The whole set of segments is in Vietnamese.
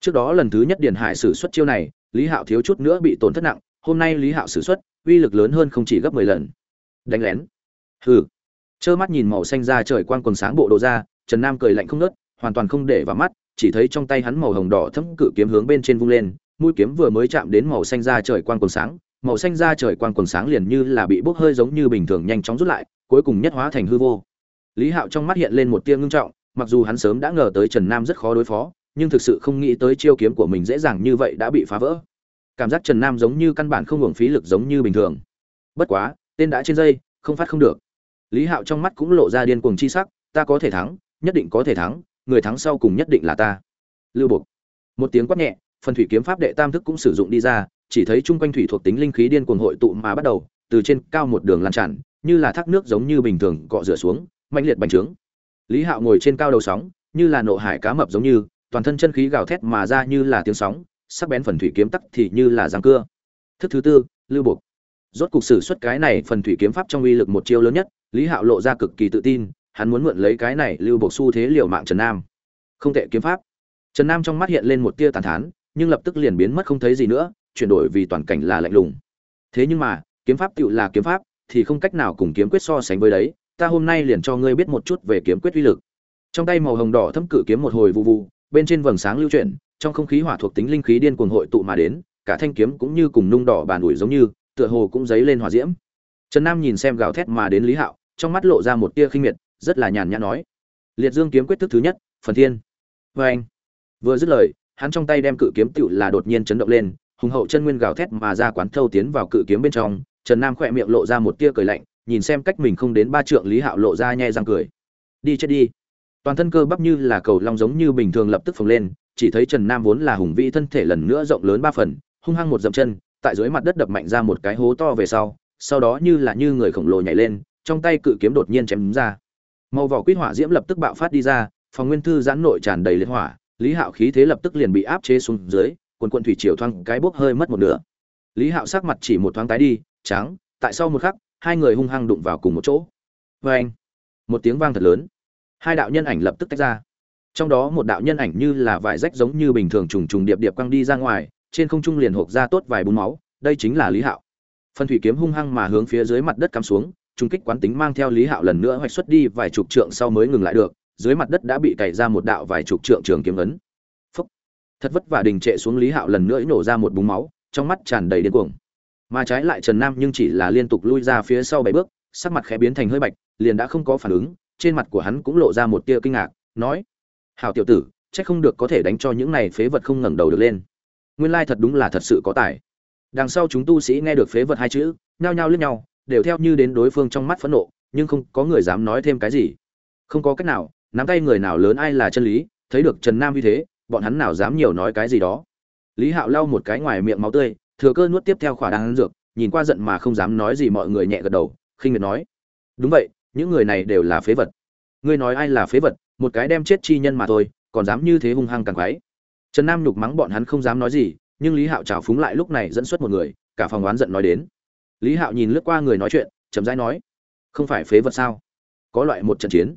trước đó lần thứ nhất điền hải sử xuất chiêu này lý hạo thiếu chút nữa bị tổn thất nặng hôm nay lý hạo sử xuất uy lực lớn hơn không chỉ gấp mười lần. Đánh lén. Hừ. Trơ mắt nhìn màu xanh ra trời quang quần sáng bộ đồ ra trần nam cười lạnh không ngớt, hoàn toàn không để vào mắt chỉ thấy trong tay hắn màu hồng đỏ thấm cự kiếm hướng bên trên vung lên mũi kiếm vừa mới chạm đến màu xanh ra trời quang quần sáng màu xanh ra trời quang quần sáng liền như là bị bốc hơi giống như bình thường nhanh chóng rút lại cuối cùng nhất hóa thành hư vô. Lý hạo trong mắt hiện lên một tia ngưng trọng mặc dù hắn sớm đã ngờ tới trần nam rất khó đối phó nhưng thực sự không nghĩ tới chiêu kiếm của mình dễ dàng như vậy đã bị phá vỡ. Cảm giác trần nam giống như căn bản không hưởng phí lực giống như bình thường. Bất quá, tên đã trên dây, không phát không được. Lý hạo trong mắt cũng lộ ra điên cuồng chi sắc, ta có thể thắng, nhất định có thể thắng, người thắng sau cùng nhất định là ta. Lưu bục một tiếng quát nhẹ, phần thủy kiếm pháp đệ tam thức cũng sử dụng đi ra, chỉ thấy chung quanh thủy thuộc tính linh khí điên cuồng hội tụ mà bắt đầu, từ trên cao một đường lan tràn, như là thác nước giống như bình thường cọ rửa xuống mạnh liệt bành trướng. Lý hạo ngồi trên cao đầu sóng, như là nộ hải cá mập giống như toàn thân chân khí gào thét mà ra như là tiếng sóng, sắc bén phần thủy kiếm tắc thì như là giang cưa. Thức thứ tư, lưu buộc. Rốt cục sử xuất cái này phần thủy kiếm pháp trong uy lực một chiêu lớn nhất, lý hạo lộ ra cực kỳ tự tin, hắn muốn mượn lấy cái này lưu buộc xu thế liều mạng trần nam. Không tệ kiếm pháp. Trần nam trong mắt hiện lên một tia tàn thán, nhưng lập tức liền biến mất không thấy gì nữa, chuyển đổi vì toàn cảnh là lạnh lùng. Thế nhưng mà, kiếm pháp tựu là kiếm pháp, thì không cách nào cùng kiếm quyết so sánh với đấy, ta hôm nay liền cho ngươi biết một chút về kiếm quyết uy lực. Trong tay màu hồng đỏ thâm cự kiếm một hồi vụ vụ bên trên vầng sáng lưu chuyển, trong không khí hỏa thuộc tính linh khí điên cuồng hội tụ mà đến, cả thanh kiếm cũng như cùng nung đỏ bàn ủi giống như, tựa hồ cũng dấy lên hỏa diễm. Trần nam nhìn xem gào thét mà đến lý hạo, trong mắt lộ ra một tia khinh miệt, rất là nhàn nhã nói, liệt dương kiếm quyết thức thứ nhất, phần thiên. Vê anh, vừa dứt lời, hắn trong tay đem cự kiếm tựu là đột nhiên chấn động lên, hùng hậu chân nguyên gào thét mà ra quán thâu tiến vào cự kiếm bên trong. Trần nam khỏe miệng lộ ra một tia cười lạnh, nhìn xem cách mình không đến ba trượng lý hạo lộ ra nhai răng cười. Đi chết đi toàn thân cơ bắp như là cầu long giống như bình thường lập tức phồng lên, chỉ thấy trần nam vốn là hùng vĩ thân thể lần nữa rộng lớn ba phần, hung hăng một dậm chân, tại dưới mặt đất đập mạnh ra một cái hố to về sau sau đó như là như người khổng lồ nhảy lên, trong tay cự kiếm đột nhiên chém ra. Màu vỏ quýt hỏa diễm lập tức bạo phát đi ra, phòng nguyên thư giãn nội tràn đầy liệt hỏa, lý hạo khí thế lập tức liền bị áp chế xuống dưới quần quận thủy triều thoang cái bốc hơi mất một nửa. Lý hạo sắc mặt chỉ một thoáng tái đi, trắng, tại sau một khắc, hai người hung hăng đụng vào cùng một chỗ. Vê anh một tiếng vang thật lớn hai đạo nhân ảnh lập tức tách ra. Trong đó một đạo nhân ảnh như là vải rách giống như bình thường trùng trùng điệp điệp quăng đi ra ngoài, trên không trung liền hộp ra tốt vài bún máu, đây chính là lý hạo. Phần thủy kiếm hung hăng mà hướng phía dưới mặt đất cắm xuống trung kích quán tính mang theo lý hạo lần nữa hoạch xuất đi vài chục trượng sau mới ngừng lại được, dưới mặt đất đã bị cày ra một đạo vài chục trượng trường kiếm ấn. Phúc. Thật vất vả đình trệ xuống lý hạo lần nữa nổ ra một búng máu, trong mắt tràn đầy điên cuồng. Mà trái lại trần nam nhưng chỉ là liên tục lui ra phía sau bảy bước, sắc mặt khẽ biến thành hơi bạch, liền đã không có phản ứng trên mặt của hắn cũng lộ ra một tia kinh ngạc, nói, hảo tiểu tử, chắc không được có thể đánh cho những này phế vật không ngẩng đầu được lên. Nguyên lai thật đúng là thật sự có tài. Đằng sau chúng tu sĩ nghe được phế vật hai chữ, nhao nhao liếc nhau, đều theo như đến đối phương trong mắt phẫn nộ, nhưng không có người dám nói thêm cái gì. Không có cách nào, nắm tay người nào lớn ai là chân lý, thấy được trần nam như thế, bọn hắn nào dám nhiều nói cái gì đó. Lý hạo lau một cái ngoài miệng máu tươi, thừa cơ nuốt tiếp theo khỏa đan dược, nhìn qua giận mà không dám nói gì mọi người nhẹ gật đầu, khinh miệt nói, đúng vậy những người này đều là phế vật. Ngươi nói ai là phế vật, một cái đem chết chi nhân mà thôi, còn dám như thế hung hăng càng quái. Trần nam nhục mắng bọn hắn không dám nói gì, nhưng lý hạo trào phúng lại lúc này dẫn xuất một người, cả phòng oán giận nói đến. Lý hạo nhìn lướt qua người nói chuyện, chậm rãi nói, không phải phế vật sao? Có loại một trận chiến.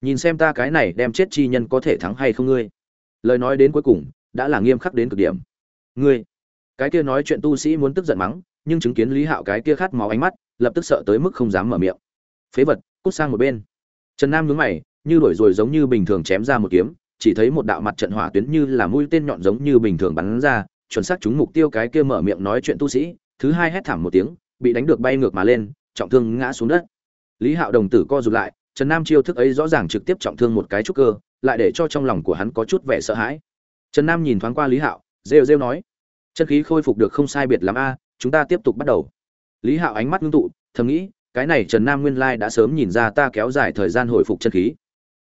Nhìn xem ta cái này đem chết chi nhân có thể thắng hay không ngươi. Lời nói đến cuối cùng, đã là nghiêm khắc đến cực điểm. Ngươi. Cái kia nói chuyện tu sĩ muốn tức giận mắng, nhưng chứng kiến lý hạo cái kia khát máu ánh mắt, lập tức sợ tới mức không dám mở miệng. Phế vật cút sang một bên. Trần nam nhướng mày, như đổi rồi giống như bình thường chém ra một kiếm, chỉ thấy một đạo mặt trận hỏa tuyến như là mũi tên nhọn giống như bình thường bắn ra, chuẩn xác trúng mục tiêu cái kia mở miệng nói chuyện tu sĩ, thứ hai hét thảm một tiếng, bị đánh được bay ngược mà lên, trọng thương ngã xuống đất. Lý hạo đồng tử co rụt lại, trần nam chiêu thức ấy rõ ràng trực tiếp trọng thương một cái trúc cơ, lại để cho trong lòng của hắn có chút vẻ sợ hãi. Trần nam nhìn thoáng qua lý hạo, rêu rêu nói, chân khí khôi phục được không sai biệt lắm a, chúng ta tiếp tục bắt đầu. Lý hạo ánh mắt ngưng tụ, thầm nghĩ cái này trần nam nguyên lai đã sớm nhìn ra ta kéo dài thời gian hồi phục chân khí.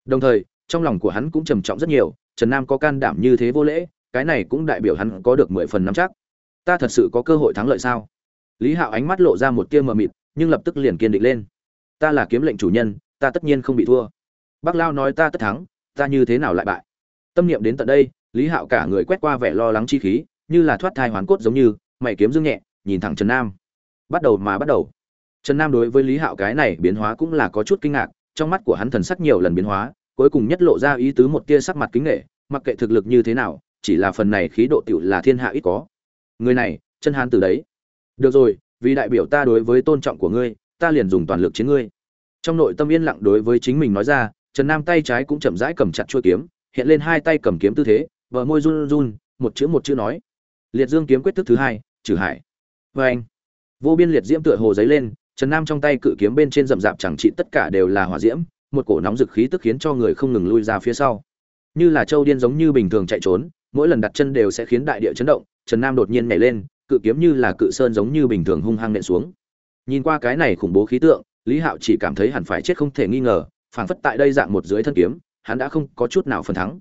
Đồng thời, trong lòng của hắn cũng trầm trọng rất nhiều, trần nam có can đảm như thế vô lễ, cái này cũng đại biểu hắn có được mười phần nắm chắc. Ta thật sự có cơ hội thắng lợi sao? Lý hạo ánh mắt lộ ra một tia mờ mịt, nhưng lập tức liền kiên định lên. Ta là kiếm lệnh chủ nhân, ta tất nhiên không bị thua. Bác lao nói ta tất thắng, ta như thế nào lại bại? Tâm niệm đến tận đây, lý hạo cả người quét qua vẻ lo lắng chi khí, như là thoát thai hoán cốt giống như, mày kiếm dương nhẹ, nhìn thẳng trần nam. Bắt đầu mà bắt đầu trần nam đối với lý hạo cái này biến hóa cũng là có chút kinh ngạc, trong mắt của hắn thần sắc nhiều lần biến hóa, cuối cùng nhất lộ ra ý tứ một tia sắc mặt kính nghệ mặc kệ thực lực như thế nào, chỉ là phần này khí độ tiểu là thiên hạ ít có. Người này, chân hán từ đấy. Được rồi, vì đại biểu ta đối với tôn trọng của ngươi, ta liền dùng toàn lực chiến ngươi. Trong nội tâm yên lặng đối với chính mình nói ra, trần nam tay trái cũng chậm rãi cầm chặt chuôi kiếm, hiện lên hai tay cầm kiếm tư thế vợ môi run run, một chữ một chữ nói. Liệt dương kiếm quyết thức thứ hai, trừ hải. Vê anh vô biên liệt diễm tựa hồ giấy lên trần nam trong tay cự kiếm bên trên rậm rạp chẳng trị tất cả đều là hỏa diễm, một cổ nóng dực khí tức khiến cho người không ngừng lui ra phía sau. Như là châu điên giống như bình thường chạy trốn, mỗi lần đặt chân đều sẽ khiến đại địa chấn động, trần nam đột nhiên nhảy lên, cự kiếm như là cự sơn giống như bình thường hung hăng nện xuống. Nhìn qua cái này khủng bố khí tượng, lý hạo chỉ cảm thấy hẳn phải chết không thể nghi ngờ, phảng phất tại đây dạng một dưới thân kiếm, hắn đã không có chút nào phần thắng.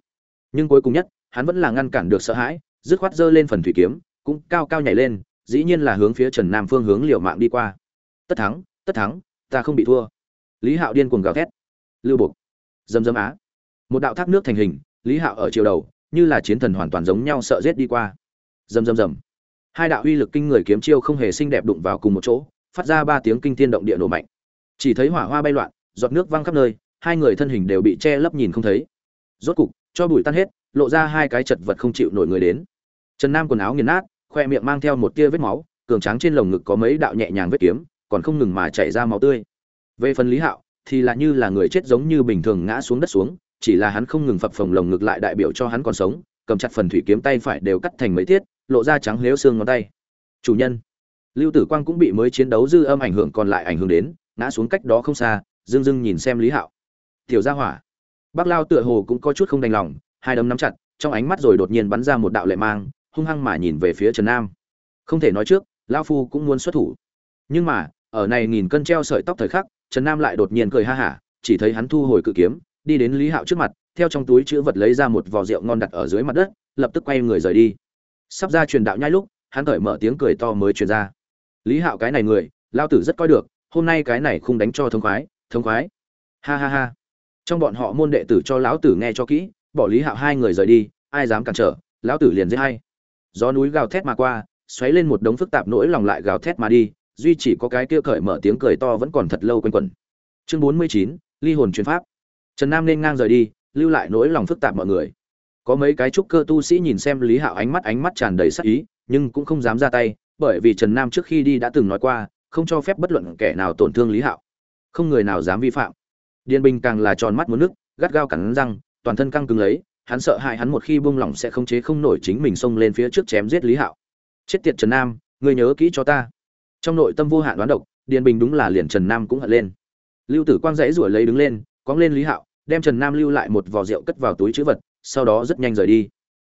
Nhưng cuối cùng nhất, hắn vẫn là ngăn cản được sợ hãi, dứt khoát giơ lên phần thủy kiếm, cũng cao cao nhảy lên, dĩ nhiên là hướng phía trần nam phương hướng liều mạng đi qua tất thắng tất thắng, ta không bị thua. Lý hạo điên cuồng gào thét. Lưu buộc dầm dầm á. Một đạo thác nước thành hình, lý hạo ở chiều đầu, như là chiến thần hoàn toàn giống nhau sợ rét đi qua. Dầm dầm dầm. Hai đạo uy lực kinh người kiếm chiêu không hề xinh đẹp đụng vào cùng một chỗ, phát ra ba tiếng kinh thiên động địa nổ mạnh. Chỉ thấy hỏa hoa bay loạn, giọt nước văng khắp nơi, hai người thân hình đều bị che lấp nhìn không thấy. Rốt cục, cho bụi tan hết, lộ ra hai cái chật vật không chịu nổi người đến. Trần nam quần áo nghiền nát, khoe miệng mang theo một tia vết máu, cường tráng trên lồng ngực có mấy đạo nhẹ nhàng vết kiếm còn không ngừng mà chảy ra máu tươi. Về phần lý hạo, thì là như là người chết giống như bình thường ngã xuống đất xuống, chỉ là hắn không ngừng phập phồng lồng ngực lại đại biểu cho hắn còn sống, cầm chặt phần thủy kiếm tay phải đều cắt thành mấy tiết, lộ ra trắng lếu xương ngón tay. Chủ nhân, lưu tử quang cũng bị mới chiến đấu dư âm ảnh hưởng còn lại ảnh hưởng đến, ngã xuống cách đó không xa dưng dưng nhìn xem lý hạo. Tiểu gia hỏa, bác lao tựa hồ cũng có chút không đành lòng, hai đấm nắm chặt, trong ánh mắt rồi đột nhiên bắn ra một đạo lệ mang, hung hăng mà nhìn về phía trần nam. Không thể nói trước lao phu cũng muốn xuất thủ. Nhưng mà ở này nghìn cân treo sợi tóc thời khắc, trần nam lại đột nhiên cười ha hả, chỉ thấy hắn thu hồi cự kiếm, đi đến lý hạo trước mặt, theo trong túi chữ vật lấy ra một vò rượu ngon đặt ở dưới mặt đất, lập tức quay người rời đi. Sắp ra truyền đạo nhai lúc, hắn cởi mở tiếng cười to mới truyền ra. Lý hạo cái này người, lao tử rất coi được, hôm nay cái này không đánh cho thông khoái thông khoái. Ha ha ha. Trong bọn họ môn đệ tử cho lão tử nghe cho kỹ, bỏ lý hạo hai người rời đi, ai dám cản trở, lão tử liền giết hay. Gió núi gào thét mà qua, xoáy lên một đống phức tạp nỗi lòng lại gào thét mà đi duy chỉ có cái kia cởi mở tiếng cười to vẫn còn thật lâu quanh quẩn. Chương bốn mươi chín, ly hồn chuyên pháp. Trần nam nên ngang rời đi, lưu lại nỗi lòng phức tạp mọi người. Có mấy cái trúc cơ tu sĩ nhìn xem lý hạo ánh mắt ánh mắt tràn đầy sắc ý, nhưng cũng không dám ra tay, bởi vì trần nam trước khi đi đã từng nói qua, không cho phép bất luận kẻ nào tổn thương lý hạo. Không người nào dám vi phạm. Điền bình càng là tròn mắt muốn nước, gắt gao cắn răng, toàn thân căng cứng lấy, hắn sợ hại hắn một khi buông lỏng sẽ không chế không nổi chính mình xông lên phía trước chém giết lý hạo. Chết tiệt trần nam ngươi nhớ kỹ cho ta trong nội tâm vô hạn đoán độc, điền bình đúng là liền trần nam cũng hận lên. Lưu tử quang dãy rủi lấy đứng lên, cóng lên lý hạo, đem trần nam lưu lại một vò rượu cất vào túi chữ vật, sau đó rất nhanh rời đi.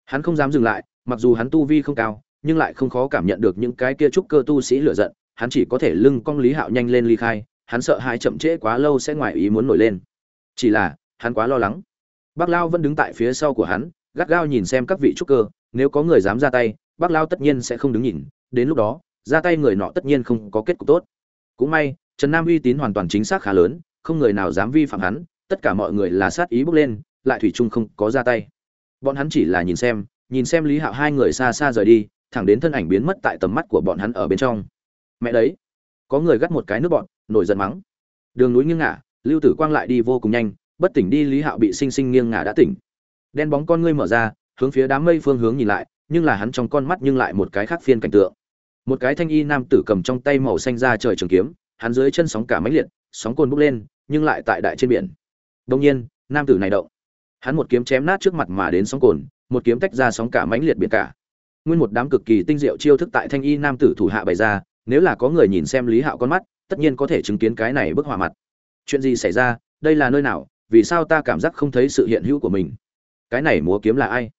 Hắn không dám dừng lại, mặc dù hắn tu vi không cao, nhưng lại không khó cảm nhận được những cái kia trúc cơ tu sĩ lựa giận, hắn chỉ có thể lưng cong lý hạo nhanh lên ly khai, hắn sợ hai chậm trễ quá lâu sẽ ngoài ý muốn nổi lên. Chỉ là, hắn quá lo lắng. Bác lao vẫn đứng tại phía sau của hắn, gắt gao nhìn xem các vị trúc cơ, nếu có người dám ra tay, bác lao tất nhiên sẽ không đứng nhìn, đến lúc đó ra tay người nọ tất nhiên không có kết cục tốt. Cũng may, trần nam uy tín hoàn toàn chính xác khá lớn, không người nào dám vi phạm hắn, tất cả mọi người là sát ý bước lên, lại thủy chung không có ra tay. Bọn hắn chỉ là nhìn xem nhìn xem lý hạo hai người xa xa rời đi, thẳng đến thân ảnh biến mất tại tầm mắt của bọn hắn ở bên trong. Mẹ đấy, có người gắt một cái nước bọn, nổi giận mắng. Đường núi nghiêng ngả, lưu tử quang lại đi vô cùng nhanh, bất tỉnh đi lý hạo bị sinh sinh nghiêng ngả đã tỉnh. Đen bóng con ngươi mở ra, hướng phía đám mây phương hướng nhìn lại, nhưng là hắn trong con mắt nhưng lại một cái khác phiên cảnh tượng một cái thanh y nam tử cầm trong tay màu xanh ra trời trường kiếm, hắn dưới chân sóng cả máy liệt, sóng cồn bốc lên, nhưng lại tại đại trên biển. Đông nhiên, nam tử này động. Hắn một kiếm chém nát trước mặt mà đến sóng cồn một kiếm tách ra sóng cả mãnh liệt biển cả. Nguyên một đám cực kỳ tinh diệu chiêu thức tại thanh y nam tử thủ hạ bày ra, nếu là có người nhìn xem lý hạo con mắt, tất nhiên có thể chứng kiến cái này bức hỏa mặt. Chuyện gì xảy ra, đây là nơi nào, vì sao ta cảm giác không thấy sự hiện hữu của mình? Cái này múa kiếm là ai?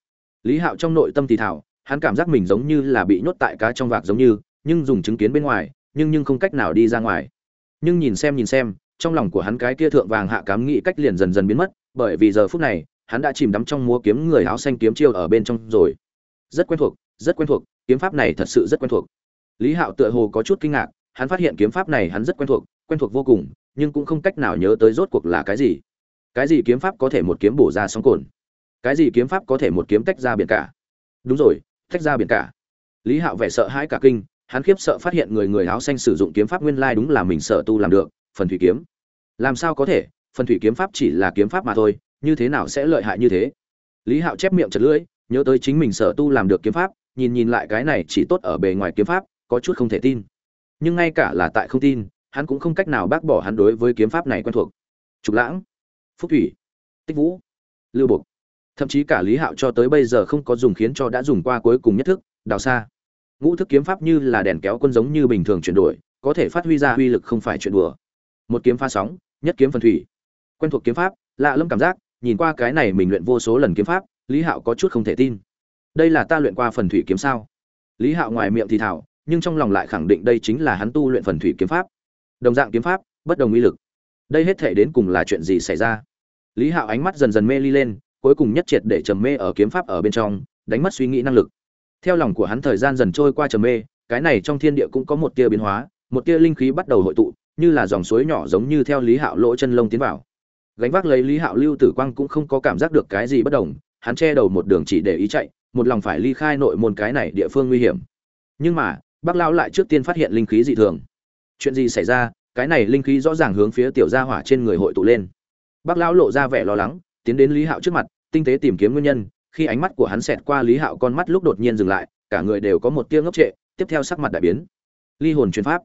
Lý hạo trong nội tâm thì thảo hắn cảm giác mình giống như là bị nhốt tại cá trong vạc giống như, nhưng dùng chứng kiến bên ngoài, nhưng nhưng không cách nào đi ra ngoài. Nhưng nhìn xem nhìn xem, trong lòng của hắn cái kia thượng vàng hạ cám nghĩ cách liền dần dần biến mất, bởi vì giờ phút này, hắn đã chìm đắm trong múa kiếm người áo xanh kiếm chiêu ở bên trong rồi. Rất quen thuộc, rất quen thuộc, kiếm pháp này thật sự rất quen thuộc. Lý hạo tựa hồ có chút kinh ngạc, hắn phát hiện kiếm pháp này hắn rất quen thuộc quen thuộc vô cùng, nhưng cũng không cách nào nhớ tới rốt cuộc là cái gì. Cái gì kiếm pháp có thể một kiếm bổ ra sóng cồn? Cái gì kiếm pháp có thể một kiếm tách ra biển cả? Đúng rồi tách ra biển cả. Lý hạo vẻ sợ hãi cả kinh, hắn khiếp sợ phát hiện người người áo xanh sử dụng kiếm pháp nguyên lai đúng là mình sở tu làm được, phần thủy kiếm. Làm sao có thể, phần thủy kiếm pháp chỉ là kiếm pháp mà thôi, như thế nào sẽ lợi hại như thế? Lý hạo chép miệng chật lưỡi, nhớ tới chính mình sở tu làm được kiếm pháp, nhìn nhìn lại cái này chỉ tốt ở bề ngoài kiếm pháp, có chút không thể tin. Nhưng ngay cả là tại không tin, hắn cũng không cách nào bác bỏ hắn đối với kiếm pháp này quen thuộc. Trục lãng, phúc thủy, tích vũ, lưu bục thậm chí cả lý hạo cho tới bây giờ không có dùng khiến cho đã dùng qua cuối cùng nhất thức, đào xa ngũ thức kiếm pháp như là đèn kéo quân giống như bình thường chuyển đổi, có thể phát huy ra uy lực không phải chuyện đùa. Một kiếm pha sóng, nhất kiếm phần thủy. Quen thuộc kiếm pháp, lạ lâm cảm giác, nhìn qua cái này mình luyện vô số lần kiếm pháp, lý hạo có chút không thể tin. Đây là ta luyện qua phần thủy kiếm sao? Lý hạo ngoài miệng thì thảo nhưng trong lòng lại khẳng định đây chính là hắn tu luyện phần thủy kiếm pháp. Đồng dạng kiếm pháp, bất đồng uy lực. Đây hết thể đến cùng là chuyện gì xảy ra? Lý hạo ánh mắt dần dần mê ly lên cuối cùng nhất triệt để trầm mê ở kiếm pháp ở bên trong, đánh mất suy nghĩ năng lực. Theo lòng của hắn thời gian dần trôi qua trầm mê, cái này trong thiên địa cũng có một tia biến hóa, một tia linh khí bắt đầu hội tụ, như là dòng suối nhỏ giống như theo lý hạo lỗ chân lông tiến vào. Gánh vác lấy lý hạo lưu tử quang cũng không có cảm giác được cái gì bất đồng, hắn che đầu một đường chỉ để ý chạy, một lòng phải ly khai nội môn cái này địa phương nguy hiểm. Nhưng mà, bác lão lại trước tiên phát hiện linh khí dị thường. Chuyện gì xảy ra? Cái này linh khí rõ ràng hướng phía tiểu gia hỏa trên người hội tụ lên. Bác lão lộ ra vẻ lo lắng, tiến đến lý hạo trước mặt tinh tế tìm kiếm nguyên nhân, khi ánh mắt của hắn xẹt qua lý hạo con mắt lúc đột nhiên dừng lại, cả người đều có một tia ngốc trệ, tiếp theo sắc mặt đại biến. Ly hồn truyền pháp.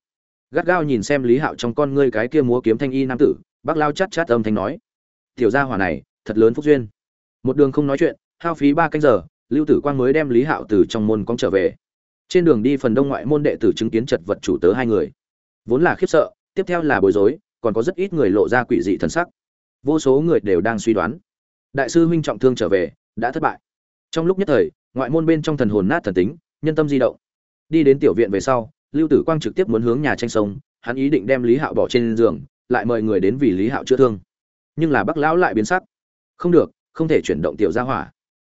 Gắt gao nhìn xem lý hạo trong con ngươi cái kia múa kiếm thanh y nam tử, bác lao chát chát âm thanh nói, tiểu gia hỏa này, thật lớn phúc duyên. Một đường không nói chuyện, hao phí ba canh giờ, lưu tử quang mới đem lý hạo từ trong môn cong trở về. Trên đường đi phần đông ngoại môn đệ tử chứng kiến chật vật chủ tớ hai người. Vốn là khiếp sợ, tiếp theo là bối rối, còn có rất ít người lộ ra quỷ dị thần sắc. Vô số người đều đang suy đoán đại sư huynh trọng thương trở về, đã thất bại. Trong lúc nhất thời, ngoại môn bên trong thần hồn nát thần tính, nhân tâm di động. Đi đến tiểu viện về sau, lưu tử quang trực tiếp muốn hướng nhà tranh sông, hắn ý định đem lý hạo bỏ trên giường, lại mời người đến vì lý hạo chữa thương. Nhưng là bắc lão lại biến sắc. Không được, không thể chuyển động tiểu gia hỏa.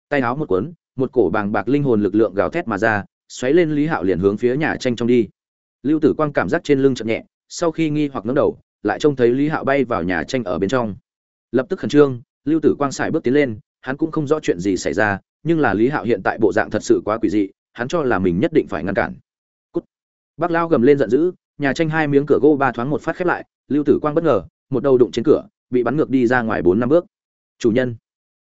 Tay áo một cuốn, một cổ bàng bạc linh hồn lực lượng gào thét mà ra, xoáy lên lý hạo liền hướng phía nhà tranh trong đi. Lưu tử quang cảm giác trên lưng chậm nhẹ, sau khi nghi hoặc ngấm đầu, lại trông thấy lý hạo bay vào nhà tranh ở bên trong. Lập tức khẩn trương lưu tử quang xài bước tiến lên, hắn cũng không rõ chuyện gì xảy ra, nhưng là lý hạo hiện tại bộ dạng thật sự quá quỷ dị, hắn cho là mình nhất định phải ngăn cản. Cút. bác lao gầm lên giận dữ, nhà tranh hai miếng cửa gỗ ba thoáng một phát khép lại, lưu tử quang bất ngờ, một đầu đụng trên cửa, bị bắn ngược đi ra ngoài bốn năm bước. Chủ nhân.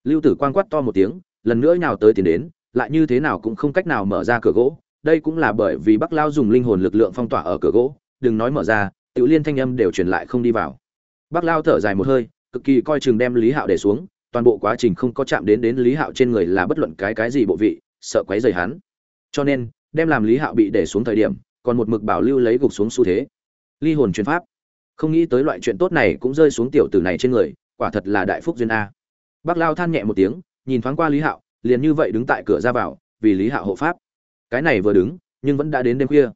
Lưu tử quang quát to một tiếng, lần nữa nào tới tiến đến, lại như thế nào cũng không cách nào mở ra cửa gỗ, đây cũng là bởi vì Bác lao dùng linh hồn lực lượng phong tỏa ở cửa gỗ, đừng nói mở ra tự liên thanh âm đều truyền lại không đi vào. Bắc lao thở dài một hơi cực kỳ coi chừng đem lý hạo để xuống, toàn bộ quá trình không có chạm đến đến lý hạo trên người là bất luận cái cái gì bộ vị, sợ quấy rầy hắn. Cho nên, đem làm lý hạo bị để xuống thời điểm, còn một mực bảo lưu lấy gục xuống xu thế. Ly hồn truyền pháp. Không nghĩ tới loại chuyện tốt này cũng rơi xuống tiểu tử này trên người, quả thật là đại phúc duyên a. Bác lao than nhẹ một tiếng, nhìn thoáng qua lý hạo, liền như vậy đứng tại cửa ra vào, vì lý hạo hộ pháp. Cái này vừa đứng, nhưng vẫn đã đến đêm khuya.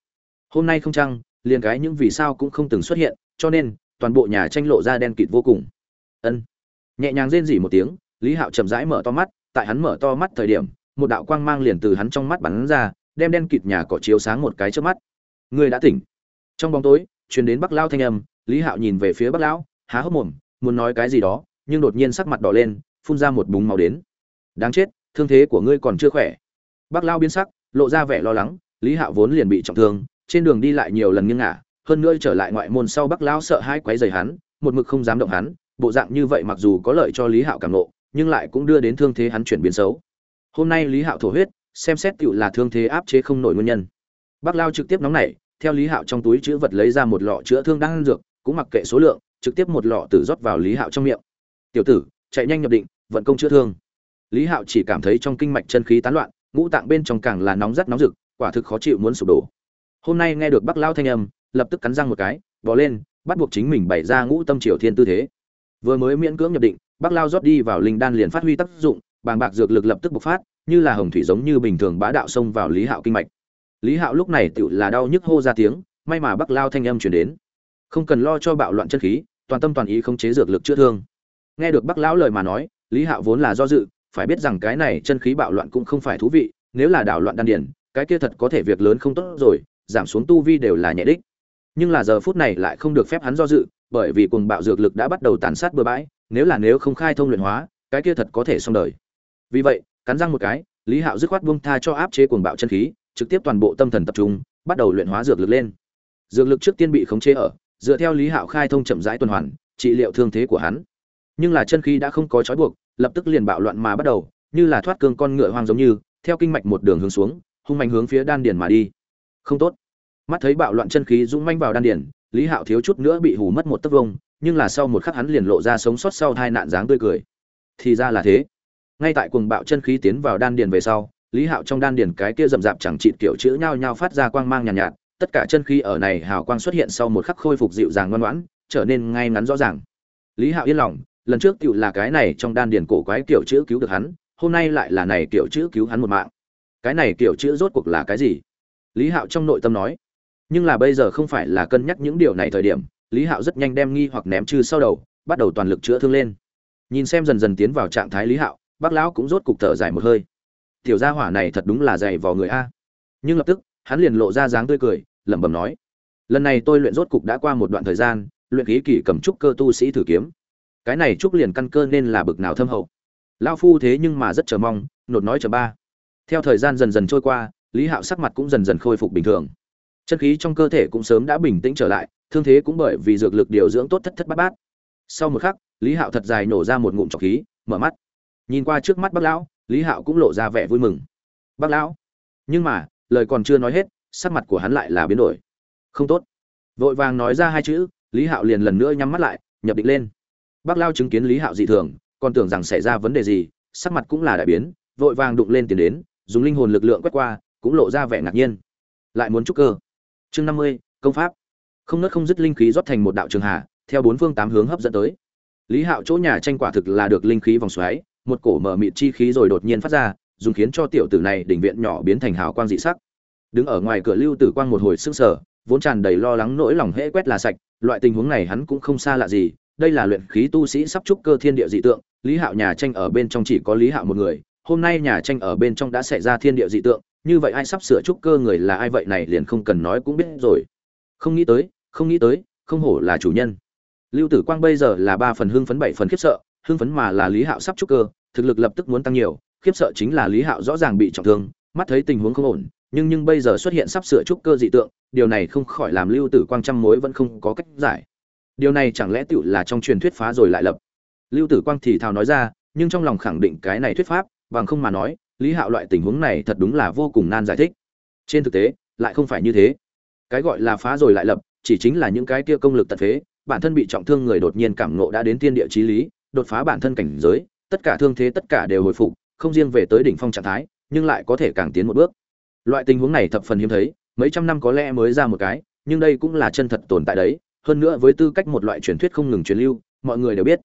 Hôm nay không chăng liền cái những vì sao cũng không từng xuất hiện, cho nên, toàn bộ nhà tranh lộ ra đen kịt vô cùng ân. Nhẹ nhàng rên rỉ một tiếng, lý hạo chậm rãi mở to mắt, tại hắn mở to mắt thời điểm, một đạo quang mang liền từ hắn trong mắt bắn ra, đem đen kịt nhà cỏ chiếu sáng một cái trước mắt. Người đã tỉnh. Trong bóng tối, truyền đến bắc lao thanh âm, lý hạo nhìn về phía bắc lão, há hốc mồm, muốn nói cái gì đó, nhưng đột nhiên sắc mặt đỏ lên, phun ra một búng máu đến. Đáng chết, thương thế của ngươi còn chưa khỏe. Bắc lao biến sắc, lộ ra vẻ lo lắng, lý hạo vốn liền bị trọng thương, trên đường đi lại nhiều lần nghiêng ngả, hơn nữa trở lại ngoại môn sau bắc lao sợ hai quấy rầy hắn, một mực không dám động hắn bộ dạng như vậy mặc dù có lợi cho lý hạo cảm nộ, nhưng lại cũng đưa đến thương thế hắn chuyển biến xấu. Hôm nay lý hạo thổ huyết, xem xét tựu là thương thế áp chế không nổi nguyên nhân. Bác lao trực tiếp nóng nảy, theo lý hạo trong túi chữ vật lấy ra một lọ chữa thương đang ăn dược, cũng mặc kệ số lượng, trực tiếp một lọ tử rót vào lý hạo trong miệng. Tiểu tử, chạy nhanh nhập định, vận công chữa thương. Lý hạo chỉ cảm thấy trong kinh mạch chân khí tán loạn, ngũ tạng bên trong càng là nóng rất nóng rực, quả thực khó chịu muốn sụp đổ. Hôm nay nghe được bác lao thanh âm, lập tức cắn răng một cái, bỏ lên, bắt buộc chính mình bày ra ngũ tâm triều thiên tư thế vừa mới miễn cưỡng nhập định bác lao rót đi vào linh đan liền phát huy tác dụng, bàng bạc dược lực lập tức bộc phát, như là hồng thủy giống như bình thường bá đạo xông vào lý hạo kinh mạch. Lý hạo lúc này tự là đau nhức hô ra tiếng, may mà bắc lao thanh âm chuyển đến. Không cần lo cho bạo loạn chân khí, toàn tâm toàn ý không chế dược lực chữa thương. Nghe được bắc lão lời mà nói, lý hạo vốn là do dự, phải biết rằng cái này chân khí bạo loạn cũng không phải thú vị, nếu là đảo loạn đan điển cái kia thật có thể việc lớn không tốt rồi, giảm xuống tu vi đều là nhẹ đích. Nhưng là giờ phút này lại không được phép hắn do dự bởi vì cuồng bạo dược lực đã bắt đầu tàn sát bừa bãi, nếu là nếu không khai thông luyện hóa, cái kia thật có thể xong đời. Vì vậy, cắn răng một cái, lý hạo dứt khoát buông tha cho áp chế cuồng bạo chân khí, trực tiếp toàn bộ tâm thần tập trung, bắt đầu luyện hóa dược lực lên. Dược lực trước tiên bị khống chế ở, dựa theo lý hạo khai thông chậm rãi tuần hoàn, trị liệu thương thế của hắn. Nhưng là chân khí đã không có trói buộc, lập tức liền bạo loạn mà bắt đầu, như là thoát cương con ngựa hoang giống như, theo kinh mạch một đường hướng xuống, hung mạnh hướng phía đan điền mà đi. Không tốt. Mắt thấy bạo loạn chân khí dũng manh vào đan điền lý hạo thiếu chút nữa bị hù mất một tấc vông nhưng là sau một khắc hắn liền lộ ra sống sót sau hai nạn dáng tươi cười. Thì ra là thế. Ngay tại cuồng bạo chân khí tiến vào đan điền về sau lý hạo trong đan điền cái kia rậm rạp chẳng chịt kiểu chữ nhao nhao phát ra quang mang nhàn nhạt, nhạt tất cả chân khí ở này hào quang xuất hiện sau một khắc khôi phục dịu dàng ngoan ngoãn trở nên ngay ngắn rõ ràng. Lý hạo yên lòng lần trước tựu là cái này trong đan điền cổ quái kiểu chữ cứu được hắn hôm nay lại là này kiểu chữ cứu hắn một mạng. Cái này kiểu chữ rốt cuộc là cái gì? Lý hạo trong nội tâm nói nhưng là bây giờ không phải là cân nhắc những điều này thời điểm, lý hạo rất nhanh đem nghi hoặc ném trừ sau đầu, bắt đầu toàn lực chữa thương lên. Nhìn xem dần dần tiến vào trạng thái lý hạo, bác lão cũng rốt cục thở dài một hơi. Tiểu gia hỏa này thật đúng là dày vò người a. Nhưng lập tức, hắn liền lộ ra dáng tươi cười, lẩm bẩm nói, lần này tôi luyện rốt cục đã qua một đoạn thời gian, luyện khí kỳ cầm trúc cơ tu sĩ thử kiếm. Cái này trúc liền căn cơ nên là bực nào thâm hậu. Lao phu thế nhưng mà rất chờ mong, nột nói chờ ba. Theo thời gian dần dần trôi qua, lý hạo sắc mặt cũng dần dần khôi phục bình thường chân khí trong cơ thể cũng sớm đã bình tĩnh trở lại, thương thế cũng bởi vì dược lực điều dưỡng tốt thất thất bát bát. Sau một khắc, lý hạo thật dài nổ ra một ngụm trọc khí, mở mắt. Nhìn qua trước mắt bác lão, lý hạo cũng lộ ra vẻ vui mừng. Bác lão. Nhưng mà, lời còn chưa nói hết, sắc mặt của hắn lại là biến đổi. Không tốt. Vội vàng nói ra hai chữ, lý hạo liền lần nữa nhắm mắt lại, nhập định lên. Bác lao chứng kiến lý hạo dị thường, còn tưởng rằng xảy ra vấn đề gì, sắc mặt cũng là đại biến, vội vàng đụng lên tiền đến, dùng linh hồn lực lượng quét qua, cũng lộ ra vẻ ngạc nhiên. Lại muốn trúc cơ? Chương năm mươi, công pháp. Không nớt không dứt linh khí rót thành một đạo trường hà, theo bốn phương tám hướng hấp dẫn tới. Lý hạo chỗ nhà tranh quả thực là được linh khí vòng xoáy, một cổ mở mịt chi khí rồi đột nhiên phát ra, dùng khiến cho tiểu tử này đỉnh viện nhỏ biến thành hào quang dị sắc. Đứng ở ngoài cửa lưu tử quang một hồi sững sờ, vốn tràn đầy lo lắng nỗi lòng hễ quét là sạch, loại tình huống này hắn cũng không xa lạ gì, đây là luyện khí tu sĩ sắp trúc cơ thiên địa dị tượng, lý hạo nhà tranh ở bên trong chỉ có lý hạo một người, hôm nay nhà tranh ở bên trong đã xảy ra thiên địa dị tượng như vậy ai sắp sửa trúc cơ người là ai vậy này liền không cần nói cũng biết rồi. Không nghĩ tới, không nghĩ tới, không hổ là chủ nhân. Lưu tử quang bây giờ là ba phần hưng phấn, bảy phần khiếp sợ, hưng phấn mà là lý hạo sắp trúc cơ, thực lực lập tức muốn tăng nhiều, khiếp sợ chính là lý hạo rõ ràng bị trọng thương, mắt thấy tình huống không ổn, nhưng nhưng bây giờ xuất hiện sắp sửa trúc cơ dị tượng, điều này không khỏi làm lưu tử quang trăm mối vẫn không có cách giải. Điều này chẳng lẽ tựu là trong truyền thuyết phá rồi lại lập? Lưu tử quang thì thào nói ra, nhưng trong lòng khẳng định cái này thuyết pháp, bằng không mà nói lý hạo loại tình huống này thật đúng là vô cùng nan giải thích. Trên thực tế, lại không phải như thế. Cái gọi là phá rồi lại lập, chỉ chính là những cái kia công lực tật phế, bản thân bị trọng thương người đột nhiên cảm ngộ đã đến tiên địa chí lý, đột phá bản thân cảnh giới, tất cả thương thế tất cả đều hồi phục, không riêng về tới đỉnh phong trạng thái, nhưng lại có thể càng tiến một bước. Loại tình huống này thập phần hiếm thấy, mấy trăm năm có lẽ mới ra một cái, nhưng đây cũng là chân thật tồn tại đấy. Hơn nữa với tư cách một loại truyền thuyết không ngừng truyền lưu, mọi người đều biết.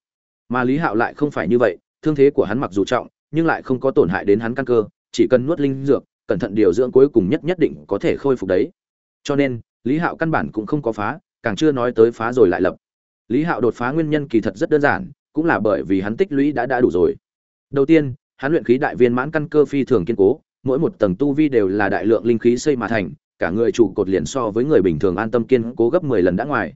Mà lý hạo lại không phải như vậy, thương thế của hắn mặc dù trọng nhưng lại không có tổn hại đến hắn căn cơ, chỉ cần nuốt linh dược, cẩn thận điều dưỡng cuối cùng nhất nhất định có thể khôi phục đấy. Cho nên, lý hạo căn bản cũng không có phá, càng chưa nói tới phá rồi lại lập. Lý hạo đột phá nguyên nhân kỳ thật rất đơn giản, cũng là bởi vì hắn tích lũy đã đã đủ rồi. Đầu tiên, hắn luyện khí đại viên mãn căn cơ phi thường kiên cố, mỗi một tầng tu vi đều là đại lượng linh khí xây mà thành, cả người trụ cột liền so với người bình thường an tâm kiên cố gấp 10 lần đã ngoài.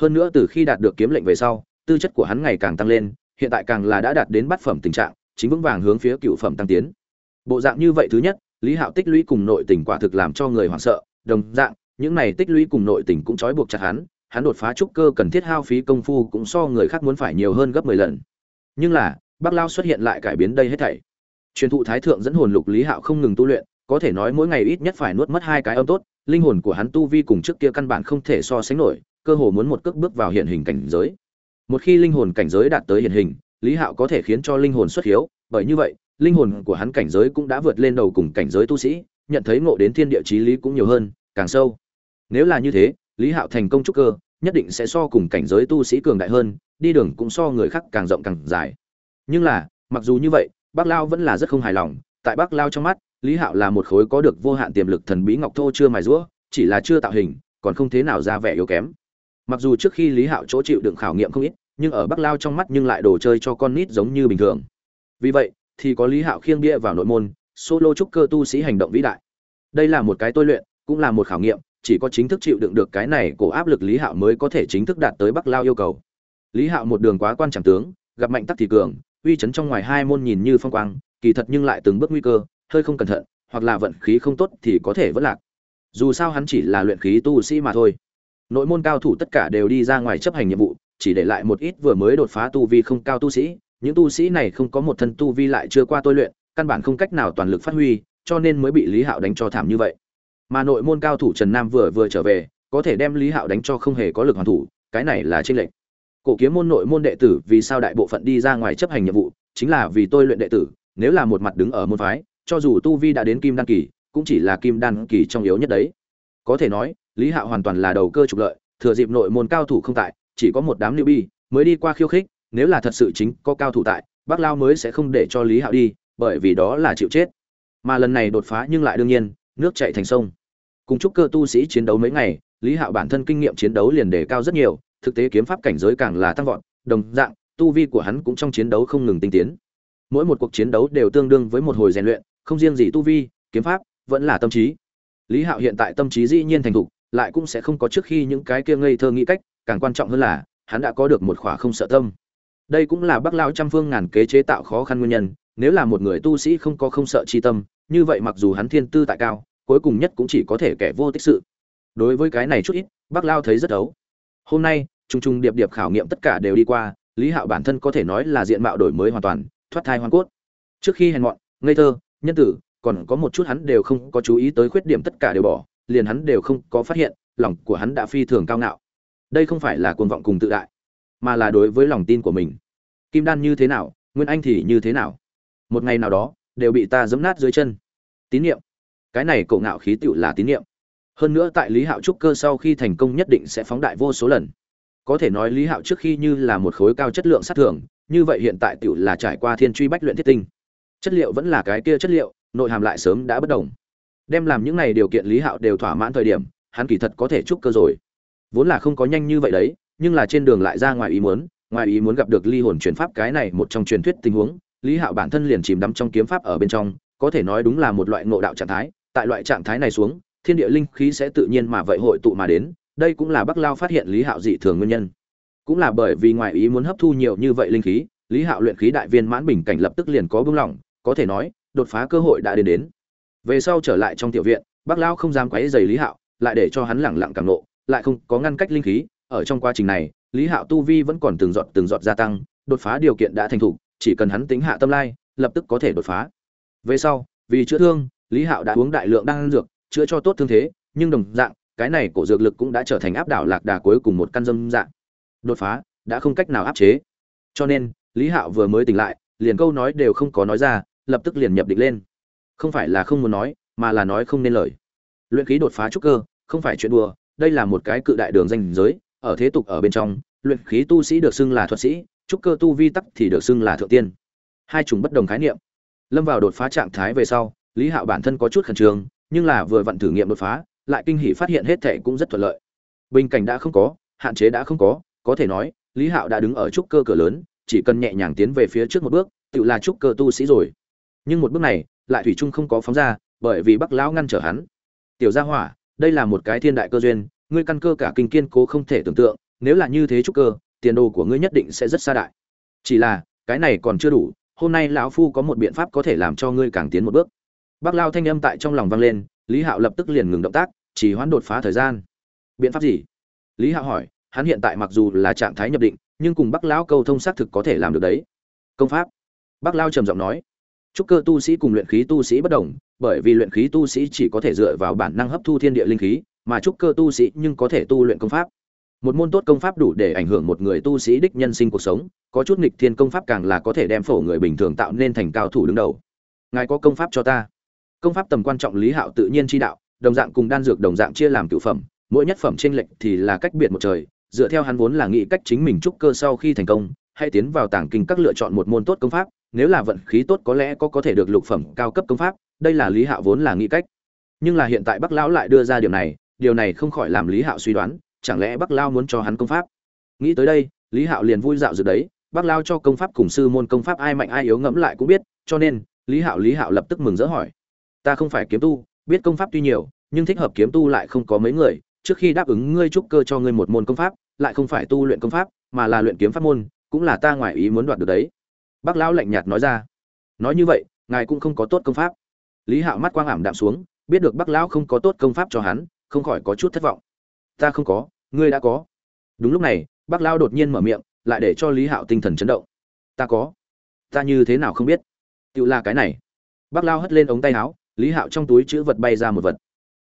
Hơn nữa từ khi đạt được kiếm lệnh về sau, tư chất của hắn ngày càng tăng lên, hiện tại càng là đã đạt đến bát phẩm tình trạng chính vững vàng hướng phía cựu phẩm tăng tiến. Bộ dạng như vậy thứ nhất, lý hạo tích lũy cùng nội tình quả thực làm cho người hoảng sợ, đồng dạng, những này tích lũy cùng nội tình cũng trói buộc chặt hắn hắn đột phá trúc cơ cần thiết hao phí công phu cũng so người khác muốn phải nhiều hơn gấp 10 lần. Nhưng là bác lao xuất hiện lại cải biến đây hết thảy. Truyền thụ thái thượng dẫn hồn lục lý hạo không ngừng tu luyện, có thể nói mỗi ngày ít nhất phải nuốt mất hai cái âm tốt, linh hồn của hắn tu vi cùng trước kia căn bản không thể so sánh nổi, cơ hồ muốn một cước bước vào hiện hình cảnh giới. Một khi linh hồn cảnh giới đạt tới hiện hình lý hạo có thể khiến cho linh hồn xuất hiếu, bởi như vậy, linh hồn của hắn cảnh giới cũng đã vượt lên đầu cùng cảnh giới tu sĩ, nhận thấy ngộ đến thiên địa chí lý cũng nhiều hơn, càng sâu. Nếu là như thế, lý hạo thành công trúc cơ, nhất định sẽ so cùng cảnh giới tu sĩ cường đại hơn, đi đường cũng so người khác càng rộng càng dài. Nhưng là, mặc dù như vậy, bác lao vẫn là rất không hài lòng, tại bác lao trong mắt, lý hạo là một khối có được vô hạn tiềm lực thần bí ngọc thô chưa mài rũa, chỉ là chưa tạo hình, còn không thế nào ra vẻ yếu kém. Mặc dù trước khi lý hạo chỗ chịu đựng khảo nghiệm không ít nhưng ở bắc lao trong mắt nhưng lại đồ chơi cho con nít giống như bình thường. Vì vậy, thì có lý hạo khiêng bia vào nội môn, solo trúc cơ tu sĩ hành động vĩ đại. Đây là một cái tôi luyện, cũng là một khảo nghiệm, chỉ có chính thức chịu đựng được cái này cổ áp lực lý hạo mới có thể chính thức đạt tới bắc lao yêu cầu. Lý hạo một đường quá quan trọng tướng, gặp mạnh tắc thì cường, uy chấn trong ngoài hai môn nhìn như phong quang, kỳ thật nhưng lại từng bước nguy cơ, hơi không cẩn thận, hoặc là vận khí không tốt thì có thể vất lạc. Dù sao hắn chỉ là luyện khí tu sĩ mà thôi. Nội môn cao thủ tất cả đều đi ra ngoài chấp hành nhiệm vụ chỉ để lại một ít vừa mới đột phá tu vi không cao tu sĩ, những tu sĩ này không có một thân tu vi lại chưa qua tôi luyện, căn bản không cách nào toàn lực phát huy, cho nên mới bị lý hạo đánh cho thảm như vậy. Mà nội môn cao thủ trần nam vừa vừa trở về, có thể đem lý hạo đánh cho không hề có lực hoàn thủ, cái này là tranh lệch. Cổ kiếm môn nội môn đệ tử vì sao đại bộ phận đi ra ngoài chấp hành nhiệm vụ, chính là vì tôi luyện đệ tử, nếu là một mặt đứng ở môn phái, cho dù tu vi đã đến kim đan kỳ, cũng chỉ là kim đan kỳ trong yếu nhất đấy. Có thể nói, lý hạo hoàn toàn là đầu cơ trục lợi, thừa dịp nội môn cao thủ không tại chỉ có một đám nữ bi mới đi qua khiêu khích, nếu là thật sự chính có cao thủ tại bác lao mới sẽ không để cho lý hạo đi, bởi vì đó là chịu chết. Mà lần này đột phá nhưng lại đương nhiên, nước chạy thành sông. Cùng chúc cơ tu sĩ chiến đấu mấy ngày, lý hạo bản thân kinh nghiệm chiến đấu liền đề cao rất nhiều, thực tế kiếm pháp cảnh giới càng là tăng vọt, đồng dạng, tu vi của hắn cũng trong chiến đấu không ngừng tinh tiến. Mỗi một cuộc chiến đấu đều tương đương với một hồi rèn luyện, không riêng gì tu vi, kiếm pháp, vẫn là tâm trí. Lý hạo hiện tại tâm trí dĩ nhiên thành thục lại cũng sẽ không có trước khi những cái kia ngây thơ nghĩ cách, càng quan trọng hơn là, hắn đã có được một khỏa không sợ tâm. Đây cũng là bắc lao trăm phương ngàn kế chế tạo khó khăn nguyên nhân, nếu là một người tu sĩ không có không sợ chi tâm, như vậy mặc dù hắn thiên tư tại cao, cuối cùng nhất cũng chỉ có thể kẻ vô tích sự. Đối với cái này chút ít, bắc lao thấy rất ấu. Hôm nay, trùng trùng điệp điệp khảo nghiệm tất cả đều đi qua, lý hạo bản thân có thể nói là diện mạo đổi mới hoàn toàn, thoát thai hoàn cốt. Trước khi hèn mọn, ngây thơ, nhân tử, còn có một chút hắn đều không có chú ý tới khuyết điểm tất cả đều bỏ liền hắn đều không có phát hiện, lòng của hắn đã phi thường cao ngạo. Đây không phải là cuồng vọng cùng tự đại, mà là đối với lòng tin của mình. Kim đan như thế nào, nguyên anh thì như thế nào? Một ngày nào đó, đều bị ta giấm nát dưới chân. Tín nhiệm cái này cậu ngạo khí tựu là tín nhiệm hơn nữa tại lý hạo trúc cơ sau khi thành công nhất định sẽ phóng đại vô số lần. Có thể nói lý hạo trước khi như là một khối cao chất lượng sát thường, như vậy hiện tại tựu là trải qua thiên truy bách luyện thiết tinh. Chất liệu vẫn là cái kia chất liệu, nội hàm lại sớm đã bất đồng đem làm những này điều kiện lý hạo đều thỏa mãn thời điểm, hắn kỳ thật có thể chúc cơ rồi. Vốn là không có nhanh như vậy đấy, nhưng là trên đường lại ra ngoài ý muốn, ngoài ý muốn gặp được ly hồn chuyển pháp cái này một trong truyền thuyết tình huống, lý hạo bản thân liền chìm đắm trong kiếm pháp ở bên trong, có thể nói đúng là một loại ngộ đạo trạng thái, tại loại trạng thái này xuống, thiên địa linh khí sẽ tự nhiên mà vậy hội tụ mà đến, đây cũng là bắc lao phát hiện lý hạo dị thường nguyên nhân. Cũng là bởi vì ngoài ý muốn hấp thu nhiều như vậy linh khí, lý hạo luyện khí đại viên mãn bình cảnh lập tức liền có bưng lỏng có thể nói, đột phá cơ hội đã đến đến về sau trở lại trong tiểu viện, bác lão không dám quấy dày lý hạo, lại để cho hắn lẳng lặng càng nộ, lại không có ngăn cách linh khí. Ở trong quá trình này, lý hạo tu vi vẫn còn từng giọt từng giọt gia tăng, đột phá điều kiện đã thành thục, chỉ cần hắn tính hạ tâm lai, lập tức có thể đột phá. Về sau, vì chữa thương, lý hạo đã uống đại lượng đan dược, chữa cho tốt thương thế, nhưng đồng dạng, cái này cổ dược lực cũng đã trở thành áp đảo lạc đà cuối cùng một căn dâm dạng. Đột phá, đã không cách nào áp chế. Cho nên, lý hạo vừa mới tỉnh lại, liền câu nói đều không có nói ra, lập tức liền nhập định lên không phải là không muốn nói, mà là nói không nên lời. Luyện khí đột phá trúc cơ, không phải chuyện đùa, đây là một cái cự đại đường danh giới, ở thế tục ở bên trong, luyện khí tu sĩ được xưng là thuật sĩ, trúc cơ tu vi tắc thì được xưng là thượng tiên. Hai chủng bất đồng khái niệm. Lâm vào đột phá trạng thái về sau, lý hạo bản thân có chút khẩn trương, nhưng là vừa vặn thử nghiệm đột phá, lại kinh hỉ phát hiện hết thệ cũng rất thuận lợi. Bình cảnh đã không có, hạn chế đã không có có thể nói, lý hạo đã đứng ở trúc cơ cửa lớn, chỉ cần nhẹ nhàng tiến về phía trước một bước, tự là trúc cơ tu sĩ rồi. Nhưng một bước này lại thủy trung không có phóng ra, bởi vì bắc lão ngăn trở hắn. Tiểu gia hỏa, đây là một cái thiên đại cơ duyên, ngươi căn cơ cả kinh kiên cố không thể tưởng tượng, nếu là như thế trúc cơ, tiền đồ của ngươi nhất định sẽ rất xa đại. Chỉ là, cái này còn chưa đủ, hôm nay lão phu có một biện pháp có thể làm cho ngươi càng tiến một bước. Bác lao thanh âm tại trong lòng vang lên, lý hạo lập tức liền ngừng động tác, chỉ hoãn đột phá thời gian. Biện pháp gì? Lý hạo hỏi, hắn hiện tại mặc dù là trạng thái nhập định, nhưng cùng bác lão câu thông xác thực có thể làm được đấy. Công pháp. Bác lao trầm giọng nói trúc cơ tu sĩ cùng luyện khí tu sĩ bất đồng, bởi vì luyện khí tu sĩ chỉ có thể dựa vào bản năng hấp thu thiên địa linh khí, mà trúc cơ tu sĩ nhưng có thể tu luyện công pháp. Một môn tốt công pháp đủ để ảnh hưởng một người tu sĩ đích nhân sinh cuộc sống, có chút nghịch thiên công pháp càng là có thể đem phổ người bình thường tạo nên thành cao thủ đứng đầu. Ngài có công pháp cho ta? Công pháp tầm quan trọng lý hạo tự nhiên chi đạo, đồng dạng cùng đan dược đồng dạng chia làm cửu phẩm, mỗi nhất phẩm trên lệnh thì là cách biệt một trời, dựa theo hắn vốn là nghĩ cách chính mình trúc cơ sau khi thành công hay tiến vào tảng kinh các lựa chọn một môn tốt công pháp nếu là vận khí tốt có lẽ có có thể được lục phẩm cao cấp công pháp, đây là lý hạo vốn là nghĩ cách. Nhưng là hiện tại bắc lão lại đưa ra điều này điều này không khỏi làm lý hạo suy đoán, chẳng lẽ bắc lão muốn cho hắn công pháp? Nghĩ tới đây, lý hạo liền vui dạo dự đấy, bắc lão cho công pháp cùng sư môn công pháp ai mạnh ai yếu ngẫm lại cũng biết, cho nên, lý hạo lý hạo lập tức mừng rỡ hỏi. Ta không phải kiếm tu, biết công pháp tuy nhiều, nhưng thích hợp kiếm tu lại không có mấy người, trước khi đáp ứng ngươi trúc cơ cho ngươi một môn công pháp, lại không phải tu luyện công pháp, mà là luyện kiếm pháp môn, cũng là ta ngoài ý muốn đoạt được đấy bác lão lạnh nhạt nói ra. Nói như vậy, ngài cũng không có tốt công pháp. Lý hạo mắt quang ảm đạm xuống, biết được bác lão không có tốt công pháp cho hắn, không khỏi có chút thất vọng. Ta không có, ngươi đã có. Đúng lúc này, bác lão đột nhiên mở miệng, lại để cho lý hạo tinh thần chấn động. Ta có. Ta như thế nào không biết? Tự là cái này. Bác Lão hất lên ống tay áo, lý hạo trong túi chữ vật bay ra một vật.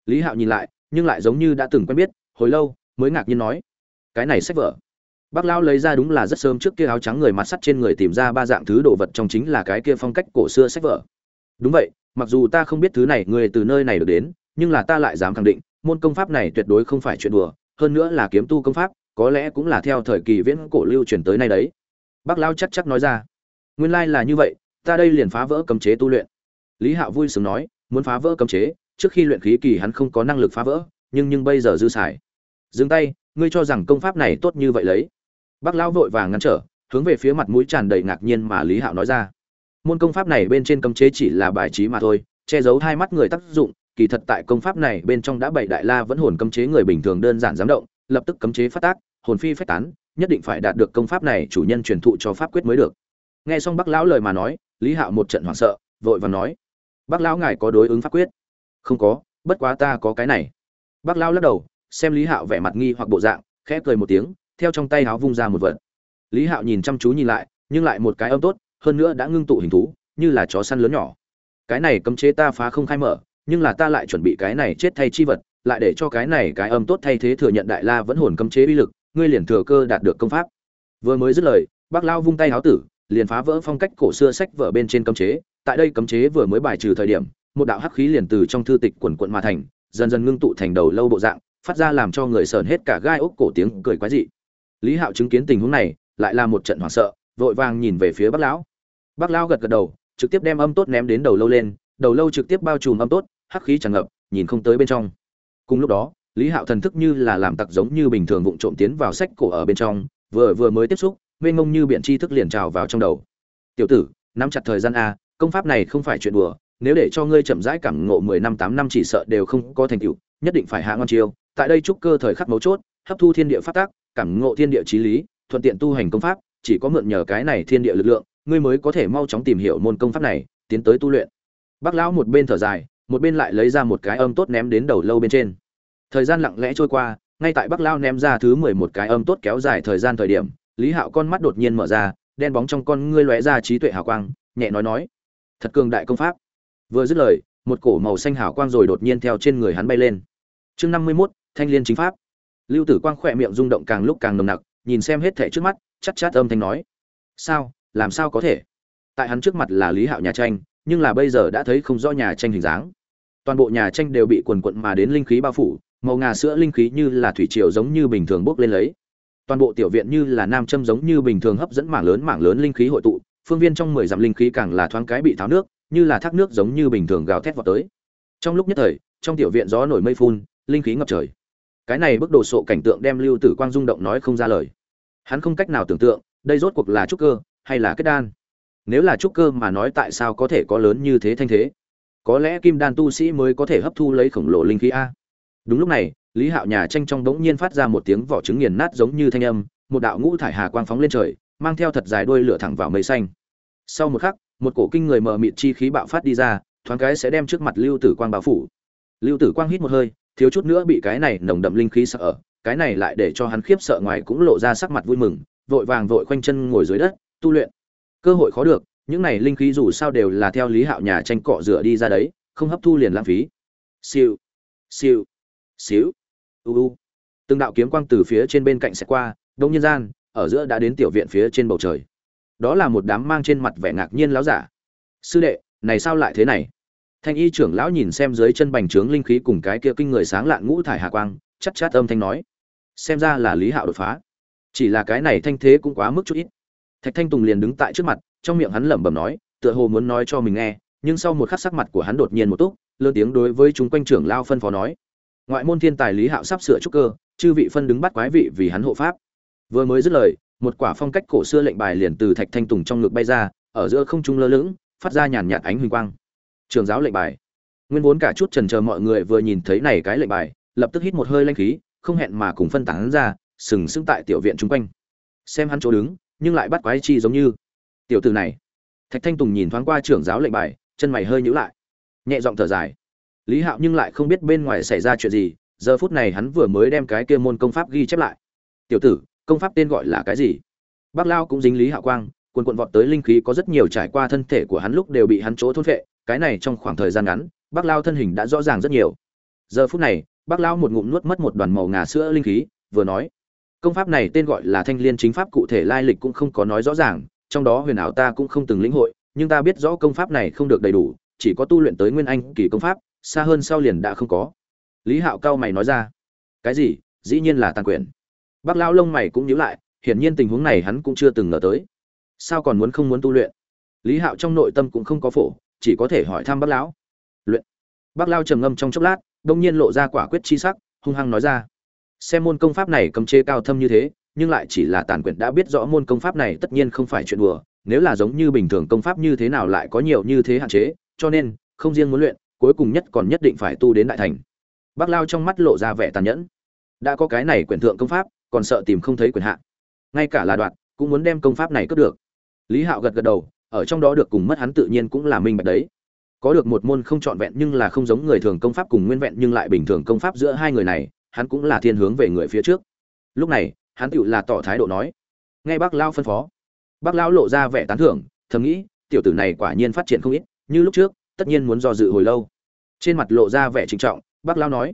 Lý hạo nhìn lại, nhưng lại giống như đã từng quen biết, hồi lâu, mới ngạc nhiên nói. Cái này sách vở bác Lão lấy ra đúng là rất sớm trước kia áo trắng người mặt sắt trên người tìm ra ba dạng thứ đồ vật trong chính là cái kia phong cách cổ xưa sách vở. Đúng vậy, mặc dù ta không biết thứ này người từ nơi này được đến, nhưng là ta lại dám khẳng định, môn công pháp này tuyệt đối không phải chuyện đùa, hơn nữa là kiếm tu công pháp, có lẽ cũng là theo thời kỳ viễn cổ lưu truyền tới nay đấy. Bác Lão chắc chắc nói ra. Nguyên lai là như vậy, ta đây liền phá vỡ cấm chế tu luyện. Lý hạo vui sướng nói, muốn phá vỡ cấm chế, trước khi luyện khí kỳ hắn không có năng lực phá vỡ, nhưng nhưng bây giờ dư xài. Dừng tay, ngươi cho rằng công pháp này tốt như vậy lấy bác lão vội vàng ngăn trở, hướng về phía mặt mũi tràn đầy ngạc nhiên mà lý hạo nói ra. Môn công pháp này bên trên cấm chế chỉ là bài trí mà thôi, che giấu hai mắt người tác dụng, kỳ thật tại công pháp này bên trong đã bảy đại la vẫn hồn cấm chế người bình thường đơn giản dám động, lập tức cấm chế phát tác, hồn phi phách tán, nhất định phải đạt được công pháp này chủ nhân truyền thụ cho pháp quyết mới được. Nghe xong bác lão lời mà nói, lý hạo một trận hoảng sợ, vội vàng nói, bác lão ngài có đối ứng pháp quyết? Không có, bất quá ta có cái này. Bác lão lắc đầu, xem lý hạo vẻ mặt nghi hoặc bộ dạng, khẽ cười một tiếng theo trong tay háo vung ra một vật. Lý hạo nhìn chăm chú nhìn lại, nhưng lại một cái âm tốt, hơn nữa đã ngưng tụ hình thú, như là chó săn lớn nhỏ. Cái này cấm chế ta phá không khai mở, nhưng là ta lại chuẩn bị cái này chết thay chi vật, lại để cho cái này cái âm tốt thay thế thừa nhận đại la vẫn hồn cấm chế uy lực, ngươi liền thừa cơ đạt được công pháp. Vừa mới dứt lời, bác lao vung tay háo tử, liền phá vỡ phong cách cổ xưa sách vở bên trên cấm chế, tại đây cấm chế vừa mới bài trừ thời điểm, một đạo hắc khí liền từ trong thư tịch quần quận mà thành, dần dần ngưng tụ thành đầu lâu bộ dạng, phát ra làm cho người sờn hết cả gai ốc cổ tiếng cười quái dị lý hạo chứng kiến tình huống này, lại là một trận hoảng sợ, vội vàng nhìn về phía bác lão. Bác lão gật gật đầu, trực tiếp đem âm tốt ném đến đầu lâu lên, đầu lâu trực tiếp bao trùm âm tốt, hắc khí tràn ngập, nhìn không tới bên trong. Cùng lúc đó, lý hạo thần thức như là làm tặc giống như bình thường vụng trộm tiến vào sách cổ ở bên trong, vừa vừa mới tiếp xúc, mênh mông như biện tri thức liền trào vào trong đầu. Tiểu tử, nắm chặt thời gian a, công pháp này không phải chuyện đùa, nếu để cho ngươi chậm rãi cảm ngộ mười năm, tám năm chỉ sợ đều không có thành tựu, nhất định phải hạ ngon chiêu, tại đây trúc cơ thời khắc mấu chốt, hấp thu thiên địa phát tác cảm ngộ thiên địa trí lý, thuận tiện tu hành công pháp, chỉ có mượn nhờ cái này thiên địa lực lượng, ngươi mới có thể mau chóng tìm hiểu môn công pháp này, tiến tới tu luyện. Bác lão một bên thở dài, một bên lại lấy ra một cái âm tốt ném đến đầu lâu bên trên. Thời gian lặng lẽ trôi qua, ngay tại bắc lao ném ra thứ mười một cái âm tốt kéo dài thời gian thời điểm, lý hạo con mắt đột nhiên mở ra, đen bóng trong con ngươi lóe ra trí tuệ hào quang, nhẹ nói nói, thật cường đại công pháp. Vừa dứt lời, một cổ màu xanh hào quang rồi đột nhiên theo trên người hắn bay lên. Chương năm mươi mốt, thanh liên chính pháp lưu tử quang khỏe miệng rung động càng lúc càng nồng nặc, nhìn xem hết thẻ trước mắt chắc chát âm thanh nói, sao? Làm sao có thể? Tại hắn trước mặt là lý hạo nhà tranh, nhưng là bây giờ đã thấy không rõ nhà tranh hình dáng. Toàn bộ nhà tranh đều bị quần quận mà đến linh khí bao phủ, màu ngà sữa linh khí như là thủy triều giống như bình thường bốc lên lấy. Toàn bộ tiểu viện như là nam châm giống như bình thường hấp dẫn mảng lớn mảng lớn linh khí hội tụ, phương viên trong mười dặm linh khí càng là thoáng cái bị tháo nước, như là thác nước giống như bình thường gào thét vào tới. Trong lúc nhất thời, trong tiểu viện gió nổi mây phun, linh khí ngập trời cái này bức đồ sộ cảnh tượng đem lưu tử quang rung động nói không ra lời. Hắn không cách nào tưởng tượng, đây rốt cuộc là trúc cơ, hay là kết đan? Nếu là trúc cơ mà nói tại sao có thể có lớn như thế thanh thế? Có lẽ kim đan tu sĩ mới có thể hấp thu lấy khổng lồ linh khí a. Đúng lúc này, lý hạo nhà tranh trong bỗng nhiên phát ra một tiếng vỏ trứng nghiền nát giống như thanh âm, một đạo ngũ thải hà quang phóng lên trời, mang theo thật dài đuôi lửa thẳng vào mây xanh. Sau một khắc, một cổ kinh người mờ mịt chi khí bạo phát đi ra, thoáng cái sẽ đem trước mặt lưu tử quang bao phủ. Lưu tử quang hít một hơi thiếu chút nữa bị cái này nồng đậm linh khí sợ cái này lại để cho hắn khiếp sợ ngoài cũng lộ ra sắc mặt vui mừng, vội vàng vội khoanh chân ngồi dưới đất, tu luyện. Cơ hội khó được, những này linh khí dù sao đều là theo lý hạo nhà tranh cọ rửa đi ra đấy, không hấp thu liền lãng phí. Siêu siêu, xíu, u u. Từng đạo kiếm quang từ phía trên bên cạnh sẽ qua, đông nhân gian, ở giữa đã đến tiểu viện phía trên bầu trời. Đó là một đám mang trên mặt vẻ ngạc nhiên láo giả. Sư đệ, này sao lại thế này? Thanh y trưởng lão nhìn xem dưới chân bành trướng linh khí cùng cái kia kinh người sáng lạn ngũ thải hà quang, chắc chát âm thanh nói, xem ra là lý hạo đột phá. Chỉ là cái này thanh thế cũng quá mức chút ít. Thạch thanh tùng liền đứng tại trước mặt, trong miệng hắn lẩm bẩm nói, tựa hồ muốn nói cho mình nghe, nhưng sau một khắc sắc mặt của hắn đột nhiên một túc, lớn tiếng đối với chúng quanh trưởng lao phân phó nói, ngoại môn thiên tài lý hạo sắp sửa trúc cơ, chư vị phân đứng bắt quái vị vì hắn hộ pháp. Vừa mới dứt lời, một quả phong cách cổ xưa lệnh bài liền từ thạch thanh tùng trong ngực bay ra, ở giữa không trung lơ lửng, phát ra nhàn nhạt ánh huỳnh quang trường giáo lệnh bài. Nguyên vốn cả chút trần chờ mọi người vừa nhìn thấy này cái lệnh bài, lập tức hít một hơi lanh khí, không hẹn mà cùng phân tán ra, sừng sững tại tiểu viện chung quanh. Xem hắn chỗ đứng, nhưng lại bắt quái chi giống như. Tiểu từ này. Thạch thanh tùng nhìn thoáng qua trưởng giáo lệnh bài, chân mày hơi nhíu lại. Nhẹ giọng thở dài. Lý hạo nhưng lại không biết bên ngoài xảy ra chuyện gì, giờ phút này hắn vừa mới đem cái kia môn công pháp ghi chép lại. Tiểu tử, công pháp tên gọi là cái gì? Bác lao cũng dính lý hạo quang quần quận vọt tới linh khí có rất nhiều trải qua thân thể của hắn lúc đều bị hắn chỗ thôn phệ cái này trong khoảng thời gian ngắn, bác lao thân hình đã rõ ràng rất nhiều. Giờ phút này, bác lao một ngụm nuốt mất một đoàn màu ngà sữa linh khí, vừa nói, công pháp này tên gọi là thanh liên chính pháp cụ thể lai lịch cũng không có nói rõ ràng, trong đó huyền ảo ta cũng không từng lĩnh hội, nhưng ta biết rõ công pháp này không được đầy đủ, chỉ có tu luyện tới nguyên anh kỳ công pháp, xa hơn sau liền đã không có. Lý hạo cao mày nói ra, cái gì? Dĩ nhiên là tàn quyền bác lão lông mày cũng nhíu lại, hiển nhiên tình huống này hắn cũng chưa từng ngờ tới. Sao còn muốn không muốn tu luyện? Lý hạo trong nội tâm cũng không có phổ chỉ có thể hỏi thăm bác lão. Luyện. Bác lao trầm ngâm trong chốc lát, đông nhiên lộ ra quả quyết chi sắc, hung hăng nói ra. Xem môn công pháp này cấm chế cao thâm như thế, nhưng lại chỉ là tàn quyển đã biết rõ môn công pháp này tất nhiên không phải chuyện đùa. Nếu là giống như bình thường công pháp như thế nào lại có nhiều như thế hạn chế, cho nên, không riêng muốn luyện, cuối cùng nhất còn nhất định phải tu đến đại thành. Bác lao trong mắt lộ ra vẻ tàn nhẫn. Đã có cái này quyển thượng công pháp, còn sợ tìm không thấy quyền hạ. Ngay cả là đoạn, cũng muốn đem công pháp này cướp được. Lý hạo gật gật đầu ở trong đó được cùng mất hắn tự nhiên cũng là minh bạch đấy. Có được một môn không trọn vẹn nhưng là không giống người thường công pháp cùng nguyên vẹn nhưng lại bình thường công pháp giữa hai người này, hắn cũng là thiên hướng về người phía trước. Lúc này, hắn tựu là tỏ thái độ nói, nghe bác lao phân phó. Bác Lão lộ ra vẻ tán thưởng, thầm nghĩ, tiểu tử này quả nhiên phát triển không ít, như lúc trước, tất nhiên muốn do dự hồi lâu. Trên mặt lộ ra vẻ trịnh trọng, bác Lão nói,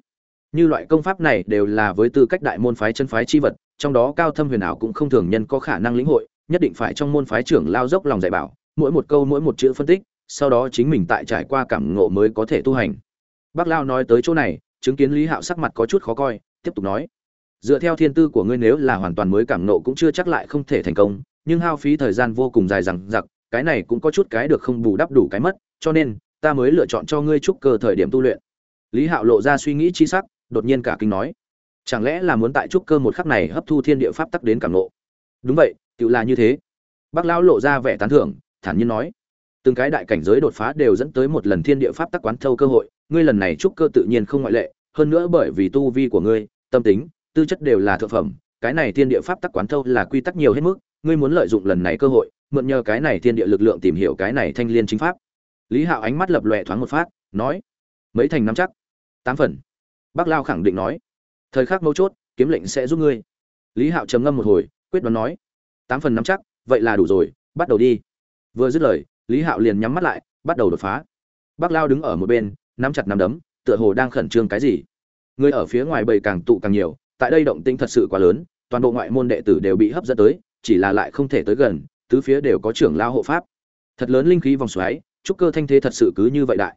như loại công pháp này đều là với tư cách đại môn phái chân phái chi vật, trong đó cao thâm huyền ảo cũng không thường nhân có khả năng lĩnh hội, nhất định phải trong môn phái trưởng lao dốc lòng dạy bảo mỗi một câu mỗi một chữ phân tích, sau đó chính mình tại trải qua cảm ngộ mới có thể tu hành. Bác lao nói tới chỗ này, chứng kiến lý hạo sắc mặt có chút khó coi, tiếp tục nói, dựa theo thiên tư của ngươi nếu là hoàn toàn mới cảm ngộ cũng chưa chắc lại không thể thành công, nhưng hao phí thời gian vô cùng dài dằng dặc, cái này cũng có chút cái được không bù đắp đủ cái mất, cho nên, ta mới lựa chọn cho ngươi trúc cơ thời điểm tu luyện. Lý hạo lộ ra suy nghĩ chi sắc, đột nhiên cả kinh nói, chẳng lẽ là muốn tại trúc cơ một khắc này hấp thu thiên địa pháp tắc đến cảm ngộ? Đúng vậy tự là như thế. Bác lão lộ ra vẻ tán thưởng thản nhiên nói. Từng cái đại cảnh giới đột phá đều dẫn tới một lần thiên địa pháp tắc quán thâu cơ hội, ngươi lần này trúc cơ tự nhiên không ngoại lệ, hơn nữa bởi vì tu vi của ngươi, tâm tính, tư chất đều là thượng phẩm, cái này thiên địa pháp tắc quán thâu là quy tắc nhiều hết mức, ngươi muốn lợi dụng lần này cơ hội, mượn nhờ cái này thiên địa lực lượng tìm hiểu cái này thanh liên chính pháp. Lý hạo ánh mắt lập lòe thoáng một phát, nói, mấy thành nắm chắc? Tám phần. Bác lao khẳng định nói, thời khắc mấu chốt, kiếm lệnh sẽ giúp ngươi. Lý hạo trầm ngâm một hồi, quyết đoán nói, tám phần nắm chắc, vậy là đủ rồi, bắt đầu đi vừa dứt lời, lý hạo liền nhắm mắt lại, bắt đầu đột phá. Bác lao đứng ở một bên, nắm chặt nắm đấm, tựa hồ đang khẩn trương cái gì. Người ở phía ngoài bầy càng tụ càng nhiều, tại đây động tĩnh thật sự quá lớn, toàn bộ ngoại môn đệ tử đều bị hấp dẫn tới, chỉ là lại không thể tới gần, tứ phía đều có trưởng lao hộ pháp. Thật lớn linh khí vòng xoáy, trúc cơ thanh thế thật sự cứ như vậy đại.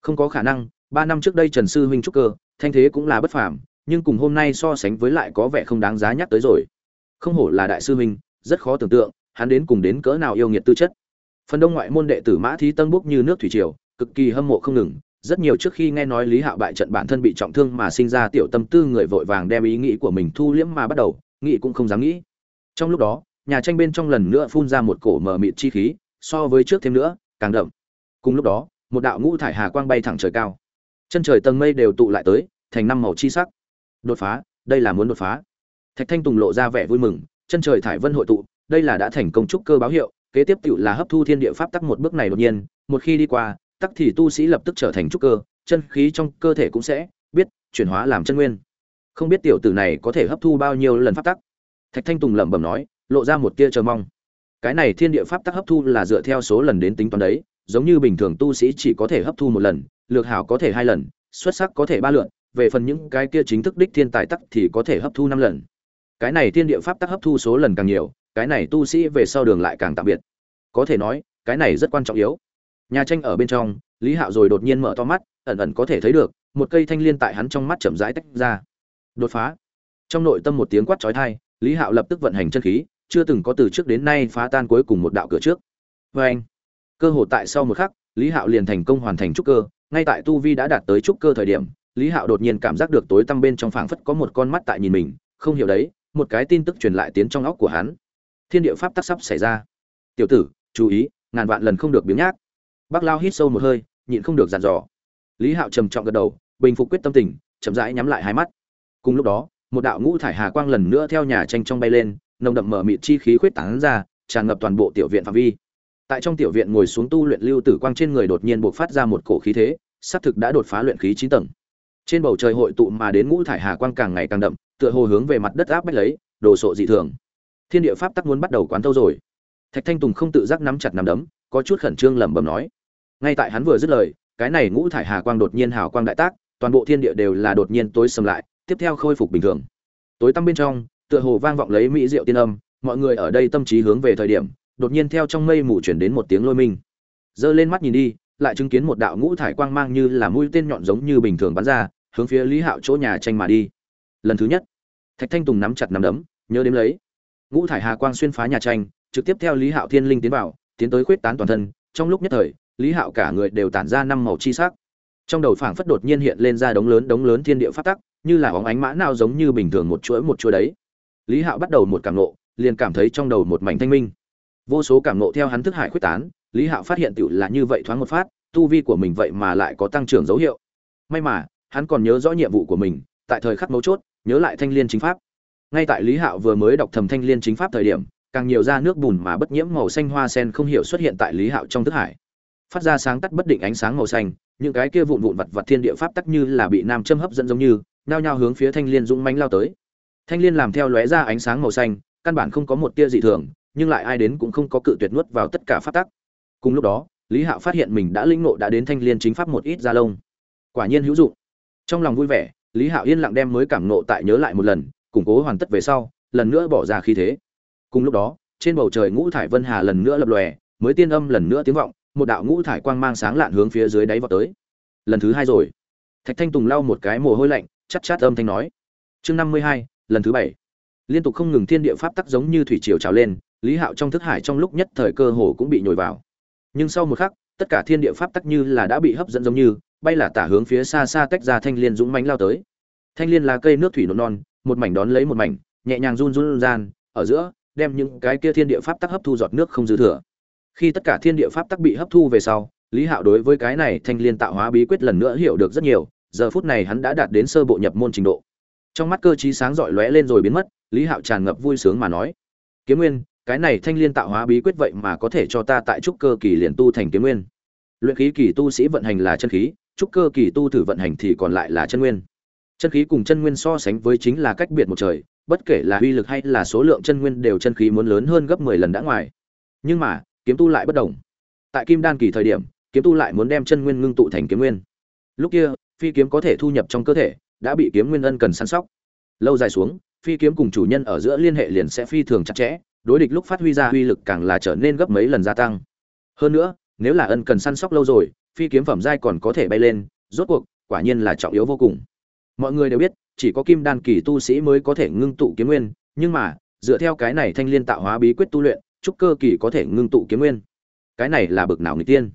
Không có khả năng, ba năm trước đây trần sư huynh trúc cơ, thanh thế cũng là bất phàm, nhưng cùng hôm nay so sánh với lại có vẻ không đáng giá nhắc tới rồi. Không hổ là đại sư huynh, rất khó tưởng tượng, hắn đến cùng đến cỡ nào yêu nghiệt tư chất phần đông ngoại môn đệ tử mã thí tân búc như nước thủy triều, cực kỳ hâm mộ không ngừng. Rất nhiều trước khi nghe nói lý hạo bại trận bản thân bị trọng thương mà sinh ra tiểu tâm tư người vội vàng đem ý nghĩ của mình thu liễm mà bắt đầu, nghĩ cũng không dám nghĩ. Trong lúc đó, nhà tranh bên trong lần nữa phun ra một cổ mờ mịt chi khí, so với trước thêm nữa, càng đậm. Cùng lúc đó, một đạo ngũ thải hà quang bay thẳng trời cao. Chân trời tầng mây đều tụ lại tới, thành năm màu chi sắc. Đột phá, đây là muốn đột phá. Thạch thanh tùng lộ ra vẻ vui mừng, chân trời thải vân hội tụ, đây là đã thành công trúc cơ báo hiệu kế tiếp tựu là hấp thu thiên địa pháp tắc một bước này đột nhiên một khi đi qua tắc thì tu sĩ lập tức trở thành trúc cơ chân khí trong cơ thể cũng sẽ biết chuyển hóa làm chân nguyên. Không biết tiểu tử này có thể hấp thu bao nhiêu lần pháp tắc? Thạch thanh tùng lẩm bẩm nói lộ ra một tia chờ mong. Cái này thiên địa pháp tắc hấp thu là dựa theo số lần đến tính toán đấy giống như bình thường tu sĩ chỉ có thể hấp thu một lần lược hảo có thể hai lần xuất sắc có thể ba lượt, về phần những cái kia chính thức đích thiên tài tắc thì có thể hấp thu năm lần. Cái này thiên địa pháp tắc hấp thu số lần càng nhiều cái này tu sĩ về sau đường lại càng tạm biệt. Có thể nói, cái này rất quan trọng yếu. Nhà tranh ở bên trong, lý hạo rồi đột nhiên mở to mắt, ẩn ẩn có thể thấy được, một cây thanh liên tại hắn trong mắt chậm rãi tách ra. Đột phá. Trong nội tâm một tiếng quát chói tai, lý hạo lập tức vận hành chân khí, chưa từng có từ trước đến nay phá tan cuối cùng một đạo cửa trước. Vê anh cơ hội tại sau một khắc, lý hạo liền thành công hoàn thành trúc cơ, ngay tại tu vi đã đạt tới trúc cơ thời điểm, lý hạo đột nhiên cảm giác được tối tăm bên trong phảng phất có một con mắt tại nhìn mình, không hiểu đấy, một cái tin tức truyền lại tiến trong óc của hắn thiên địa pháp tắc sắp xảy ra. Tiểu tử, chú ý, ngàn vạn lần không được biếng nhác. Bác lao hít sâu một hơi, nhịn không được dàn dò. Lý hạo trầm trọng gật đầu, bình phục quyết tâm tình, chậm rãi nhắm lại hai mắt. Cùng lúc đó, một đạo ngũ thải hà quang lần nữa theo nhà tranh trong bay lên, nồng đậm mở mịt chi khí khuyết tán ra, tràn ngập toàn bộ tiểu viện phạm vi. Tại trong tiểu viện ngồi xuống tu luyện lưu tử quang trên người đột nhiên buộc phát ra một cổ khí thế xác thực đã đột phá luyện khí chín tầng. Trên bầu trời hội tụ mà đến ngũ thải hà quang càng ngày càng đậm, tựa hồ hướng về mặt đất áp bách lấy, đồ sộ dị thường thiên địa pháp tắc muốn bắt đầu quán thâu rồi. Thạch thanh tùng không tự giác nắm chặt nắm đấm, có chút khẩn trương lẩm bẩm nói. Ngay tại hắn vừa dứt lời, cái này ngũ thải hà quang đột nhiên hào quang đại tác, toàn bộ thiên địa đều là đột nhiên tối sầm lại, tiếp theo khôi phục bình thường. Tối tăm bên trong, tựa hồ vang vọng lấy mỹ diệu tiên âm, mọi người ở đây tâm trí hướng về thời điểm, đột nhiên theo trong mây mù chuyển đến một tiếng lôi minh. Giơ lên mắt nhìn đi, lại chứng kiến một đạo ngũ thải quang mang như là mũi tên nhọn giống như bình thường bắn ra, hướng phía lý hạo chỗ nhà tranh mà đi. Lần thứ nhất, thạch thanh tùng nắm chặt nắm đấm, nhớ đếm lấy ngũ thải hà quang xuyên phá nhà tranh, trực tiếp theo lý hạo thiên linh tiến vào, tiến tới khuyết tán toàn thân. Trong lúc nhất thời, lý hạo cả người đều tản ra năm màu chi sắc. Trong đầu phảng phất đột nhiên hiện lên ra đống lớn đống lớn thiên địa phát tắc, như là óng ánh mã nào giống như bình thường một chuỗi một chuỗi đấy. Lý hạo bắt đầu một cảm nộ liền cảm thấy trong đầu một mảnh thanh minh. Vô số cảm nộ theo hắn thức hải khuyết tán, lý hạo phát hiện tựu là như vậy thoáng một phát, tu vi của mình vậy mà lại có tăng trưởng dấu hiệu. May mà, hắn còn nhớ rõ nhiệm vụ của mình, tại thời khắc mấu chốt, nhớ lại thanh liên chính pháp ngay tại lý hạo vừa mới đọc thầm thanh liên chính pháp thời điểm, càng nhiều ra nước bùn mà bất nhiễm màu xanh hoa sen không hiểu xuất hiện tại lý hạo trong thức hải. Phát ra sáng tắt bất định ánh sáng màu xanh, những cái kia vụn vụn vặt vặt thiên địa pháp tắc như là bị nam châm hấp dẫn giống như nao nhao hướng phía thanh liên dũng mánh lao tới. Thanh liên làm theo lóe ra ánh sáng màu xanh, căn bản không có một tia dị thường, nhưng lại ai đến cũng không có cự tuyệt nuốt vào tất cả pháp tắc. Cùng lúc đó, lý hạo phát hiện mình đã linh nộ đã đến thanh liên chính pháp một ít da lông. Quả nhiên hữu dụng. Trong lòng vui vẻ, lý hạo yên lặng đem mới cảm nộ tại nhớ lại một lần củng cố hoàn tất về sau, lần nữa bỏ ra khí thế. Cùng lúc đó, trên bầu trời ngũ thải vân hà lần nữa lập lòe, mới tiên âm lần nữa tiếng vọng, một đạo ngũ thải quang mang sáng lạn hướng phía dưới đáy vọt tới. Lần thứ hai rồi. Thạch thanh tùng lau một cái mồ hôi lạnh chắc chát âm thanh nói. Chương năm mươi hai, lần thứ bảy. Liên tục không ngừng thiên địa pháp tắc giống như thủy triều trào lên, lý hạo trong thức hải trong lúc nhất thời cơ hồ cũng bị nhồi vào. Nhưng sau một khắc, tất cả thiên địa pháp tắc như là đã bị hấp dẫn giống như, bay là tả hướng phía xa xa tách ra thanh liên dũng mãnh lao tới. Thanh liên là cây nước thủy nộn non một mảnh đón lấy một mảnh, nhẹ nhàng run run gian, ở giữa, đem những cái kia thiên địa pháp tắc hấp thu giọt nước không dư thừa. Khi tất cả thiên địa pháp tắc bị hấp thu về sau, lý hạo đối với cái này thanh liên tạo hóa bí quyết lần nữa hiểu được rất nhiều, giờ phút này hắn đã đạt đến sơ bộ nhập môn trình độ. Trong mắt cơ trí sáng rọi lóe lên rồi biến mất, lý hạo tràn ngập vui sướng mà nói, kiếm nguyên, cái này thanh liên tạo hóa bí quyết vậy mà có thể cho ta tại trúc cơ kỳ liền tu thành kiếm nguyên? Luyện khí kỳ tu sĩ vận hành là chân khí, trúc cơ kỳ tu thử vận hành thì còn lại là chân nguyên chân khí cùng chân nguyên so sánh với chính là cách biệt một trời, bất kể là uy lực hay là số lượng chân nguyên đều chân khí muốn lớn hơn gấp mười lần đã ngoài. Nhưng mà, kiếm tu lại bất đồng. Tại kim đan kỳ thời điểm, kiếm tu lại muốn đem chân nguyên ngưng tụ thành kiếm nguyên. Lúc kia, phi kiếm có thể thu nhập trong cơ thể, đã bị kiếm nguyên ân cần săn sóc. Lâu dài xuống, phi kiếm cùng chủ nhân ở giữa liên hệ liền sẽ phi thường chặt chẽ, đối địch lúc phát huy ra uy lực càng là trở nên gấp mấy lần gia tăng. Hơn nữa, nếu là ân cần săn sóc lâu rồi, phi kiếm phẩm giai còn có thể bay lên, rốt cuộc, quả nhiên là trọng yếu vô cùng mọi người đều biết, chỉ có kim đan kỳ tu sĩ mới có thể ngưng tụ kiếm nguyên, nhưng mà, dựa theo cái này thanh liên tạo hóa bí quyết tu luyện, trúc cơ kỳ có thể ngưng tụ kiếm nguyên. Cái này là bực nào người tiên?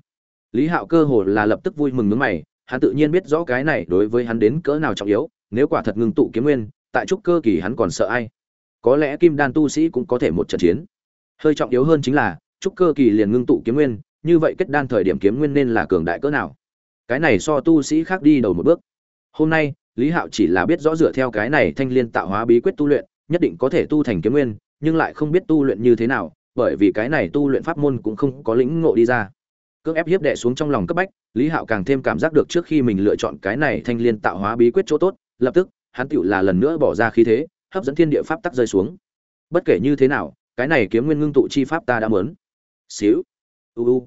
Lý hạo cơ hồ là lập tức vui mừng nước mày, hắn tự nhiên biết rõ cái này đối với hắn đến cỡ nào trọng yếu, nếu quả thật ngưng tụ kiếm nguyên, tại trúc cơ kỳ hắn còn sợ ai? Có lẽ kim đan tu sĩ cũng có thể một trận chiến. Hơi trọng yếu hơn chính là, trúc cơ kỳ liền ngưng tụ kiếm nguyên, như vậy kết đan thời điểm kiếm nguyên nên là cường đại cỡ nào? Cái này so tu sĩ khác đi đầu một bước. Hôm nay lý hạo chỉ là biết rõ dựa theo cái này thanh liên tạo hóa bí quyết tu luyện, nhất định có thể tu thành kiếm nguyên, nhưng lại không biết tu luyện như thế nào, bởi vì cái này tu luyện pháp môn cũng không có lĩnh ngộ đi ra. Cưỡng ép hiếp đệ xuống trong lòng cấp bách, lý hạo càng thêm cảm giác được trước khi mình lựa chọn cái này thanh liên tạo hóa bí quyết chỗ tốt, lập tức, hắn tựu là lần nữa bỏ ra khí thế, hấp dẫn thiên địa pháp tắc rơi xuống. Bất kể như thế nào, cái này kiếm nguyên ngưng tụ chi pháp ta đã mớn xíu. U u.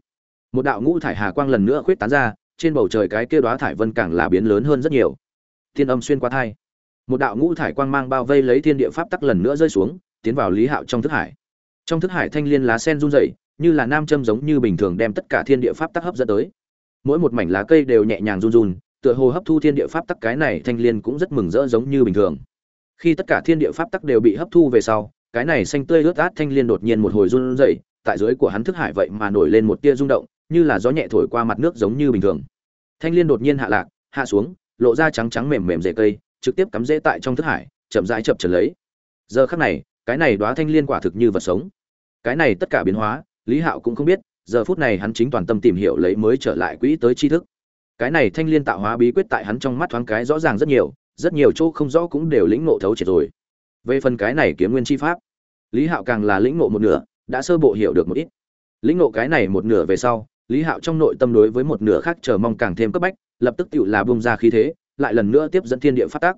Một đạo ngũ thải hà quang lần nữa khuyết tán ra, trên bầu trời cái kia đoá thải vân càng là biến lớn hơn rất nhiều thiên âm xuyên qua thai. Một đạo ngũ thải quang mang bao vây lấy thiên địa pháp tắc lần nữa rơi xuống, tiến vào lý hạo trong thức hải. Trong thức hải thanh liên lá sen run rẩy, như là nam châm giống như bình thường đem tất cả thiên địa pháp tắc hấp dẫn tới. Mỗi một mảnh lá cây đều nhẹ nhàng run run, tựa hồ hấp thu thiên địa pháp tắc cái này thanh liên cũng rất mừng rỡ giống như bình thường. Khi tất cả thiên địa pháp tắc đều bị hấp thu về sau, cái này xanh tươi ướt át thanh liên đột nhiên một hồi run rẩy, tại dưới của hắn thức hải vậy mà nổi lên một tia rung động, như là gió nhẹ thổi qua mặt nước giống như bình thường. Thanh liên đột nhiên hạ lạc, hạ xuống lộ ra trắng trắng mềm mềm rễ cây, trực tiếp cắm rễ tại trong thức hải, chậm rãi chập trở lấy. Giờ khắc này, cái này đóa thanh liên quả thực như vật sống. Cái này tất cả biến hóa, lý hạo cũng không biết, giờ phút này hắn chính toàn tâm tìm hiểu lấy mới trở lại quỹ tới tri thức. Cái này thanh liên tạo hóa bí quyết tại hắn trong mắt thoáng cái rõ ràng rất nhiều rất nhiều chỗ không rõ cũng đều lĩnh ngộ thấu triệt rồi. Về phần cái này kiếm nguyên chi pháp, lý hạo càng là lĩnh ngộ một nửa, đã sơ bộ hiểu được một ít. Lĩnh ngộ cái này một nửa về sau, lý hạo trong nội tâm đối với một nửa khác chờ mong càng thêm cấp bách lập tức tựu là bung ra khí thế, lại lần nữa tiếp dẫn thiên địa phát tác.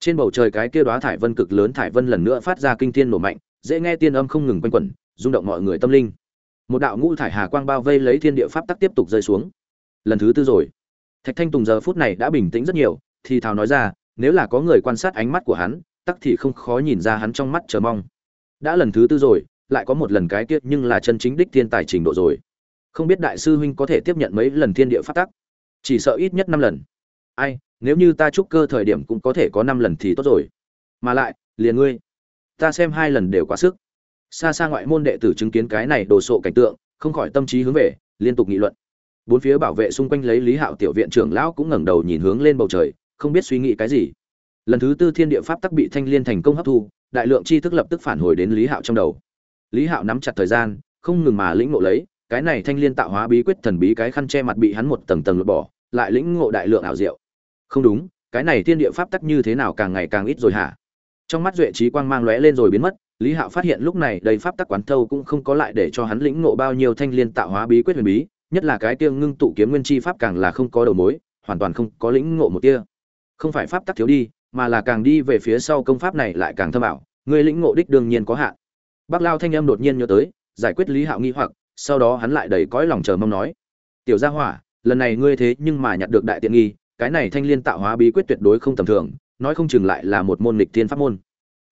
Trên bầu trời cái kia đoá thải vân cực lớn thải vân lần nữa phát ra kinh thiên nổ mạnh, dễ nghe tiên âm không ngừng quanh quẩn, rung động mọi người tâm linh. Một đạo ngũ thải hà quang bao vây lấy thiên địa pháp tắc tiếp tục rơi xuống. Lần thứ tư rồi. Thạch thanh tùng giờ phút này đã bình tĩnh rất nhiều, thì thào nói ra, nếu là có người quan sát ánh mắt của hắn, tắc thì không khó nhìn ra hắn trong mắt chờ mong. Đã lần thứ tư rồi, lại có một lần cái kia nhưng là chân chính đích thiên tài trình độ rồi. Không biết đại sư huynh có thể tiếp nhận mấy lần thiên địa phát tắc? Chỉ sợ ít nhất năm lần. Ai, nếu như ta chúc cơ thời điểm cũng có thể có năm lần thì tốt rồi. Mà lại, liền ngươi. Ta xem hai lần đều quá sức. Xa xa ngoại môn đệ tử chứng kiến cái này đồ sộ cảnh tượng, không khỏi tâm trí hướng về, liên tục nghị luận. Bốn phía bảo vệ xung quanh lấy lý hạo tiểu viện trưởng lão cũng ngẩng đầu nhìn hướng lên bầu trời, không biết suy nghĩ cái gì. Lần thứ tư thiên địa pháp tắc bị thanh liên thành công hấp thu, đại lượng tri thức lập tức phản hồi đến lý hạo trong đầu. Lý hạo nắm chặt thời gian, không ngừng mà lĩnh ngộ lấy cái này thanh liên tạo hóa bí quyết thần bí cái khăn che mặt bị hắn một tầng tầng lột bỏ, lại lĩnh ngộ đại lượng ảo diệu. Không đúng, cái này thiên địa pháp tắc như thế nào càng ngày càng ít rồi hả? Trong mắt duệ trí quang mang lóe lên rồi biến mất, lý hạo phát hiện lúc này đầy pháp tắc quán thâu cũng không có lại để cho hắn lĩnh ngộ bao nhiêu thanh liên tạo hóa bí quyết huyền bí, nhất là cái kia ngưng tụ kiếm nguyên chi pháp càng là không có đầu mối, hoàn toàn không có lĩnh ngộ một kia không phải pháp tắc thiếu đi, mà là càng đi về phía sau công pháp này lại càng thâm ảo, người lĩnh ngộ đích đương nhiên có hạn. Bác lao thanh âm đột nhiên nhớ tới, giải quyết lý hạo nghi hoặc sau đó hắn lại đầy cõi lòng chờ mong nói, tiểu gia hỏa, lần này ngươi thế nhưng mà nhặt được đại tiện nghi, cái này thanh liên tạo hóa bí quyết tuyệt đối không tầm thường, nói không chừng lại là một môn lịch thiên pháp môn.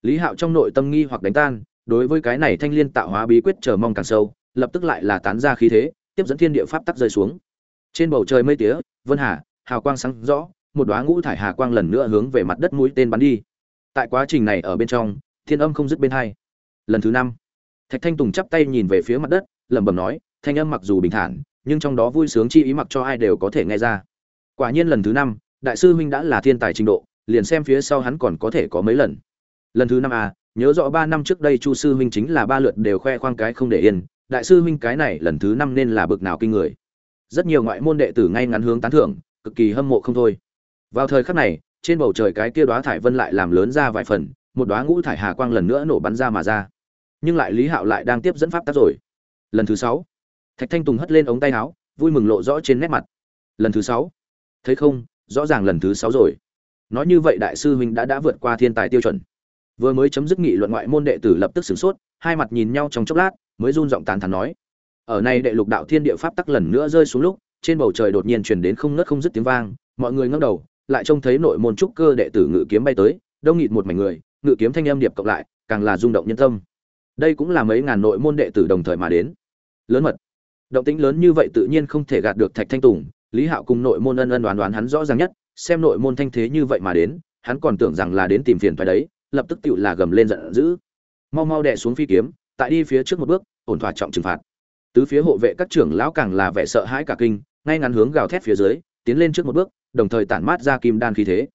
Lý hạo trong nội tâm nghi hoặc đánh tan, đối với cái này thanh liên tạo hóa bí quyết chờ mong càng sâu, lập tức lại là tán ra khí thế, tiếp dẫn thiên địa pháp tắc rơi xuống. Trên bầu trời mây tía, vân hà, hào quang sáng rõ, một đóa ngũ thải hà quang lần nữa hướng về mặt đất mũi tên bắn đi. Tại quá trình này ở bên trong, thiên âm không dứt bên hai. Lần thứ năm, thạch thanh tùng chắp tay nhìn về phía mặt đất lẩm bẩm nói, thanh âm mặc dù bình thản, nhưng trong đó vui sướng chi ý mặc cho ai đều có thể nghe ra. Quả nhiên lần thứ năm, đại sư huynh đã là thiên tài trình độ, liền xem phía sau hắn còn có thể có mấy lần. Lần thứ năm à nhớ rõ ba năm trước đây chu sư huynh chính là ba lượt đều khoe khoang cái không để yên, đại sư huynh cái này lần thứ năm nên là bực nào kinh người. Rất nhiều ngoại môn đệ tử ngay ngắn hướng tán thưởng, cực kỳ hâm mộ không thôi. Vào thời khắc này, trên bầu trời cái kia đóa thải vân lại làm lớn ra vài phần, một đóa ngũ thải hà quang lần nữa nổ bắn ra mà ra. Nhưng lại lý hạo lại đang tiếp dẫn pháp tác rồi lần thứ sáu. Thạch thanh tùng hất lên ống tay áo, vui mừng lộ rõ trên nét mặt. Lần thứ sáu. Thấy không, rõ ràng lần thứ sáu rồi. Nói như vậy đại sư huynh đã đã vượt qua thiên tài tiêu chuẩn. Vừa mới chấm dứt nghị luận ngoại môn đệ tử lập tức sửng sốt, hai mặt nhìn nhau trong chốc lát, mới run giọng tán thắn nói. Ở này đệ lục đạo thiên địa pháp tắc lần nữa rơi xuống lúc, trên bầu trời đột nhiên truyền đến không ngớt không dứt tiếng vang, mọi người ngẩng đầu, lại trông thấy nội môn trúc cơ đệ tử ngự kiếm bay tới, đông nghịt một mảnh người, ngự kiếm thanh âm điệp cộng lại, càng là rung động nhân tâm. Đây cũng là mấy ngàn nội môn đệ tử đồng thời mà đến lớn mật. Động tĩnh lớn như vậy tự nhiên không thể gạt được thạch thanh tùng, lý hạo cùng nội môn ân ân đoán đoán hắn rõ ràng nhất, xem nội môn thanh thế như vậy mà đến, hắn còn tưởng rằng là đến tìm phiền thoái đấy, lập tức tựu là gầm lên giận dữ. Mau mau đè xuống phi kiếm, tại đi phía trước một bước, ổn thỏa trọng trừng phạt. Tứ phía hộ vệ các trưởng lão càng là vẻ sợ hãi cả kinh, ngay ngắn hướng gào thét phía dưới, tiến lên trước một bước, đồng thời tản mát ra kim đan khí thế.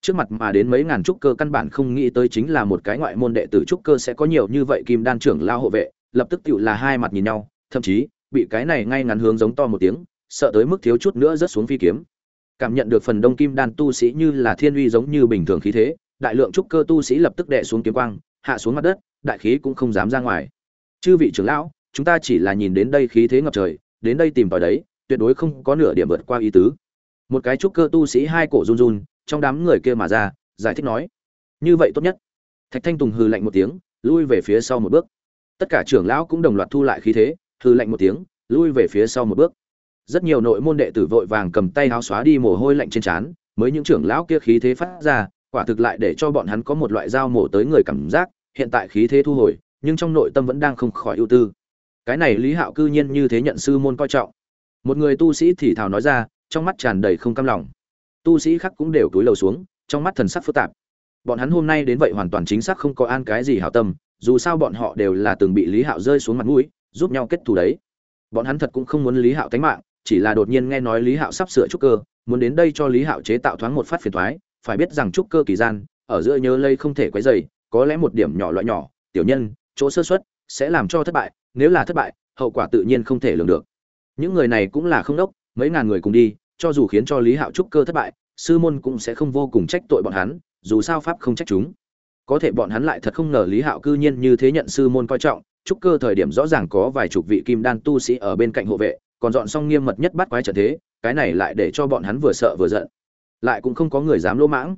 Trước mặt mà đến mấy ngàn trúc cơ căn bản không nghĩ tới chính là một cái ngoại môn đệ tử trúc cơ sẽ có nhiều như vậy kim đan trưởng lao hộ vệ, lập tức tựu là hai mặt nhìn nhau thậm chí, bị cái này ngay ngắn hướng giống to một tiếng, sợ tới mức thiếu chút nữa rớt xuống phi kiếm. Cảm nhận được phần đông kim đan tu sĩ như là thiên uy giống như bình thường khí thế, đại lượng trúc cơ tu sĩ lập tức đệ xuống kiếm quang, hạ xuống mặt đất, đại khí cũng không dám ra ngoài. Chư vị trưởng lão, chúng ta chỉ là nhìn đến đây khí thế ngập trời, đến đây tìm tòi đấy, tuyệt đối không có nửa điểm vượt qua ý tứ. Một cái trúc cơ tu sĩ hai cổ run run, trong đám người kia mà ra, giải thích nói, như vậy tốt nhất. Thạch thanh tùng hừ lạnh một tiếng, lui về phía sau một bước. Tất cả trưởng lão cũng đồng loạt thu lại khí thế hư lạnh một tiếng, lui về phía sau một bước. Rất nhiều nội môn đệ tử vội vàng cầm tay háo xóa đi mồ hôi lạnh trên trán, mới những trưởng lão kia khí thế phát ra, quả thực lại để cho bọn hắn có một loại dao mổ tới người cảm giác, hiện tại khí thế thu hồi, nhưng trong nội tâm vẫn đang không khỏi ưu tư. Cái này lý hạo cư nhiên như thế nhận sư môn coi trọng. Một người tu sĩ thì thào nói ra, trong mắt tràn đầy không cam lòng. Tu sĩ khác cũng đều túi lầu xuống, trong mắt thần sắc phức tạp. Bọn hắn hôm nay đến vậy hoàn toàn chính xác không có an cái gì hảo tâm, dù sao bọn họ đều là từng bị lý hạo rơi xuống mặt mũi giúp nhau kết thù đấy. Bọn hắn thật cũng không muốn lý hạo tánh mạng, chỉ là đột nhiên nghe nói lý hạo sắp sửa trúc cơ, muốn đến đây cho lý hạo chế tạo thoáng một phát phiền thoái phải biết rằng trúc cơ kỳ gian, ở giữa nhớ lây không thể quấy dày có lẽ một điểm nhỏ loại nhỏ, tiểu nhân, chỗ sơ xuất sẽ làm cho thất bại, nếu là thất bại, hậu quả tự nhiên không thể lường được. Những người này cũng là không đốc, mấy ngàn người cùng đi, cho dù khiến cho lý hạo trúc cơ thất bại, sư môn cũng sẽ không vô cùng trách tội bọn hắn, dù sao pháp không trách chúng. Có thể bọn hắn lại thật không ngờ lý hạo cư nhiên như thế nhận sư môn coi trọng trúc cơ thời điểm rõ ràng có vài chục vị kim đan tu sĩ ở bên cạnh hộ vệ, còn dọn xong nghiêm mật nhất bắt quái trận thế, cái này lại để cho bọn hắn vừa sợ vừa giận. Lại cũng không có người dám lỗ mãng.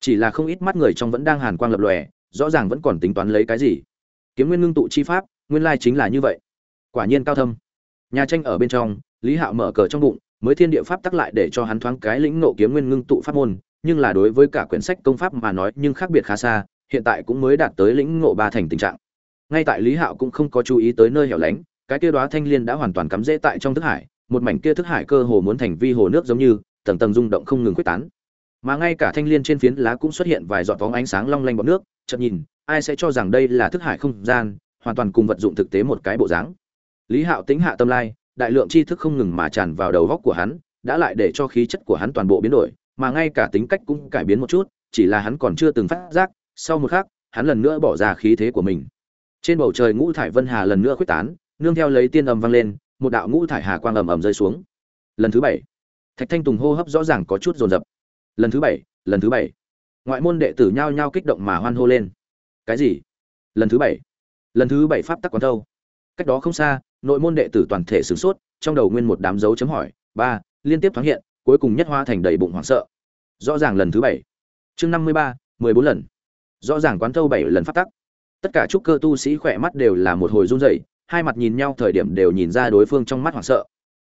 Chỉ là không ít mắt người trong vẫn đang hàn quang lập lòe, rõ ràng vẫn còn tính toán lấy cái gì. Kiếm nguyên ngưng tụ chi pháp, nguyên lai chính là như vậy. Quả nhiên cao thâm. Nhà tranh ở bên trong, lý hạo mở cờ trong bụng, mới thiên địa pháp tắc lại để cho hắn thoáng cái lĩnh nộ kiếm nguyên ngưng tụ pháp môn, nhưng là đối với cả quyển sách công pháp mà nói nhưng khác biệt khá xa, hiện tại cũng mới đạt tới lĩnh ngộ ba thành tình trạng ngay tại lý hạo cũng không có chú ý tới nơi hẻo lánh, cái kia đóa thanh liên đã hoàn toàn cắm rễ tại trong thức hải, một mảnh kia thức hải cơ hồ muốn thành vi hồ nước giống như, tầng tầng rung động không ngừng quyết tán. Mà ngay cả thanh liên trên phiến lá cũng xuất hiện vài giọt vóng ánh sáng long lanh bọt nước, chợt nhìn, ai sẽ cho rằng đây là thức hải không gian, hoàn toàn cùng vật dụng thực tế một cái bộ dáng. Lý hạo tính hạ tâm lai, đại lượng tri thức không ngừng mà tràn vào đầu góc của hắn, đã lại để cho khí chất của hắn toàn bộ biến đổi, mà ngay cả tính cách cũng cải biến một chút, chỉ là hắn còn chưa từng phát giác, sau một khắc, hắn lần nữa bỏ ra khí thế của mình trên bầu trời ngũ thải vân hà lần nữa quyết tán, nương theo lấy tiên ầm vang lên, một đạo ngũ thải hà quang ầm ầm rơi xuống. Lần thứ bảy, thạch thanh tùng hô hấp rõ ràng có chút rồn rập lần thứ bảy, lần thứ bảy. Ngoại môn đệ tử nhao nhao kích động mà hoan hô lên. Cái gì? Lần thứ bảy. Lần thứ bảy pháp tắc quán thâu. Cách đó không xa, nội môn đệ tử toàn thể sửng sốt, trong đầu nguyên một đám dấu chấm hỏi, ba, liên tiếp thoáng hiện, cuối cùng nhất hoa thành đầy bụng hoảng sợ. Rõ ràng lần thứ bảy. Chương năm mươi ba, mười bốn lần. Rõ ràng quán thâu bảy lần pháp tắc tất cả trúc cơ tu sĩ khỏe mắt đều là một hồi run rẩy, hai mặt nhìn nhau thời điểm đều nhìn ra đối phương trong mắt hoảng sợ.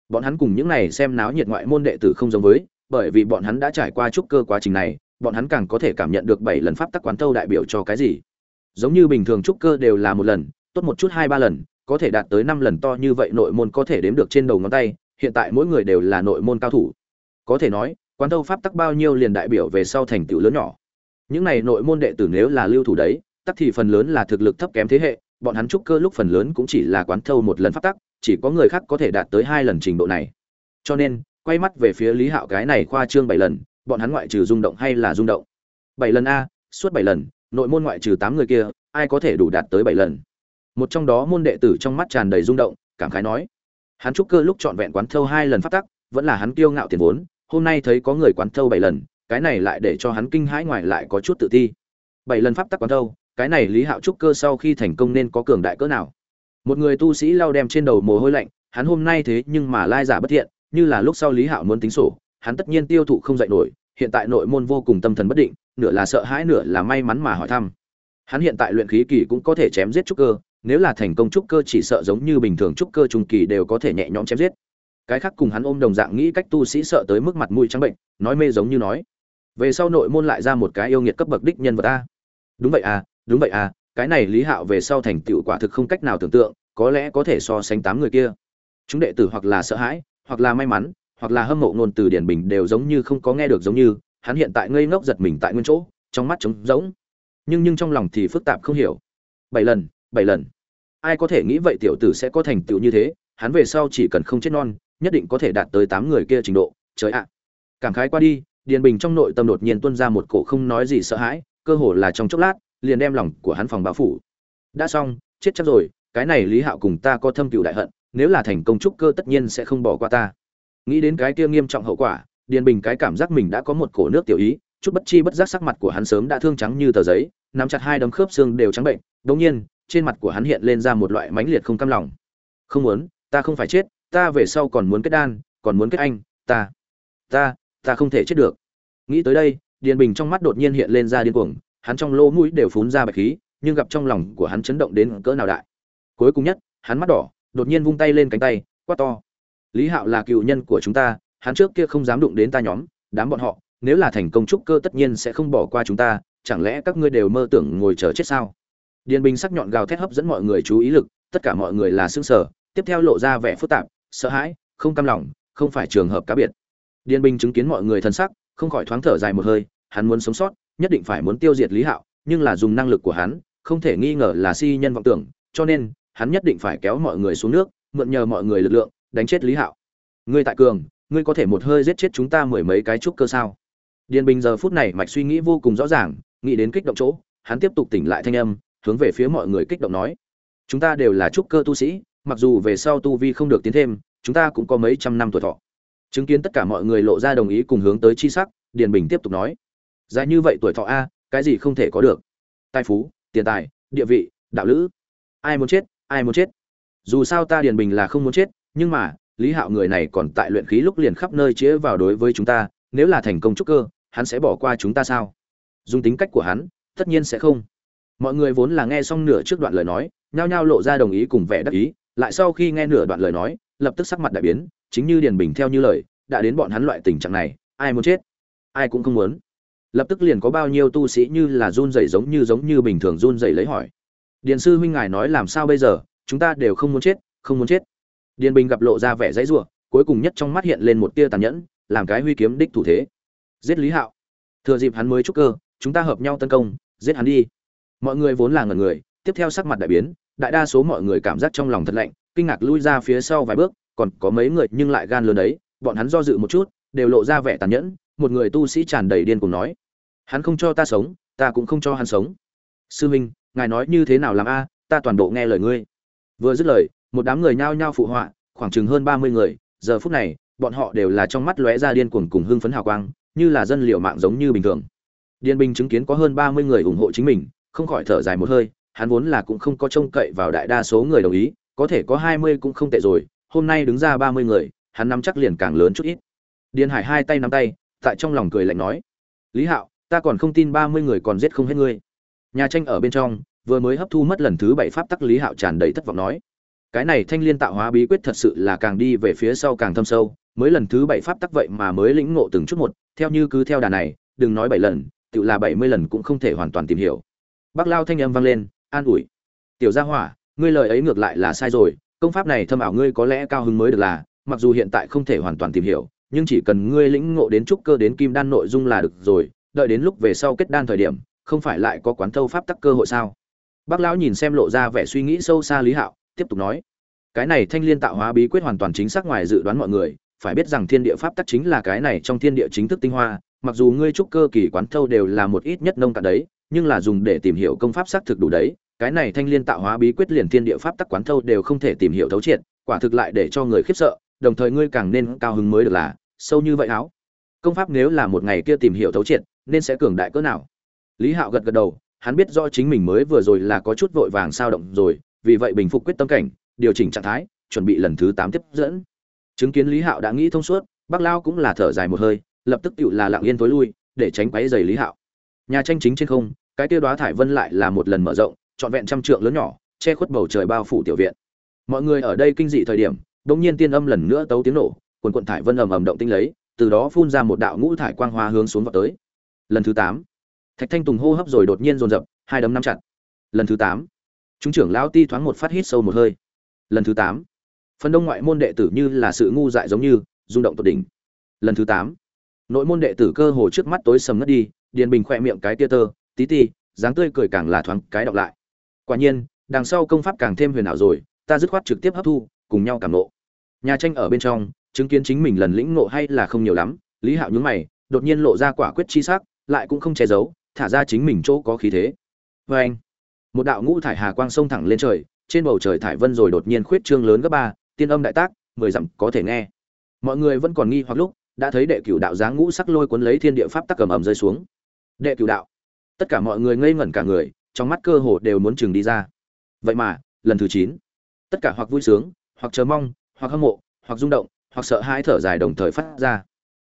Bọn hắn cùng những này xem náo nhiệt ngoại môn đệ tử không giống với, bởi vì bọn hắn đã trải qua trúc cơ quá trình này, bọn hắn càng có thể cảm nhận được bảy lần pháp tắc quán thâu đại biểu cho cái gì. Giống như bình thường trúc cơ đều là một lần, tốt một chút hai ba lần, có thể đạt tới năm lần to như vậy nội môn có thể đếm được trên đầu ngón tay, hiện tại mỗi người đều là nội môn cao thủ. Có thể nói, quán thâu pháp tắc bao nhiêu liền đại biểu về sau thành tựu lớn nhỏ. Những này nội môn đệ tử nếu là lưu thủ đấy tắc thì phần lớn là thực lực thấp kém thế hệ, bọn hắn trúc cơ lúc phần lớn cũng chỉ là quán thâu một lần pháp tắc, chỉ có người khác có thể đạt tới hai lần trình độ này. Cho nên, quay mắt về phía lý hạo cái này khoa trương bảy lần, bọn hắn ngoại trừ rung động hay là rung động? Bảy lần a, suốt bảy lần, nội môn ngoại trừ tám người kia, ai có thể đủ đạt tới bảy lần? Một trong đó môn đệ tử trong mắt tràn đầy rung động, cảm khái nói, hắn trúc cơ lúc trọn vẹn quán thâu hai lần pháp tắc, vẫn là hắn kiêu ngạo tiền vốn, hôm nay thấy có người quán thâu bảy lần, cái này lại để cho hắn kinh hãi ngoài lại có chút tự ti. Bảy lần pháp tắc quán thâu cái này lý hạo trúc cơ sau khi thành công nên có cường đại cỡ nào? Một người tu sĩ lau đem trên đầu mồ hôi lạnh, hắn hôm nay thế nhưng mà lai giả bất thiện, như là lúc sau lý hạo muốn tính sổ, hắn tất nhiên tiêu thụ không dạy nổi, hiện tại nội môn vô cùng tâm thần bất định, nửa là sợ hãi, nửa là may mắn mà hỏi thăm. Hắn hiện tại luyện khí kỳ cũng có thể chém giết trúc cơ, nếu là thành công trúc cơ chỉ sợ giống như bình thường trúc cơ trung kỳ đều có thể nhẹ nhõm chém giết. Cái khác cùng hắn ôm đồng dạng nghĩ cách tu sĩ sợ tới mức mặt mũi trắng bệnh, nói mê giống như nói. Về sau nội môn lại ra một cái yêu nghiệt cấp bậc đích nhân vật a. Đúng vậy à đúng vậy à cái này lý hạo về sau thành tựu quả thực không cách nào tưởng tượng, có lẽ có thể so sánh tám người kia. Chúng đệ tử hoặc là sợ hãi, hoặc là may mắn, hoặc là hâm mộ ngôn từ điển bình đều giống như không có nghe được giống như, hắn hiện tại ngây ngốc giật mình tại nguyên chỗ, trong mắt trống rỗng. Nhưng nhưng trong lòng thì phức tạp không hiểu. Bảy lần bảy lần. Ai có thể nghĩ vậy tiểu tử sẽ có thành tựu như thế, hắn về sau chỉ cần không chết non, nhất định có thể đạt tới tám người kia trình độ. Trời ạ. Cảm khái qua đi điền bình trong nội tâm đột nhiên tuôn ra một cổ không nói gì sợ hãi, cơ hồ là trong chốc lát liền đem lòng của hắn phòng bao phủ. Đã xong, chết chắc rồi, cái này lý hạo cùng ta có thâm cựu đại hận, nếu là thành công trúc cơ tất nhiên sẽ không bỏ qua ta. Nghĩ đến cái kia nghiêm trọng hậu quả, điền bình cái cảm giác mình đã có một cổ nước tiểu ý, chút bất chi bất giác sắc mặt của hắn sớm đã thương trắng như tờ giấy, nắm chặt hai đấm khớp xương đều trắng bệnh đống nhiên, trên mặt của hắn hiện lên ra một loại mãnh liệt không cam lòng. Không muốn, ta không phải chết, ta về sau còn muốn kết đan, còn muốn kết anh, ta ta ta không thể chết được. Nghĩ tới đây, điền bình trong mắt đột nhiên hiện lên ra điên cuồng hắn trong lỗ mũi đều phun ra bạch khí, nhưng gặp trong lòng của hắn chấn động đến cỡ nào đại. Cuối cùng nhất, hắn mắt đỏ, đột nhiên vung tay lên cánh tay, quát to. Lý hạo là cựu nhân của chúng ta, hắn trước kia không dám đụng đến ta nhóm, đám bọn họ, nếu là thành công trúc cơ tất nhiên sẽ không bỏ qua chúng ta, chẳng lẽ các ngươi đều mơ tưởng ngồi chờ chết sao? Điền bình sắc nhọn gào thét hấp dẫn mọi người chú ý lực, tất cả mọi người là sững sờ. tiếp theo lộ ra vẻ phức tạp, sợ hãi, không cam lòng, không phải trường hợp cá biệt. Điền bình chứng kiến mọi người thân sắc, không khỏi thoáng thở dài một hơi, hắn muốn sống sót nhất định phải muốn tiêu diệt lý hạo, nhưng là dùng năng lực của hắn, không thể nghi ngờ là si nhân vọng tưởng, cho nên, hắn nhất định phải kéo mọi người xuống nước, mượn nhờ mọi người lực lượng, đánh chết lý hạo. Ngươi tại cường, ngươi có thể một hơi giết chết chúng ta mười mấy cái trúc cơ sao? Điền bình giờ phút này mạch suy nghĩ vô cùng rõ ràng, nghĩ đến kích động chỗ, hắn tiếp tục tỉnh lại thanh âm, hướng về phía mọi người kích động nói. Chúng ta đều là trúc cơ tu sĩ, mặc dù về sau tu vi không được tiến thêm, chúng ta cũng có mấy trăm năm tuổi thọ. Chứng kiến tất cả mọi người lộ ra đồng ý cùng hướng tới chi sắc, điền bình tiếp tục nói dài như vậy tuổi thọ a, cái gì không thể có được. Tài phú, tiền tài, địa vị, đạo lữ. Ai muốn chết, ai muốn chết. Dù sao ta điền bình là không muốn chết, nhưng mà, lý hạo người này còn tại luyện khí lúc liền khắp nơi chĩa vào đối với chúng ta, nếu là thành công trúc cơ, hắn sẽ bỏ qua chúng ta sao? Dùng tính cách của hắn, tất nhiên sẽ không. Mọi người vốn là nghe xong nửa trước đoạn lời nói, nhao nhao lộ ra đồng ý cùng vẻ đắc ý, lại sau khi nghe nửa đoạn lời nói, lập tức sắc mặt đại biến, chính như điền bình theo như lời, đã đến bọn hắn loại tình trạng này, ai muốn chết? Ai cũng không muốn lập tức liền có bao nhiêu tu sĩ như là run rẩy giống như giống như bình thường run rẩy lấy hỏi. Điện sư huynh ngài nói làm sao bây giờ? Chúng ta đều không muốn chết, không muốn chết. Điền bình gặp lộ ra vẻ dãy rủa, cuối cùng nhất trong mắt hiện lên một tia tàn nhẫn, làm cái huy kiếm đích thủ thế. Giết lý hạo. Thừa dịp hắn mới trúc cơ, chúng ta hợp nhau tấn công, giết hắn đi. Mọi người vốn là ngần người, tiếp theo sắc mặt đại biến, đại đa số mọi người cảm giác trong lòng thật lạnh, kinh ngạc lui ra phía sau vài bước, còn có mấy người nhưng lại gan lớn đấy, bọn hắn do dự một chút, đều lộ ra vẻ tàn nhẫn một người tu sĩ tràn đầy điên cùng nói, hắn không cho ta sống, ta cũng không cho hắn sống. Sư minh, ngài nói như thế nào làm a? Ta toàn bộ nghe lời ngươi. Vừa dứt lời, một đám người nhao nhao phụ họa, khoảng chừng hơn ba mươi người. Giờ phút này, bọn họ đều là trong mắt lóe ra điên cuồng cùng hưng phấn hào quang, như là dân liệu mạng giống như bình thường. Điên binh chứng kiến có hơn ba mươi người ủng hộ chính mình, không khỏi thở dài một hơi, hắn vốn là cũng không có trông cậy vào đại đa số người đồng ý, có thể có hai mươi cũng không tệ rồi, hôm nay đứng ra ba mươi người, hắn nắm chắc liền càng lớn chút ít. Điên hải hai tay nắm tay tại trong lòng cười lạnh nói, lý hạo, ta còn không tin ba mươi người còn giết không hết ngươi. Nhà tranh ở bên trong, vừa mới hấp thu mất lần thứ bảy pháp tắc lý hạo tràn đầy thất vọng nói, cái này thanh liên tạo hóa bí quyết thật sự là càng đi về phía sau càng thâm sâu, mới lần thứ bảy pháp tắc vậy mà mới lĩnh ngộ từng chút một, theo như cứ theo đà này, đừng nói bảy lần tự là bảy mươi lần cũng không thể hoàn toàn tìm hiểu. Bác lao thanh âm vang lên, an ủi, tiểu gia hỏa, ngươi lời ấy ngược lại là sai rồi, công pháp này thâm ảo ngươi có lẽ cao hứng mới được là, mặc dù hiện tại không thể hoàn toàn tìm hiểu nhưng chỉ cần ngươi lĩnh ngộ đến trúc cơ đến kim đan nội dung là được rồi, đợi đến lúc về sau kết đan thời điểm, không phải lại có quán thâu pháp tắc cơ hội sao? Bác lão nhìn xem lộ ra vẻ suy nghĩ sâu xa lý hạo, tiếp tục nói, cái này thanh liên tạo hóa bí quyết hoàn toàn chính xác ngoài dự đoán mọi người, phải biết rằng thiên địa pháp tắc chính là cái này trong thiên địa chính thức tinh hoa, mặc dù ngươi trúc cơ kỳ quán thâu đều là một ít nhất nông cạn đấy, nhưng là dùng để tìm hiểu công pháp xác thực đủ đấy, cái này thanh liên tạo hóa bí quyết liền thiên địa pháp tắc quán thâu đều không thể tìm hiểu thấu triệt, quả thực lại để cho người khiếp sợ, đồng thời ngươi càng nên cao hứng mới được là sâu như vậy áo. Công pháp nếu là một ngày kia tìm hiểu thấu triệt, nên sẽ cường đại cỡ nào? Lý hạo gật gật đầu, hắn biết do chính mình mới vừa rồi là có chút vội vàng sao động rồi, vì vậy bình phục quyết tâm cảnh, điều chỉnh trạng thái, chuẩn bị lần thứ tám tiếp dẫn. Chứng kiến lý hạo đã nghĩ thông suốt, bác lao cũng là thở dài một hơi, lập tức tự là lặng yên tối lui, để tránh quáy giày lý hạo. Nhà tranh chính trên không, cái tiêu đoá thải vân lại là một lần mở rộng, trọn vẹn trăm trượng lớn nhỏ, che khuất bầu trời bao phủ tiểu viện. Mọi người ở đây kinh dị thời điểm, đột nhiên tiên âm lần nữa tấu tiếng nổ quần quận thải vân ầm ầm động tinh lấy, từ đó phun ra một đạo ngũ thải quang hoa hướng xuống vào tới. Lần thứ tám, thạch thanh tùng hô hấp rồi đột nhiên dồn dập, hai đấm nắm chặt. Lần thứ tám, chúng trưởng lão ti thoáng một phát hít sâu một hơi. Lần thứ tám, phần đông ngoại môn đệ tử như là sự ngu dại giống như, rung động tột đỉnh. Lần thứ tám, nội môn đệ tử cơ hồ trước mắt tối sầm ngất đi, điền bình khỏe miệng cái tia tơ, tí ti, dáng tươi cười càng là thoáng cái đọc lại. Quả nhiên, đằng sau công pháp càng thêm huyền ảo rồi, ta dứt khoát trực tiếp hấp thu, cùng nhau cảm nộ. Nhà tranh ở bên trong chứng kiến chính mình lần lĩnh ngộ hay là không nhiều lắm, lý hạo nhướng mày, đột nhiên lộ ra quả quyết chi sắc, lại cũng không che giấu, thả ra chính mình chỗ có khí thế. Vê anh, một đạo ngũ thải hà quang sông thẳng lên trời, trên bầu trời thải vân rồi đột nhiên khuyết trương lớn gấp ba, tiên âm đại tác, mười dặm có thể nghe. Mọi người vẫn còn nghi hoặc lúc, đã thấy đệ cửu đạo dáng ngũ sắc lôi cuốn lấy thiên địa pháp tắc cầm ầm rơi xuống. Đệ cửu đạo. Tất cả mọi người ngây ngẩn cả người, trong mắt cơ hồ đều muốn chừng đi ra. Vậy mà, lần thứ chín, tất cả hoặc vui sướng, hoặc chờ mong, hoặc hâm mộ, hoặc rung động hoặc sợ hãi thở dài đồng thời phát ra.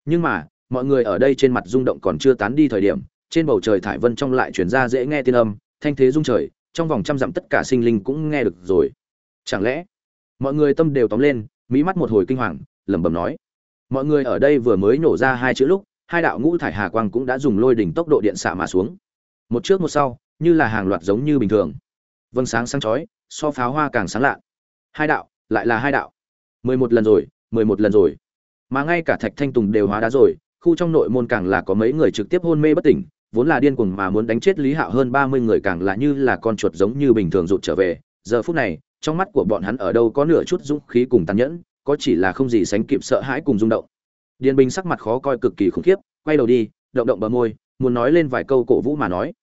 Nhưng mà, mọi người ở đây trên mặt rung động còn chưa tán đi thời điểm, trên bầu trời thải vân trong lại chuyển ra dễ nghe tiên âm, thanh thế rung trời, trong vòng trăm dặm tất cả sinh linh cũng nghe được rồi. Chẳng lẽ, mọi người tâm đều tóm lên mỹ mắt một hồi kinh hoàng, lẩm bẩm nói. Mọi người ở đây vừa mới nổ ra hai chữ lúc, hai đạo ngũ thải hà quang cũng đã dùng lôi đỉnh tốc độ điện xạ mà xuống. Một trước một sau, như là hàng loạt giống như bình thường. Vâng sáng sáng chói, so pháo hoa càng sáng lạ. Hai đạo, lại là hai đạo. Mười một lần rồi mười một lần rồi. Mà ngay cả thạch thanh tùng đều hóa đá rồi, khu trong nội môn càng là có mấy người trực tiếp hôn mê bất tỉnh, vốn là điên cuồng mà muốn đánh chết lý hạo hơn ba mươi người càng là như là con chuột giống như bình thường rụt trở về. Giờ phút này, trong mắt của bọn hắn ở đâu có nửa chút dũng khí cùng tàn nhẫn, có chỉ là không gì sánh kịp sợ hãi cùng rung động. Điền bình sắc mặt khó coi cực kỳ khủng khiếp, quay đầu đi, động động bờ môi, muốn nói lên vài câu cổ vũ mà nói.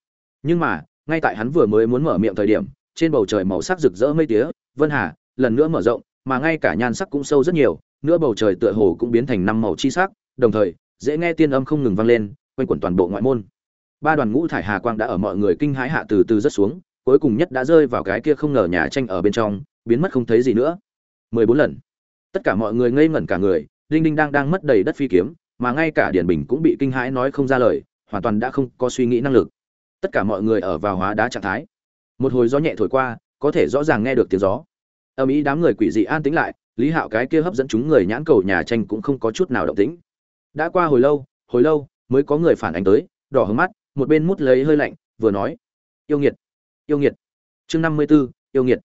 Nhưng mà, ngay tại hắn vừa mới muốn mở miệng thời điểm, trên bầu trời màu sắc rực rỡ mây tía, vân hà, lần nữa mở rộng, mà ngay cả nhan sắc cũng sâu rất nhiều nữa bầu trời tựa hồ cũng biến thành năm màu chi sắc, đồng thời, dễ nghe tiên âm không ngừng vang lên, quanh quẩn toàn bộ ngoại môn. Ba đoàn ngũ thải hà quang đã ở mọi người kinh hãi hạ từ từ rất xuống, cuối cùng nhất đã rơi vào cái kia không ngờ nhà tranh ở bên trong, biến mất không thấy gì nữa. Mười bốn lần. Tất cả mọi người ngây ngẩn cả người, đinh đinh đang đang mất đầy đất phi kiếm, mà ngay cả điển bình cũng bị kinh hãi nói không ra lời, hoàn toàn đã không có suy nghĩ năng lực. Tất cả mọi người ở vào hóa đá trạng thái. Một hồi gió nhẹ thổi qua, có thể rõ ràng nghe được tiếng gió. Âm ý đám người quỷ dị an tĩnh lại lý hạo cái kia hấp dẫn chúng người nhãn cầu nhà tranh cũng không có chút nào động tĩnh. Đã qua hồi lâu hồi lâu, mới có người phản ánh tới, đỏ hứng mắt, một bên mút lấy hơi lạnh, vừa nói. Yêu nghiệt yêu nghiệt. Chương năm mươi b ố yêu nghiệt.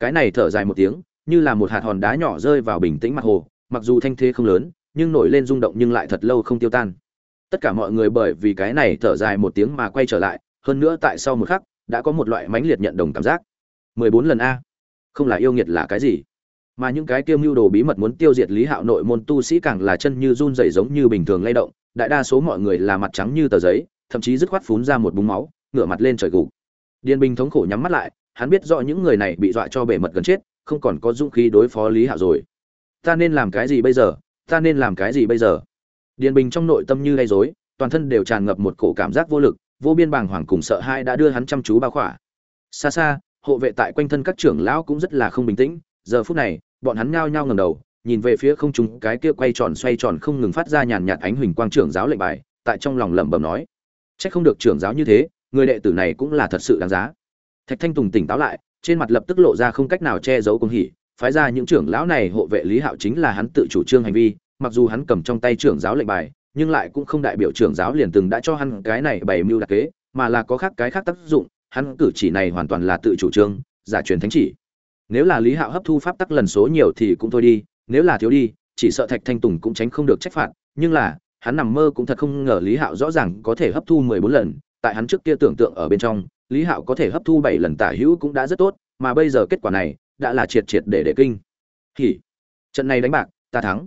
Cái này thở dài một tiếng, như là một hạt hòn đá nhỏ rơi vào bình tĩnh mặt hồ, mặc dù thanh thế không lớn, nhưng nổi lên rung động nhưng lại thật lâu không tiêu tan. Tất cả mọi người bởi vì cái này thở dài một tiếng mà quay trở lại, hơn nữa tại sau một khắc, đã có một loại mãnh liệt nhận đồng cảm giác. mười bốn lần a. Không là yêu nghiệt là cái gì? Mà những cái tiêu mưu đồ bí mật muốn tiêu diệt lý hạo nội môn tu sĩ càng là chân như run rẩy giống như bình thường lay động, đại đa số mọi người là mặt trắng như tờ giấy, thậm chí dứt khoát phún ra một búng máu, ngửa mặt lên trời gục. Điền bình thống khổ nhắm mắt lại, hắn biết rõ những người này bị dọa cho bể mật gần chết, không còn có dũng khí đối phó lý hạo rồi. Ta nên làm cái gì bây giờ? Ta nên làm cái gì bây giờ? Điền bình trong nội tâm như gây rối, toàn thân đều tràn ngập một cổ cảm giác vô lực, vô biên bàng hoàng cùng sợ hãi đã đưa hắn chăm chú bao khỏa. Xa xa, hộ vệ tại quanh thân các trưởng lão cũng rất là không bình tĩnh giờ phút này, bọn hắn nhao nhao ngầm đầu, nhìn về phía không trung cái kia quay tròn xoay tròn không ngừng phát ra nhàn nhạt ánh huỳnh quang trưởng giáo lệnh bài, tại trong lòng lẩm bẩm nói, trách không được trưởng giáo như thế, người đệ tử này cũng là thật sự đáng giá. Thạch thanh tùng tỉnh táo lại, trên mặt lập tức lộ ra không cách nào che giấu công hỉ, phái ra những trưởng lão này hộ vệ lý hạo chính là hắn tự chủ trương hành vi, mặc dù hắn cầm trong tay trưởng giáo lệnh bài, nhưng lại cũng không đại biểu trưởng giáo liền từng đã cho hắn cái này bày mưu đặc kế, mà là có khác cái khác tác dụng, hắn cử chỉ này hoàn toàn là tự chủ trương, giả truyền thánh chỉ nếu là lý hạo hấp thu pháp tắc lần số nhiều thì cũng thôi đi, nếu là thiếu đi, chỉ sợ thạch thanh tùng cũng tránh không được trách phạt. Nhưng là, hắn nằm mơ cũng thật không ngờ lý hạo rõ ràng có thể hấp thu mười bốn lần, tại hắn trước kia tưởng tượng ở bên trong, lý hạo có thể hấp thu bảy lần tả hữu cũng đã rất tốt, mà bây giờ kết quả này đã là triệt triệt để để kinh. Hỉ, trận này đánh bạc, ta thắng.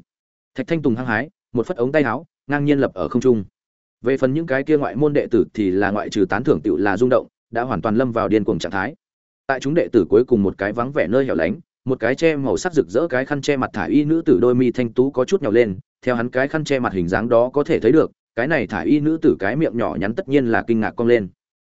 Thạch thanh tùng hăng hái, một phất ống tay áo, ngang nhiên lập ở không trung. Về phần những cái kia ngoại môn đệ tử thì là ngoại trừ tán thưởng tựu là rung động, đã hoàn toàn lâm vào điên cuồng trạng thái tại chúng đệ tử cuối cùng một cái vắng vẻ nơi hẻo lánh, một cái che màu sắc rực rỡ cái khăn che mặt thả y nữ tử đôi mi thanh tú có chút nhỏ lên, theo hắn cái khăn che mặt hình dáng đó có thể thấy được, cái này thả y nữ tử cái miệng nhỏ nhắn tất nhiên là kinh ngạc cong lên.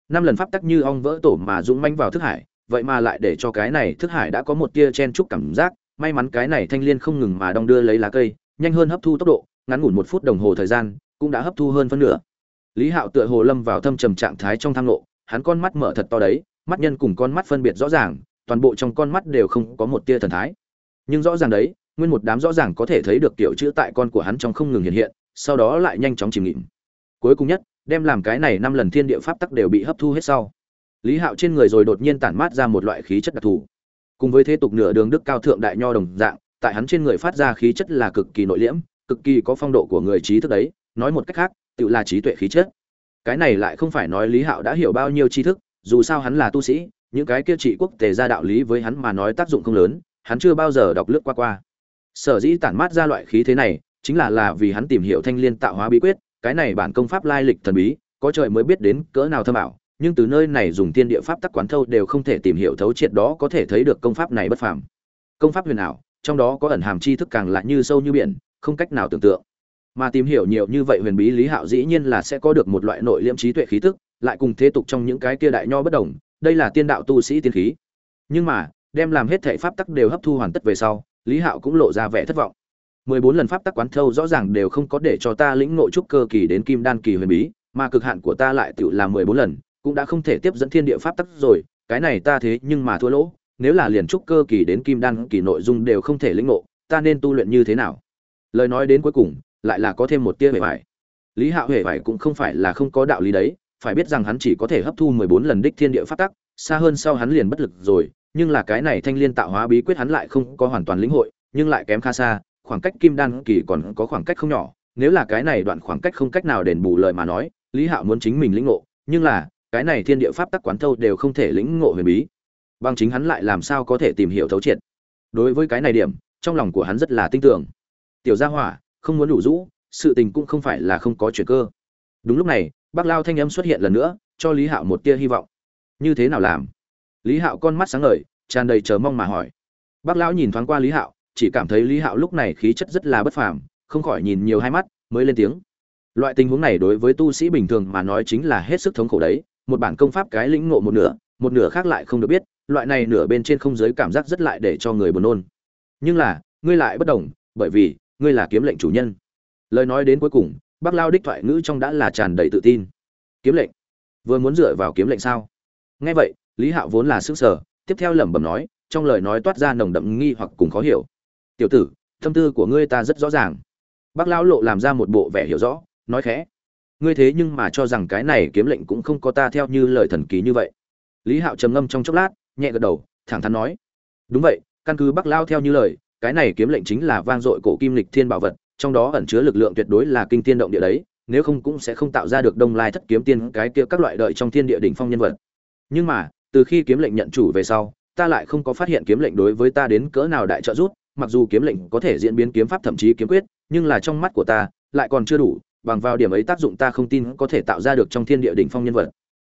Năm lần pháp tắc như ong vỡ tổ mà dũng manh vào thức hải, vậy mà lại để cho cái này thức hải đã có một tia chen chúc cảm giác, may mắn cái này thanh liên không ngừng mà đong đưa lấy lá cây, nhanh hơn hấp thu tốc độ, ngắn ngủn một phút đồng hồ thời gian, cũng đã hấp thu hơn phân nửa. Lý hạo tựa hồ lâm vào thâm trầm trạng thái trong thang lộ, hắn con mắt mở thật to đấy mắt nhân cùng con mắt phân biệt rõ ràng, toàn bộ trong con mắt đều không có một tia thần thái. Nhưng rõ ràng đấy, nguyên một đám rõ ràng có thể thấy được kiểu chữ tại con của hắn trong không ngừng hiện hiện, sau đó lại nhanh chóng chìm nghỉm. Cuối cùng nhất, đem làm cái này năm lần thiên địa pháp tắc đều bị hấp thu hết sau. Lý hạo trên người rồi đột nhiên tản mát ra một loại khí chất đặc thù. Cùng với thế tục nửa đường đức cao thượng đại nho đồng dạng, tại hắn trên người phát ra khí chất là cực kỳ nội liễm, cực kỳ có phong độ của người trí thức đấy. Nói một cách khác, tự là trí tuệ khí chất. Cái này lại không phải nói lý hạo đã hiểu bao nhiêu tri thức dù sao hắn là tu sĩ, những cái kia trị quốc tề ra đạo lý với hắn mà nói tác dụng không lớn, hắn chưa bao giờ đọc lướt qua qua. Sở dĩ tản mát ra loại khí thế này, chính là là vì hắn tìm hiểu thanh liên tạo hóa bí quyết, cái này bản công pháp lai lịch thần bí, có trời mới biết đến cỡ nào thâm ảo, nhưng từ nơi này dùng tiên địa pháp tắc quán thâu đều không thể tìm hiểu thấu triệt đó có thể thấy được công pháp này bất phàm. Công pháp huyền ảo, trong đó có ẩn hàm tri thức càng lạ như sâu như biển, không cách nào tưởng tượng. Mà tìm hiểu nhiều như vậy huyền bí lý hạo dĩ nhiên là sẽ có được một loại nội liễm trí tuệ khí tức lại cùng thế tục trong những cái kia đại nho bất đồng, đây là tiên đạo tu sĩ tiên khí. Nhưng mà, đem làm hết thể pháp tắc đều hấp thu hoàn tất về sau, lý hạo cũng lộ ra vẻ thất vọng. Mười bốn lần pháp tắc quán thâu rõ ràng đều không có để cho ta lĩnh ngộ trúc cơ kỳ đến kim đan kỳ huyền bí, mà cực hạn của ta lại tự là mười bốn lần, cũng đã không thể tiếp dẫn thiên địa pháp tắc rồi, cái này ta thế nhưng mà thua lỗ, nếu là liền trúc cơ kỳ đến kim đan kỳ nội dung đều không thể lĩnh ngộ, ta nên tu luyện như thế nào? Lời nói đến cuối cùng, lại là có thêm một tia hề vải. Lý hạo Huệ vải cũng không phải là không có đạo lý đấy phải biết rằng hắn chỉ có thể hấp thu mười bốn lần đích thiên địa pháp tắc, xa hơn sau hắn liền bất lực rồi, nhưng là cái này thanh liên tạo hóa bí quyết hắn lại không có hoàn toàn lĩnh hội, nhưng lại kém khá xa, khoảng cách kim đan kỳ còn có khoảng cách không nhỏ, nếu là cái này đoạn khoảng cách không cách nào đền bù lời mà nói, lý hạo muốn chính mình lĩnh ngộ, nhưng là, cái này thiên địa pháp tắc quán thâu đều không thể lĩnh ngộ huyền bí. Bằng chính hắn lại làm sao có thể tìm hiểu thấu triệt. Đối với cái này điểm, trong lòng của hắn rất là tin tưởng. Tiểu gia hỏa, không muốn đủ rũ, sự tình cũng không phải là không có chuyện cơ. Đúng lúc này bác lao thanh âm xuất hiện lần nữa, cho lý hạo một tia hy vọng. Như thế nào làm? Lý hạo con mắt sáng ngời, tràn đầy chờ mong mà hỏi. Bác lão nhìn thoáng qua lý hạo, chỉ cảm thấy lý hạo lúc này khí chất rất là bất phàm, không khỏi nhìn nhiều hai mắt, mới lên tiếng. Loại tình huống này đối với tu sĩ bình thường mà nói chính là hết sức thống khổ đấy, một bản công pháp cái lĩnh ngộ một nửa một nửa khác lại không được biết, loại này nửa bên trên không giới cảm giác rất lại để cho người buồn nôn. Nhưng là, ngươi lại bất đồng, bởi vì, ngươi là kiếm lệnh chủ nhân. Lời nói đến cuối cùng bác lao đích thoại ngữ trong đã là tràn đầy tự tin. Kiếm lệnh. Vừa muốn dựa vào kiếm lệnh sao? Nghe vậy, lý hạo vốn là sức sở tiếp theo lẩm bẩm nói, trong lời nói toát ra nồng đậm nghi hoặc cùng khó hiểu. Tiểu tử, tâm tư của ngươi ta rất rõ ràng. Bác lão lộ làm ra một bộ vẻ hiểu rõ, nói khẽ, ngươi thế nhưng mà cho rằng cái này kiếm lệnh cũng không có ta theo như lời thần kỳ như vậy. Lý hạo trầm ngâm trong chốc lát, nhẹ gật đầu, thẳng thắn nói, đúng vậy, căn cứ bác lao theo như lời, cái này kiếm lệnh chính là vang dội cổ kim lịch thiên bảo vật trong đó ẩn chứa lực lượng tuyệt đối là kinh tiên động địa đấy, nếu không cũng sẽ không tạo ra được đông lai thất kiếm tiên, cái kia các loại đợi trong thiên địa đỉnh phong nhân vật. Nhưng mà, từ khi kiếm lệnh nhận chủ về sau, ta lại không có phát hiện kiếm lệnh đối với ta đến cỡ nào đại trợ giúp, mặc dù kiếm lệnh có thể diễn biến kiếm pháp thậm chí kiếm quyết, nhưng là trong mắt của ta, lại còn chưa đủ, bằng vào điểm ấy tác dụng ta không tin có thể tạo ra được trong thiên địa đỉnh phong nhân vật.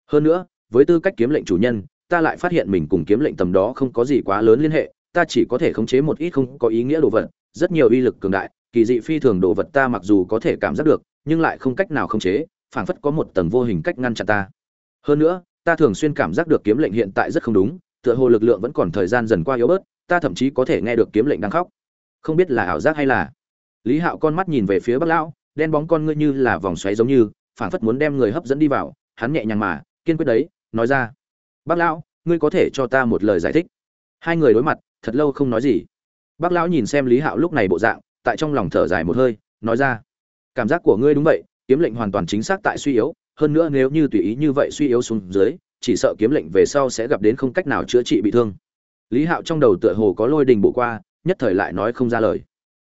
Hơn nữa, với tư cách kiếm lệnh chủ nhân, ta lại phát hiện mình cùng kiếm lệnh tầm đó không có gì quá lớn liên hệ, ta chỉ có thể khống chế một ít không có ý nghĩa đồ vật, rất nhiều uy lực cường đại kỳ dị phi thường đồ vật ta mặc dù có thể cảm giác được, nhưng lại không cách nào khống chế, phảng phất có một tầng vô hình cách ngăn chặn ta. Hơn nữa, ta thường xuyên cảm giác được kiếm lệnh hiện tại rất không đúng, tựa hồ lực lượng vẫn còn thời gian dần qua yếu bớt, ta thậm chí có thể nghe được kiếm lệnh đang khóc. Không biết là ảo giác hay là lý hạo con mắt nhìn về phía bắc lão, đen bóng con ngươi như là vòng xoáy giống như, phảng phất muốn đem người hấp dẫn đi vào, hắn nhẹ nhàng mà, kiên quyết đấy, nói ra. Bác lão, ngươi có thể cho ta một lời giải thích. Hai người đối mặt, thật lâu không nói gì. Bác lão nhìn xem lý hạo lúc này bộ dạng tại trong lòng thở dài một hơi, nói ra, cảm giác của ngươi đúng vậy, kiếm lệnh hoàn toàn chính xác tại suy yếu, hơn nữa nếu như tùy ý như vậy suy yếu xuống dưới, chỉ sợ kiếm lệnh về sau sẽ gặp đến không cách nào chữa trị bị thương. Lý hạo trong đầu tựa hồ có lôi đình bộ qua, nhất thời lại nói không ra lời.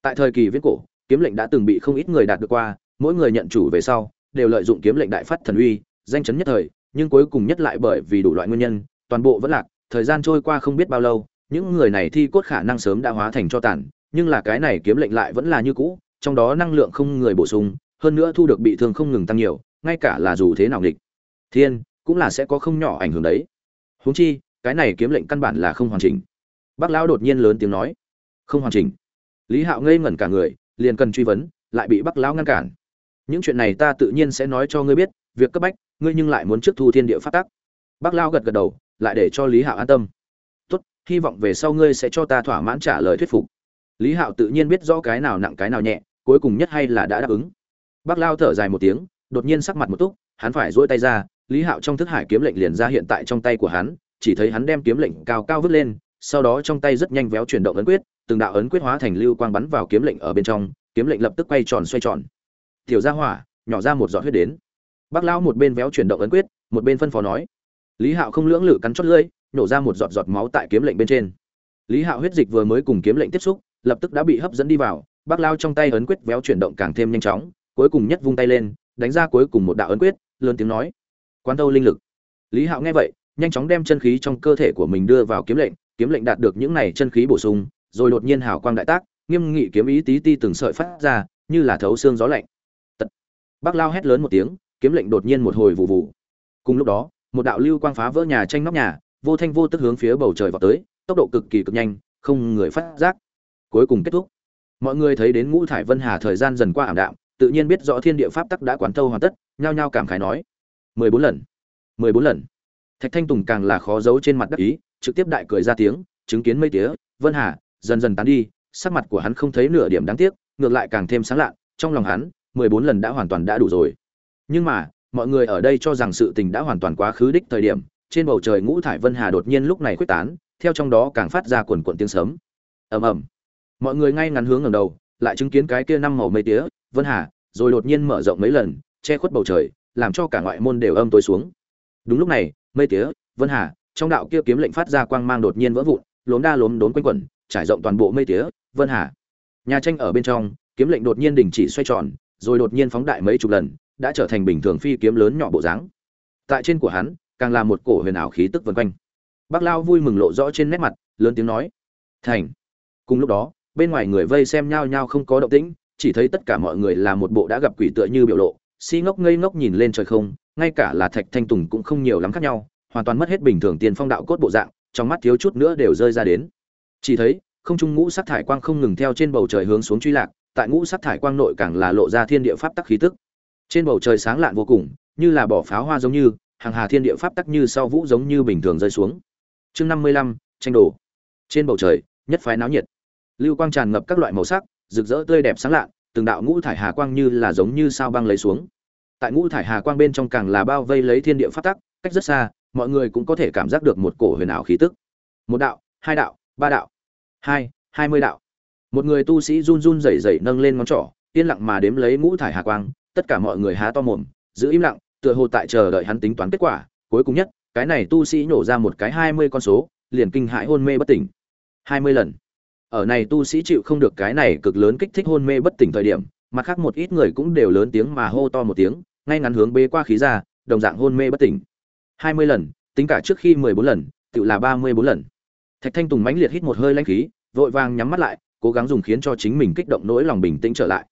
Tại thời kỳ viết cổ, kiếm lệnh đã từng bị không ít người đạt được qua, mỗi người nhận chủ về sau, đều lợi dụng kiếm lệnh đại phát thần uy, danh chấn nhất thời, nhưng cuối cùng nhất lại bởi vì đủ loại nguyên nhân, toàn bộ vẫn lạc, thời gian trôi qua không biết bao lâu, những người này thi cốt khả năng sớm đã hóa thành cho tàn nhưng là cái này kiếm lệnh lại vẫn là như cũ, trong đó năng lượng không người bổ sung, hơn nữa thu được bị thương không ngừng tăng nhiều, ngay cả là dù thế nào nghịch. Thiên, cũng là sẽ có không nhỏ ảnh hưởng đấy. Huống chi, cái này kiếm lệnh căn bản là không hoàn chỉnh. Bác lão đột nhiên lớn tiếng nói. Không hoàn chỉnh. Lý hạo ngây ngẩn cả người, liền cần truy vấn, lại bị bác lão ngăn cản. Những chuyện này ta tự nhiên sẽ nói cho ngươi biết, việc cấp bách, ngươi nhưng lại muốn trước thu thiên địa phát tác. Bác lão gật gật đầu, lại để cho lý hạo an tâm. Tốt, hy vọng về sau ngươi sẽ cho ta thỏa mãn trả lời thuyết phục lý hạo tự nhiên biết rõ cái nào nặng cái nào nhẹ, cuối cùng nhất hay là đã đáp ứng. Bác lao thở dài một tiếng, đột nhiên sắc mặt một túc, hắn phải duỗi tay ra, lý hạo trong thức hải kiếm lệnh liền ra hiện tại trong tay của hắn, chỉ thấy hắn đem kiếm lệnh cao cao vứt lên, sau đó trong tay rất nhanh véo chuyển động ấn quyết, từng đạo ấn quyết hóa thành lưu quang bắn vào kiếm lệnh ở bên trong, kiếm lệnh lập tức quay tròn xoay tròn. Tiểu ra hỏa, nhỏ ra một giọt huyết đến. Bác lão một bên véo chuyển động ấn quyết, một bên phân phó nói. Lý hạo không lưỡng lự cắn chót lưỡi, nổ ra một giọt giọt máu tại kiếm lệnh bên trên. Lý hạo huyết dịch vừa mới cùng kiếm lệnh tiếp xúc lập tức đã bị hấp dẫn đi vào, bác lao trong tay ấn quyết véo chuyển động càng thêm nhanh chóng, cuối cùng nhất vung tay lên, đánh ra cuối cùng một đạo ấn quyết, lớn tiếng nói. Quán thâu linh lực. Lý hạo nghe vậy, nhanh chóng đem chân khí trong cơ thể của mình đưa vào kiếm lệnh kiếm lệnh đạt được những này chân khí bổ sung, rồi đột nhiên hào quang đại tác, nghiêm nghị kiếm ý tí ti từng sợi phát ra, như là thấu xương gió lạnh. Tật. bác lao hét lớn một tiếng, kiếm lệnh đột nhiên một hồi vụ vụ cùng lúc đó, một đạo lưu quang phá vỡ nhà tranh nóc nhà, vô thanh vô tức hướng phía bầu trời vào tới, tốc độ cực kỳ cực nhanh, không người phát giác cuối cùng kết thúc. Mọi người thấy đến ngũ thải vân hà thời gian dần qua ảm đạm, tự nhiên biết rõ thiên địa pháp tắc đã quán thâu hoàn tất, nhao nhao cảm khái nói, mười bốn lần, mười bốn lần. Thạch thanh tùng càng là khó giấu trên mặt đắc ý, trực tiếp đại cười ra tiếng, chứng kiến mây tía, vân hà, dần dần tán đi, sắc mặt của hắn không thấy nửa điểm đáng tiếc, ngược lại càng thêm sáng lạ trong lòng hắn, mười bốn lần đã hoàn toàn đã đủ rồi. Nhưng mà, mọi người ở đây cho rằng sự tình đã hoàn toàn quá khứ đích thời điểm, trên bầu trời ngũ thải vân hà đột nhiên lúc này quyết tán, theo trong đó càng phát ra quần quần tiếng sấm. Ầm ầm mọi người ngay ngắn hướng ngẩng đầu, lại chứng kiến cái kia năm màu mây tía, vân hà, rồi đột nhiên mở rộng mấy lần, che khuất bầu trời, làm cho cả ngoại môn đều âm tối xuống. Đúng lúc này, mây tía, vân hà, trong đạo kia kiếm lệnh phát ra quang mang đột nhiên vỡ vụn, lốm đa lốm đốn quanh quẩn, trải rộng toàn bộ mây tía, vân hà. Nhà tranh ở bên trong, kiếm lệnh đột nhiên đình chỉ xoay tròn, rồi đột nhiên phóng đại mấy chục lần, đã trở thành bình thường phi kiếm lớn nhỏ bộ dáng. Tại trên của hắn, càng là một cổ huyền ảo khí tức vần quanh. Bác lao vui mừng lộ rõ trên nét mặt, lớn tiếng nói, thành. Cùng lúc đó bên ngoài người vây xem nhao nhao không có động tĩnh, chỉ thấy tất cả mọi người là một bộ đã gặp quỷ tựa như biểu lộ, si ngốc ngây ngốc nhìn lên trời không, ngay cả là thạch thanh tùng cũng không nhiều lắm khác nhau, hoàn toàn mất hết bình thường tiền phong đạo cốt bộ dạng, trong mắt thiếu chút nữa đều rơi ra đến. Chỉ thấy, không trung ngũ sắc thải quang không ngừng theo trên bầu trời hướng xuống truy lạc, tại ngũ sắc thải quang nội càng là lộ ra thiên địa pháp tắc khí tức. Trên bầu trời sáng lạn vô cùng, như là bỏ pháo hoa giống như, hàng hà thiên địa pháp tắc như sau vũ giống như bình thường rơi xuống. Chương năm mươi lăm, tranh đồ. Trên bầu trời, nhất phái náo nhiệt lưu quang tràn ngập các loại màu sắc rực rỡ tươi đẹp sáng lạ, từng đạo ngũ thải hà quang như là giống như sao băng lấy xuống. Tại ngũ thải hà quang bên trong càng là bao vây lấy thiên địa pháp tắc cách rất xa mọi người cũng có thể cảm giác được một cổ huyền ảo khí tức. Một đạo hai đạo ba đạo hai hai mươi đạo. Một người tu sĩ run run rẩy rẩy nâng lên ngón trỏ yên lặng mà đếm lấy ngũ thải hà quang tất cả mọi người há to mồm giữ im lặng tựa hồ tại chờ đợi hắn tính toán kết quả. Cuối cùng nhất cái này tu sĩ nhổ ra một cái hai mươi con số liền kinh hãi hôn mê bất tỉnh. Hai mươi lần ở này tu sĩ chịu không được cái này cực lớn kích thích hôn mê bất tỉnh thời điểm, mặt khác một ít người cũng đều lớn tiếng mà hô to một tiếng, ngay ngắn hướng bê qua khí ra, đồng dạng hôn mê bất tỉnh. Hai mươi lần, tính cả trước khi mười bốn lần tự là ba mươi bốn lần. Thạch thanh tùng mãnh liệt hít một hơi lãnh khí, vội vàng nhắm mắt lại, cố gắng dùng khiến cho chính mình kích động nỗi lòng bình tĩnh trở lại.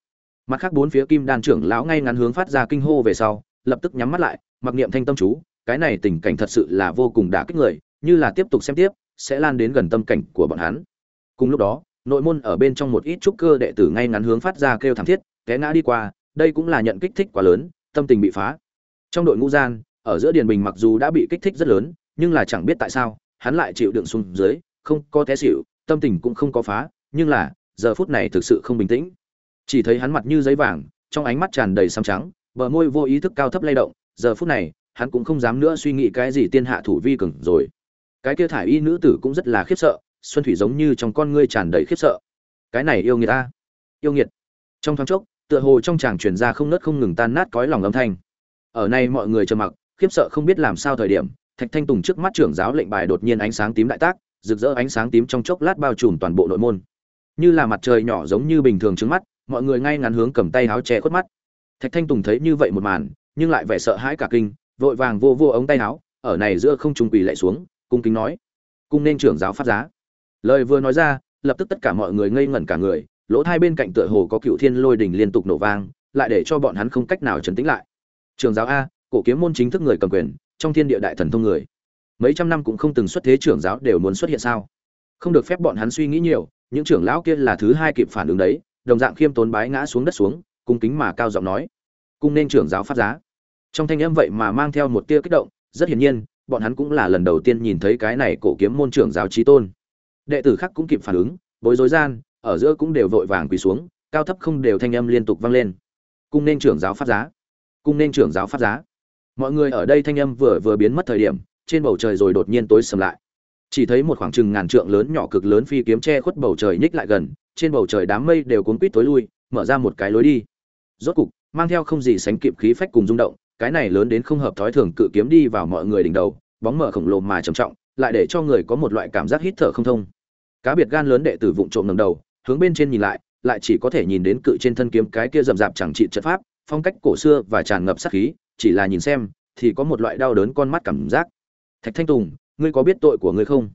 Mặt khác bốn phía kim đan trưởng lão ngay ngắn hướng phát ra kinh hô về sau, lập tức nhắm mắt lại, mặc niệm thanh tâm chú, cái này tình cảnh thật sự là vô cùng đả kích người, như là tiếp tục xem tiếp, sẽ lan đến gần tâm cảnh của bọn hắn cùng lúc đó, nội môn ở bên trong một ít trúc cơ đệ tử ngay ngắn hướng phát ra kêu thảm thiết, té ngã đi qua, đây cũng là nhận kích thích quá lớn, tâm tình bị phá. Trong đội ngũ gian, ở giữa điền bình mặc dù đã bị kích thích rất lớn, nhưng là chẳng biết tại sao, hắn lại chịu đựng xuống dưới, không có té xịu tâm tình cũng không có phá, nhưng là, giờ phút này thực sự không bình tĩnh. Chỉ thấy hắn mặt như giấy vàng, trong ánh mắt tràn đầy xám trắng, bờ môi vô ý thức cao thấp lay động, giờ phút này, hắn cũng không dám nữa suy nghĩ cái gì tiên hạ thủ vi cường rồi. Cái kia thải y nữ tử cũng rất là khiếp sợ xuân thủy giống như trong con ngươi tràn đầy khiếp sợ. Cái này yêu nghiệt ta. Yêu nghiệt. Trong thoáng chốc, tựa hồ trong chàng truyền ra không nớt không ngừng tan nát cõi lòng âm thanh. Ở nay mọi người trầm mặc, khiếp sợ không biết làm sao thời điểm, thạch thanh tùng trước mắt trưởng giáo lệnh bài đột nhiên ánh sáng tím đại tác, rực rỡ ánh sáng tím trong chốc lát bao trùm toàn bộ nội môn. Như là mặt trời nhỏ giống như bình thường trước mắt, mọi người ngay ngắn hướng cầm tay áo che khuất mắt. Thạch thanh tùng thấy như vậy một màn, nhưng lại vẻ sợ hãi cả kinh, vội vàng vô vô ống tay áo ở này giữa không trung quỳ lại xuống, cung kính nói, cung nên trưởng giáo phát giá lời vừa nói ra, lập tức tất cả mọi người ngây ngẩn cả người, lỗ hai bên cạnh tựa hồ có cựu thiên lôi đình liên tục nổ vang, lại để cho bọn hắn không cách nào trấn tĩnh lại. Trường giáo a, cổ kiếm môn chính thức người cầm quyền, trong thiên địa đại thần thông người. Mấy trăm năm cũng không từng xuất thế trưởng giáo đều muốn xuất hiện sao? Không được phép bọn hắn suy nghĩ nhiều, những trưởng lão kia là thứ hai kịp phản ứng đấy, đồng dạng khiêm tốn bái ngã xuống đất xuống, cung kính mà cao giọng nói. Cung nên trưởng giáo phát giá. Trong thanh âm vậy mà mang theo một tia kích động, rất hiển nhiên, bọn hắn cũng là lần đầu tiên nhìn thấy cái này cổ kiếm môn trưởng giáo trí tôn đệ tử khác cũng kịp phản ứng, bối rối gian, ở giữa cũng đều vội vàng quỳ xuống, cao thấp không đều thanh âm liên tục vang lên. Cung nên trưởng giáo phát giá. Cung nên trưởng giáo phát giá. Mọi người ở đây thanh âm vừa vừa biến mất thời điểm, trên bầu trời rồi đột nhiên tối sầm lại. Chỉ thấy một khoảng chừng ngàn trượng lớn nhỏ cực lớn phi kiếm che khuất bầu trời nhích lại gần, trên bầu trời đám mây đều cuốn quít tối lui, mở ra một cái lối đi. Rốt cục, mang theo không gì sánh kịp khí phách cùng rung động, cái này lớn đến không hợp thói thường cự kiếm đi vào mọi người đỉnh đầu, bóng mở khổng lồ mà trầm trọng, lại để cho người có một loại cảm giác hít thở không thông cá biệt gan lớn đệ tử vụng trộm ngầm đầu, hướng bên trên nhìn lại lại chỉ có thể nhìn đến cự trên thân kiếm cái kia rậm rạp chẳng trị trận pháp, phong cách cổ xưa và tràn ngập sát khí, chỉ là nhìn xem, thì có một loại đau đớn con mắt cảm giác. Thạch thanh tùng, ngươi có biết tội của ngươi không?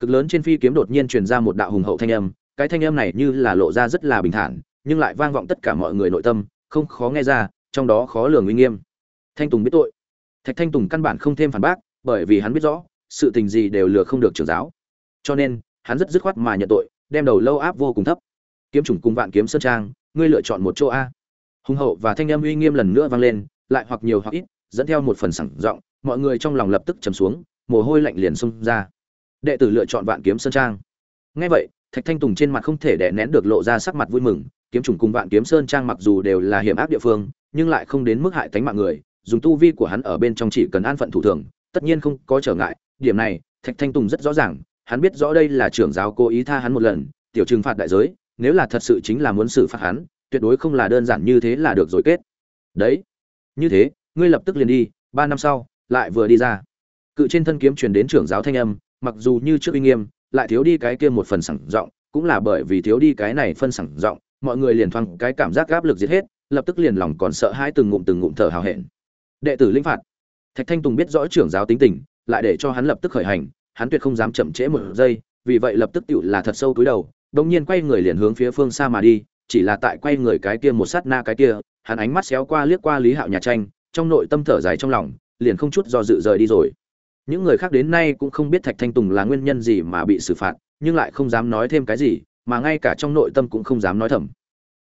Cực lớn trên phi kiếm đột nhiên truyền ra một đạo hùng hậu thanh âm, cái thanh âm này như là lộ ra rất là bình thản, nhưng lại vang vọng tất cả mọi người nội tâm, không khó nghe ra, trong đó khó lường uy nghiêm. Thanh tùng biết tội. Thạch thanh tùng căn bản không thêm phản bác, bởi vì hắn biết rõ, sự tình gì đều lừa không được trưởng giáo. Cho nên hắn rất dứt khoát mà nhận tội, đem đầu lâu áp vô cùng thấp. Kiếm chủng cùng vạn kiếm sơn trang, ngươi lựa chọn một chỗ a. Hùng hậu và thanh âm uy nghiêm lần nữa vang lên, lại hoặc nhiều hoặc ít, dẫn theo một phần sẳng giọng, mọi người trong lòng lập tức trầm xuống, mồ hôi lạnh liền xông ra. Đệ tử lựa chọn vạn kiếm sơn trang. Ngay vậy, thạch thanh tùng trên mặt không thể đè nén được lộ ra sắc mặt vui mừng, kiếm trùng cùng vạn kiếm sơn trang mặc dù đều là hiểm ác địa phương, nhưng lại không đến mức hại tánh mạng người, dùng tu vi của hắn ở bên trong chỉ cần an phận thủ thường, tất nhiên không có trở ngại, điểm này, thạch thanh tùng rất rõ ràng hắn biết rõ đây là trưởng giáo cố ý tha hắn một lần, tiểu trừng phạt đại giới, nếu là thật sự chính là muốn xử phạt hắn, tuyệt đối không là đơn giản như thế là được rồi kết. Đấy, như thế, ngươi lập tức liền đi, ba năm sau, lại vừa đi ra. Cự trên thân kiếm truyền đến trưởng giáo thanh âm, mặc dù như trước uy nghiêm, lại thiếu đi cái kia một phần sảng giọng, cũng là bởi vì thiếu đi cái này phân sảng giọng, mọi người liền thoáng cái cảm giác áp lực giết hết, lập tức liền lòng còn sợ hãi từng ngụm từng ngụm thở hào hẹn. Đệ tử linh phạt. Thạch thanh tùng biết rõ trưởng giáo tính tình, lại để cho hắn lập tức khởi hành hắn tuyệt không dám chậm trễ một giây, vì vậy lập tức tựu là thật sâu túi đầu đông nhiên quay người liền hướng phía phương xa mà đi, chỉ là tại quay người cái kia một sát na cái kia, hắn ánh mắt xéo qua liếc qua lý hạo nhà tranh, trong nội tâm thở dài trong lòng, liền không chút do dự rời đi rồi. Những người khác đến nay cũng không biết thạch thanh tùng là nguyên nhân gì mà bị xử phạt, nhưng lại không dám nói thêm cái gì, mà ngay cả trong nội tâm cũng không dám nói thầm.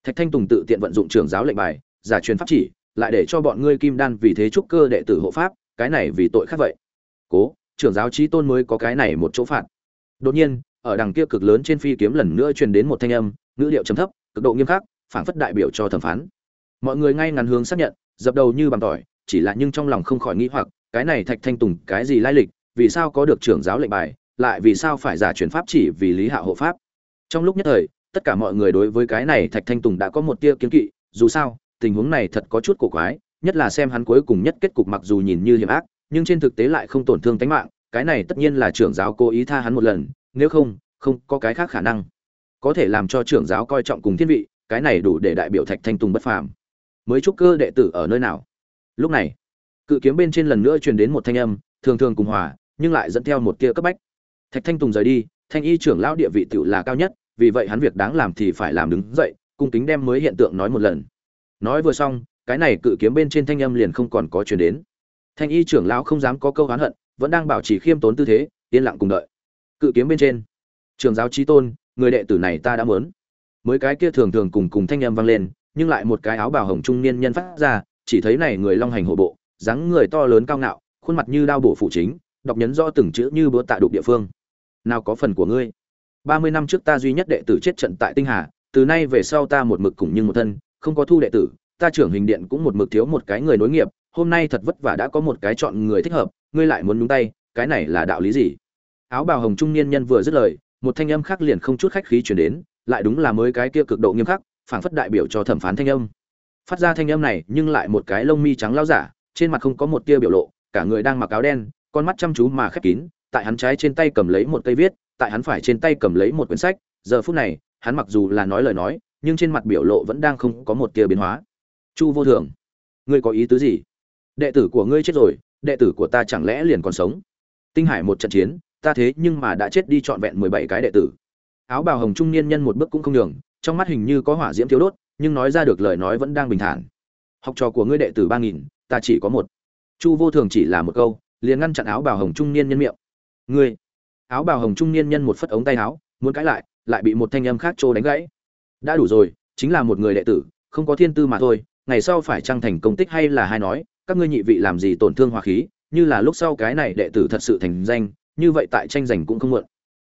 Thạch thanh tùng tự tiện vận dụng trường giáo lệnh bài, giả truyền pháp chỉ, lại để cho bọn ngươi kim đan vì thế trúc cơ đệ tử hộ pháp, cái này vì tội khác vậy. Cố trưởng giáo trí tôn mới có cái này một chỗ phạt. Đột nhiên, ở đằng kia cực lớn trên phi kiếm lần nữa truyền đến một thanh âm, ngữ điệu trầm thấp, cực độ nghiêm khắc phản phất đại biểu cho thẩm phán. Mọi người ngay ngắn hướng xác nhận, dập đầu như bằng tỏi, chỉ là nhưng trong lòng không khỏi nghĩ hoặc, cái này thạch thanh tùng cái gì lai lịch, vì sao có được trưởng giáo lệnh bài, lại vì sao phải giả truyền pháp chỉ vì lý hạ hộ pháp? Trong lúc nhất thời, tất cả mọi người đối với cái này thạch thanh tùng đã có một tia kiến kỵ, dù sao, tình huống này thật có chút cổ quái, nhất là xem hắn cuối cùng nhất kết cục mặc dù nhìn như hiểm ác nhưng trên thực tế lại không tổn thương tính mạng, cái này tất nhiên là trưởng giáo cố ý tha hắn một lần, nếu không không có cái khác khả năng. Có thể làm cho trưởng giáo coi trọng cùng thiên vị, cái này đủ để đại biểu thạch thanh tùng bất phàm. Mới chúc cơ đệ tử ở nơi nào? Lúc này, cự kiếm bên trên lần nữa truyền đến một thanh âm, thường thường cùng hòa, nhưng lại dẫn theo một tia cấp bách. Thạch thanh tùng rời đi, thanh y trưởng lão địa vị tiểu là cao nhất, vì vậy hắn việc đáng làm thì phải làm đứng dậy, cung kính đem mới hiện tượng nói một lần. Nói vừa xong, cái này cự kiếm bên trên thanh âm liền không còn có truyền đến thanh y trưởng lão không dám có câu oán hận, vẫn đang bảo trì khiêm tốn tư thế, yên lặng cùng đợi. Cự kiếm bên trên. Trường giáo trí tôn, người đệ tử này ta đã mớn mới cái kia thường thường cùng cùng thanh âm vang lên, nhưng lại một cái áo bào hồng trung niên nhân phát ra, chỉ thấy này người long hành hộ bộ, dáng người to lớn cao ngạo, khuôn mặt như đao bổ phụ chính, đọc nhấn rõ từng chữ như bữa tạ đục địa phương. Nào có phần của ngươi? Ba mươi năm trước ta duy nhất đệ tử chết trận tại tinh hà, từ nay về sau ta một mực cùng như một thân, không có thu đệ tử, ta trưởng hình điện cũng một mực thiếu một cái người nối nghiệp hôm nay thật vất vả đã có một cái chọn người thích hợp, ngươi lại muốn nhúng tay, cái này là đạo lý gì? Áo bào hồng trung niên nhân vừa dứt lời, một thanh âm khác liền không chút khách khí chuyển đến, lại đúng là mới cái kia cực độ nghiêm khắc, phảng phất đại biểu cho thẩm phán thanh âm. Phát ra thanh âm này, nhưng lại một cái lông mi trắng lao giả, trên mặt không có một tia biểu lộ, cả người đang mặc áo đen, con mắt chăm chú mà khép kín, tại hắn trái trên tay cầm lấy một cây viết, tại hắn phải trên tay cầm lấy một quyển sách, giờ phút này, hắn mặc dù là nói lời nói, nhưng trên mặt biểu lộ vẫn đang không có một tia biến hóa. Chu vô thường ngươi có ý tứ gì? Đệ tử của ngươi chết rồi đệ tử của ta chẳng lẽ liền còn sống? Tinh hải một trận chiến ta thế nhưng mà đã chết đi trọn vẹn mười bảy cái đệ tử. Áo bào hồng trung niên nhân một bước cũng không đường, trong mắt hình như có hỏa diễm thiếu đốt nhưng nói ra được lời nói vẫn đang bình thản. Học trò của ngươi đệ tử ba nghìn ta chỉ có một. Chu vô thường chỉ là một câu liền ngăn chặn áo bào hồng trung niên nhân miệng. Ngươi. Áo bào hồng trung niên nhân một phất ống tay áo muốn cãi lại lại bị một thanh âm khác trô đánh gãy. Đã đủ rồi chính là một người đệ tử không có thiên tư mà thôi ngày sau phải trang thành công tích hay là hai nói các ngươi nhị vị làm gì tổn thương hòa khí, như là lúc sau cái này đệ tử thật sự thành danh, như vậy tại tranh giành cũng không muộn.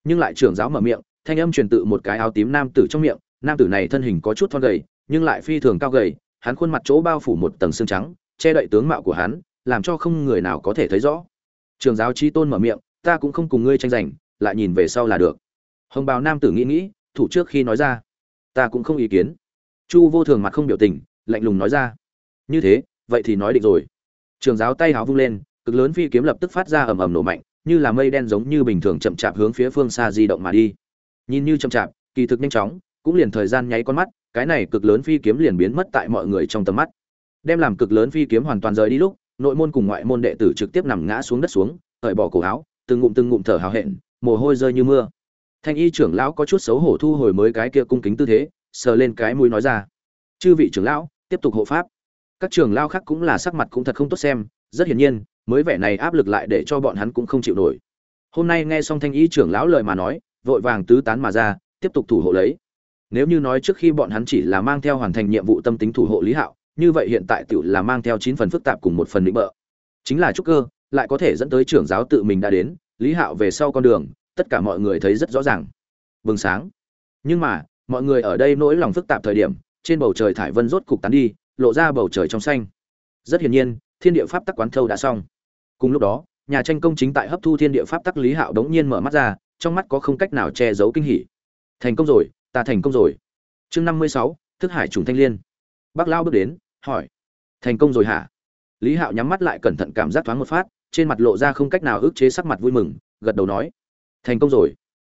Nhưng lại trưởng giáo mở miệng, thanh âm truyền tự một cái áo tím nam tử trong miệng, nam tử này thân hình có chút thon gầy, nhưng lại phi thường cao gầy, hắn khuôn mặt chỗ bao phủ một tầng xương trắng, che đậy tướng mạo của hắn, làm cho không người nào có thể thấy rõ. Trường giáo trí tôn mở miệng, ta cũng không cùng ngươi tranh giành, lại nhìn về sau là được. Hồng bào nam tử nghĩ nghĩ, thủ trước khi nói ra. Ta cũng không ý kiến. Chu vô thường mặt không biểu tình, lạnh lùng nói ra. Như thế vậy thì nói định rồi. Trường giáo tay háo vung lên, cực lớn phi kiếm lập tức phát ra ầm ầm nổ mạnh, như là mây đen giống như bình thường chậm chạp hướng phía phương xa di động mà đi. Nhìn như chậm chạp, kỳ thực nhanh chóng, cũng liền thời gian nháy con mắt, cái này cực lớn phi kiếm liền biến mất tại mọi người trong tầm mắt. Đem làm cực lớn phi kiếm hoàn toàn rời đi lúc, nội môn cùng ngoại môn đệ tử trực tiếp nằm ngã xuống đất xuống, cởi bỏ cổ áo, từng ngụm từng ngụm thở hào hẹn, mồ hôi rơi như mưa. Thanh y trưởng lão có chút xấu hổ thu hồi mới cái kia cung kính tư thế, sờ lên cái mũi nói ra, chư vị trưởng lão, tiếp tục hộ pháp các trưởng lão khác cũng là sắc mặt cũng thật không tốt xem, rất hiển nhiên, mới vẻ này áp lực lại để cho bọn hắn cũng không chịu nổi. Hôm nay nghe xong thanh y trưởng lão lời mà nói, vội vàng tứ tán mà ra, tiếp tục thủ hộ lấy. Nếu như nói trước khi bọn hắn chỉ là mang theo hoàn thành nhiệm vụ tâm tính thủ hộ lý hạo, như vậy hiện tại tựu là mang theo chín phần phức tạp cùng một phần định bợ. Chính là trúc cơ, lại có thể dẫn tới trưởng giáo tự mình đã đến, lý hạo về sau con đường, tất cả mọi người thấy rất rõ ràng. Vâng sáng. Nhưng mà, mọi người ở đây nỗi lòng phức tạp thời điểm, trên bầu trời thải vân rốt cục tán đi lộ ra bầu trời trong xanh. Rất hiển nhiên, thiên địa pháp tắc quán thâu đã xong. Cùng lúc đó, nhà tranh công chính tại hấp thu thiên địa pháp tắc lý hạo đống nhiên mở mắt ra, trong mắt có không cách nào che giấu kinh hỉ. Thành công rồi, ta thành công rồi. Chương năm mươi sáu, thức hải trùng thanh liên. Bác lao bước đến, hỏi. Thành công rồi hả? Lý hạo nhắm mắt lại cẩn thận cảm giác thoáng một phát, trên mặt lộ ra không cách nào ức chế sắc mặt vui mừng, gật đầu nói. Thành công rồi.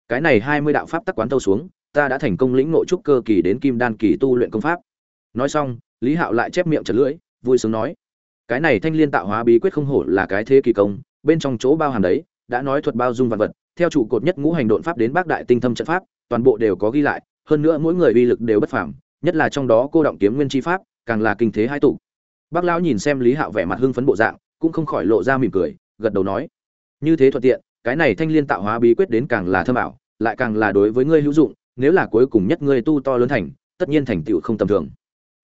Cái này hai mươi đạo pháp tắc quán thâu xuống, ta đã thành công lĩnh ngộ trúc cơ kỳ đến kim đan kỳ tu luyện công pháp. Nói xong lý hạo lại chép miệng chật lưỡi, vui sướng nói, cái này thanh liên tạo hóa bí quyết không hổ là cái thế kỳ công, bên trong chỗ bao hàm đấy, đã nói thuật bao dung vạn vật, theo trụ cột nhất ngũ hành độn pháp đến bác đại tinh thâm trận pháp, toàn bộ đều có ghi lại, hơn nữa mỗi người uy lực đều bất phàm, nhất là trong đó cô động kiếm nguyên chi pháp, càng là kinh thế hai tụ. Bác lão nhìn xem lý hạo vẻ mặt hưng phấn bộ dạng, cũng không khỏi lộ ra mỉm cười, gật đầu nói, như thế thuận tiện, cái này thanh liên tạo hóa bí quyết đến càng là thâm ảo, lại càng là đối với ngươi hữu dụng, nếu là cuối cùng nhất ngươi tu to lớn thành, tất nhiên thành tựu không tầm thường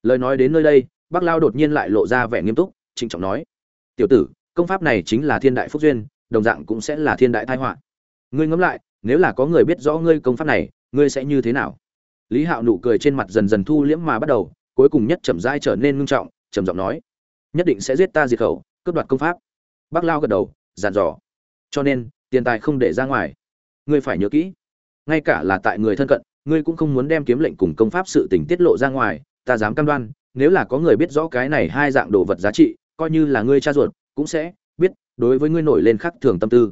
lời nói đến nơi đây, bác lao đột nhiên lại lộ ra vẻ nghiêm túc, trịnh trọng nói. Tiểu tử, công pháp này chính là thiên đại phúc duyên, đồng dạng cũng sẽ là thiên đại tai họa. Ngươi ngẫm lại, nếu là có người biết rõ ngươi công pháp này, ngươi sẽ như thế nào? Lý hạo nụ cười trên mặt dần dần thu liễm mà bắt đầu, cuối cùng nhất chậm rãi trở nên ngưng trọng, trầm giọng nói. Nhất định sẽ giết ta diệt khẩu, cướp đoạt công pháp. Bác lao gật đầu dàn dò. Cho nên, tiền tài không để ra ngoài. Ngươi phải nhớ kỹ. Ngay cả là tại người thân cận, ngươi cũng không muốn đem kiếm lệnh cùng công pháp sự tình tiết lộ ra ngoài ta dám cam đoan, nếu là có người biết rõ cái này hai dạng đồ vật giá trị, coi như là ngươi cha ruột, cũng sẽ biết đối với ngươi nổi lên khắc thường tâm tư.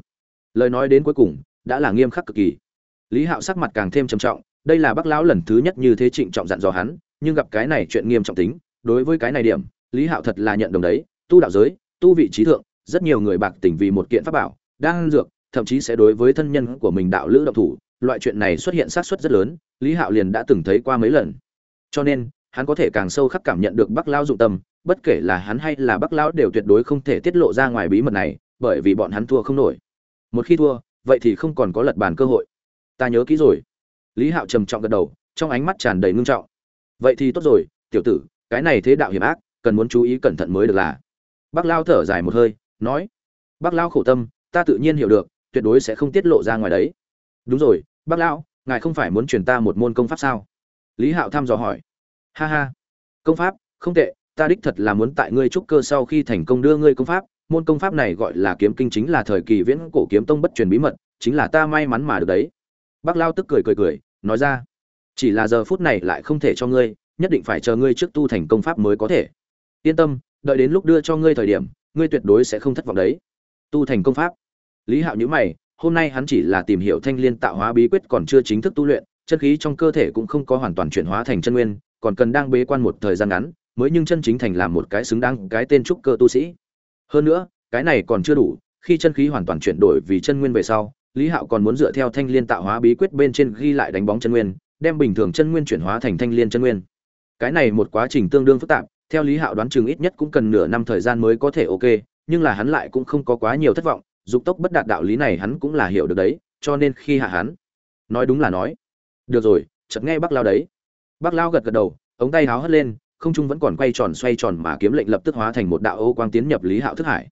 Lời nói đến cuối cùng, đã là nghiêm khắc cực kỳ. Lý hạo sắc mặt càng thêm trầm trọng, đây là bác lão lần thứ nhất như thế trịnh trọng dặn dò hắn, nhưng gặp cái này chuyện nghiêm trọng tính, đối với cái này điểm, lý hạo thật là nhận đồng đấy, tu đạo giới, tu vị trí thượng, rất nhiều người bạc tình vì một kiện pháp bảo đang dược, thậm chí sẽ đối với thân nhân của mình đạo lữ động thủ, loại chuyện này xuất hiện sát suất rất lớn, lý hạo liền đã từng thấy qua mấy lần. Cho nên hắn có thể càng sâu khắc cảm nhận được bắc lão dụng tâm, bất kể là hắn hay là bắc lão đều tuyệt đối không thể tiết lộ ra ngoài bí mật này, bởi vì bọn hắn thua không nổi. Một khi thua, vậy thì không còn có lật bàn cơ hội. Ta nhớ kỹ rồi. Lý hạo trầm trọng gật đầu, trong ánh mắt tràn đầy ngưng trọng. Vậy thì tốt rồi, tiểu tử, cái này thế đạo hiểm ác, cần muốn chú ý cẩn thận mới được là. Bác lao thở dài một hơi, nói bác lao khổ tâm, ta tự nhiên hiểu được, tuyệt đối sẽ không tiết lộ ra ngoài đấy. Đúng rồi bác lão, ngài không phải muốn truyền ta một môn công pháp sao? Lý hạo thăm dò hỏi ha ha. Công pháp, không tệ, ta đích thật là muốn tại ngươi trúc cơ sau khi thành công đưa ngươi công pháp. Môn công pháp này gọi là kiếm kinh chính là thời kỳ viễn cổ kiếm tông bất truyền bí mật, chính là ta may mắn mà được đấy. Bác lao tức cười cười cười, nói ra. Chỉ là giờ phút này lại không thể cho ngươi, nhất định phải chờ ngươi trước tu thành công pháp mới có thể. Yên tâm, đợi đến lúc đưa cho ngươi thời điểm, ngươi tuyệt đối sẽ không thất vọng đấy. Tu thành công pháp. Lý hạo nhữ mày, hôm nay hắn chỉ là tìm hiểu thanh liên tạo hóa bí quyết còn chưa chính thức tu luyện, chân khí trong cơ thể cũng không có hoàn toàn chuyển hóa thành chân nguyên còn cần đang bế quan một thời gian ngắn, mới nhưng chân chính thành làm một cái xứng đáng cái tên trúc cơ tu sĩ. Hơn nữa, cái này còn chưa đủ, khi chân khí hoàn toàn chuyển đổi vì chân nguyên về sau, lý hạo còn muốn dựa theo thanh liên tạo hóa bí quyết bên trên ghi lại đánh bóng chân nguyên, đem bình thường chân nguyên chuyển hóa thành thanh liên chân nguyên. Cái này một quá trình tương đương phức tạp, theo lý hạo đoán chừng ít nhất cũng cần nửa năm thời gian mới có thể ok, nhưng là hắn lại cũng không có quá nhiều thất vọng, dục tốc bất đạt đạo lý này hắn cũng là hiểu được đấy, cho nên khi hạ hắn, nói đúng là nói, được rồi, chợt nghe bác lao đấy bác lao gật gật đầu, ống tay háo hất lên, không trung vẫn còn quay tròn xoay tròn mà kiếm lệnh lập tức hóa thành một đạo ô quang tiến nhập lý hạo thức hải.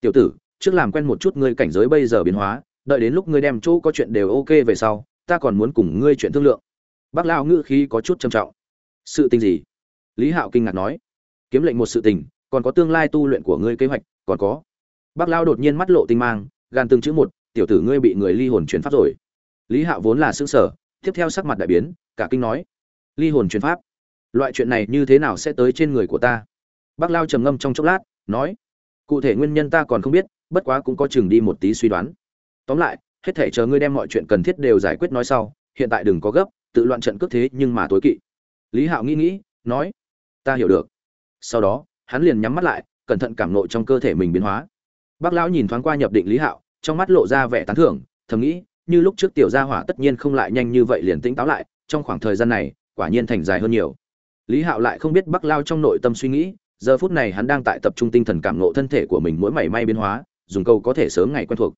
Tiểu tử, trước làm quen một chút ngươi cảnh giới bây giờ biến hóa, đợi đến lúc ngươi đem chỗ có chuyện đều ok về sau, ta còn muốn cùng ngươi chuyện thương lượng. Bác lao ngữ khí có chút trầm trọng. Sự tình gì? Lý hạo kinh ngạc nói. Kiếm lệnh một sự tình, còn có tương lai tu luyện của ngươi kế hoạch, còn có. Bác lao đột nhiên mắt lộ tinh mang gan từng chữ một, tiểu tử ngươi bị người ly hồn chuyển pháp rồi. Lý hạo vốn là xương sở tiếp theo sắc mặt đại biến, cả kinh nói ly hồn chuyển pháp. Loại chuyện này như thế nào sẽ tới trên người của ta? Bác lao trầm ngâm trong chốc lát, nói, cụ thể nguyên nhân ta còn không biết, bất quá cũng có chừng đi một tí suy đoán. Tóm lại, hết thể chờ ngươi đem mọi chuyện cần thiết đều giải quyết nói sau, hiện tại đừng có gấp, tự loạn trận cướp thế nhưng mà tối kỵ. Lý hạo nghĩ nghĩ, nói, ta hiểu được. Sau đó, hắn liền nhắm mắt lại, cẩn thận cảm nộ trong cơ thể mình biến hóa. Bác lão nhìn thoáng qua nhập định lý hạo, trong mắt lộ ra vẻ tán thưởng, thầm nghĩ, như lúc trước tiểu gia hỏa tất nhiên không lại nhanh như vậy liền tỉnh táo lại, trong khoảng thời gian này quả nhiên thành dài hơn nhiều. Lý hạo lại không biết bắc lao trong nội tâm suy nghĩ, giờ phút này hắn đang tại tập trung tinh thần cảm nộ thân thể của mình mỗi mảy may biến hóa, dùng câu có thể sớm ngày quen thuộc.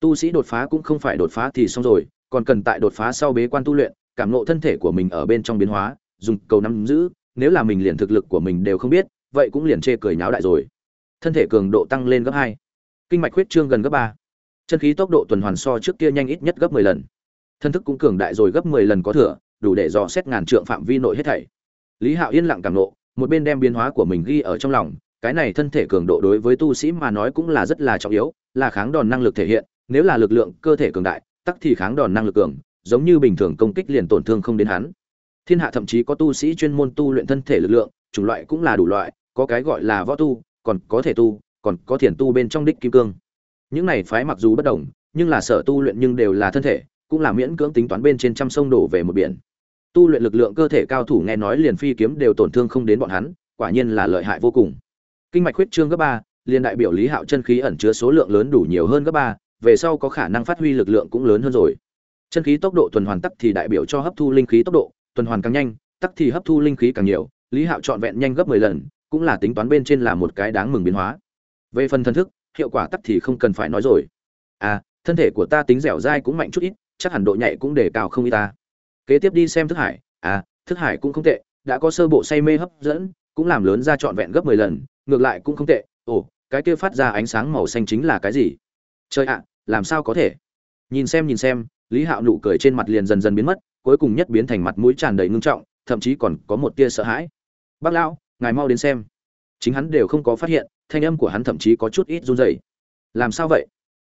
Tu sĩ đột phá cũng không phải đột phá thì xong rồi, còn cần tại đột phá sau bế quan tu luyện, cảm nộ thân thể của mình ở bên trong biến hóa, dùng câu nắm giữ, nếu là mình liền thực lực của mình đều không biết, vậy cũng liền chê cười nháo đại rồi. Thân thể cường độ tăng lên gấp hai. Kinh mạch huyết trương gần gấp ba. Chân khí tốc độ tuần hoàn so trước kia nhanh ít nhất gấp mười lần. Thân thức cũng cường đại rồi gấp mười lần có thừa đủ để dò xét ngàn trượng phạm vi nội hết thảy. Lý hạo yên lặng cảm nộ, một bên đem biến hóa của mình ghi ở trong lòng, cái này thân thể cường độ đối với tu sĩ mà nói cũng là rất là trọng yếu, là kháng đòn năng lực thể hiện, nếu là lực lượng cơ thể cường đại, tắc thì kháng đòn năng lực cường, giống như bình thường công kích liền tổn thương không đến hắn. Thiên hạ thậm chí có tu sĩ chuyên môn tu luyện thân thể lực lượng, chủng loại cũng là đủ loại, có cái gọi là võ tu, còn có thể tu, còn có thiền tu bên trong đích kim cương. Những này phái mặc dù bất đồng, nhưng là sở tu luyện nhưng đều là thân thể, cũng là miễn cưỡng tính toán bên trên trăm sông đổ về một biển tu luyện lực lượng cơ thể cao thủ nghe nói liền phi kiếm đều tổn thương không đến bọn hắn, quả nhiên là lợi hại vô cùng. Kinh mạch huyết trương gấp ba, liền đại biểu lý hạo chân khí ẩn chứa số lượng lớn đủ nhiều hơn gấp ba, về sau có khả năng phát huy lực lượng cũng lớn hơn rồi. Chân khí tốc độ tuần hoàn tắc thì đại biểu cho hấp thu linh khí tốc độ, tuần hoàn càng nhanh, tắc thì hấp thu linh khí càng nhiều, lý hạo trọn vẹn nhanh gấp mười lần, cũng là tính toán bên trên là một cái đáng mừng biến hóa. Về phần thân thức, hiệu quả tắc thì không cần phải nói rồi. À thân thể của ta tính dẻo dai cũng mạnh chút ít, chắc hẳn độ nhạy cũng đề cao không ít ta kế tiếp đi xem thức hải. À thức hải cũng không tệ, đã có sơ bộ say mê hấp dẫn, cũng làm lớn ra trọn vẹn gấp mười lần, ngược lại cũng không tệ. Ồ, cái kia phát ra ánh sáng màu xanh chính là cái gì? Trời ạ, làm sao có thể? Nhìn xem nhìn xem, lý hạo nụ cười trên mặt liền dần dần biến mất, cuối cùng nhất biến thành mặt mũi tràn đầy ngưng trọng, thậm chí còn có một tia sợ hãi. Bác lão, ngài mau đến xem. Chính hắn đều không có phát hiện, thanh âm của hắn thậm chí có chút ít run rẩy. Làm sao vậy?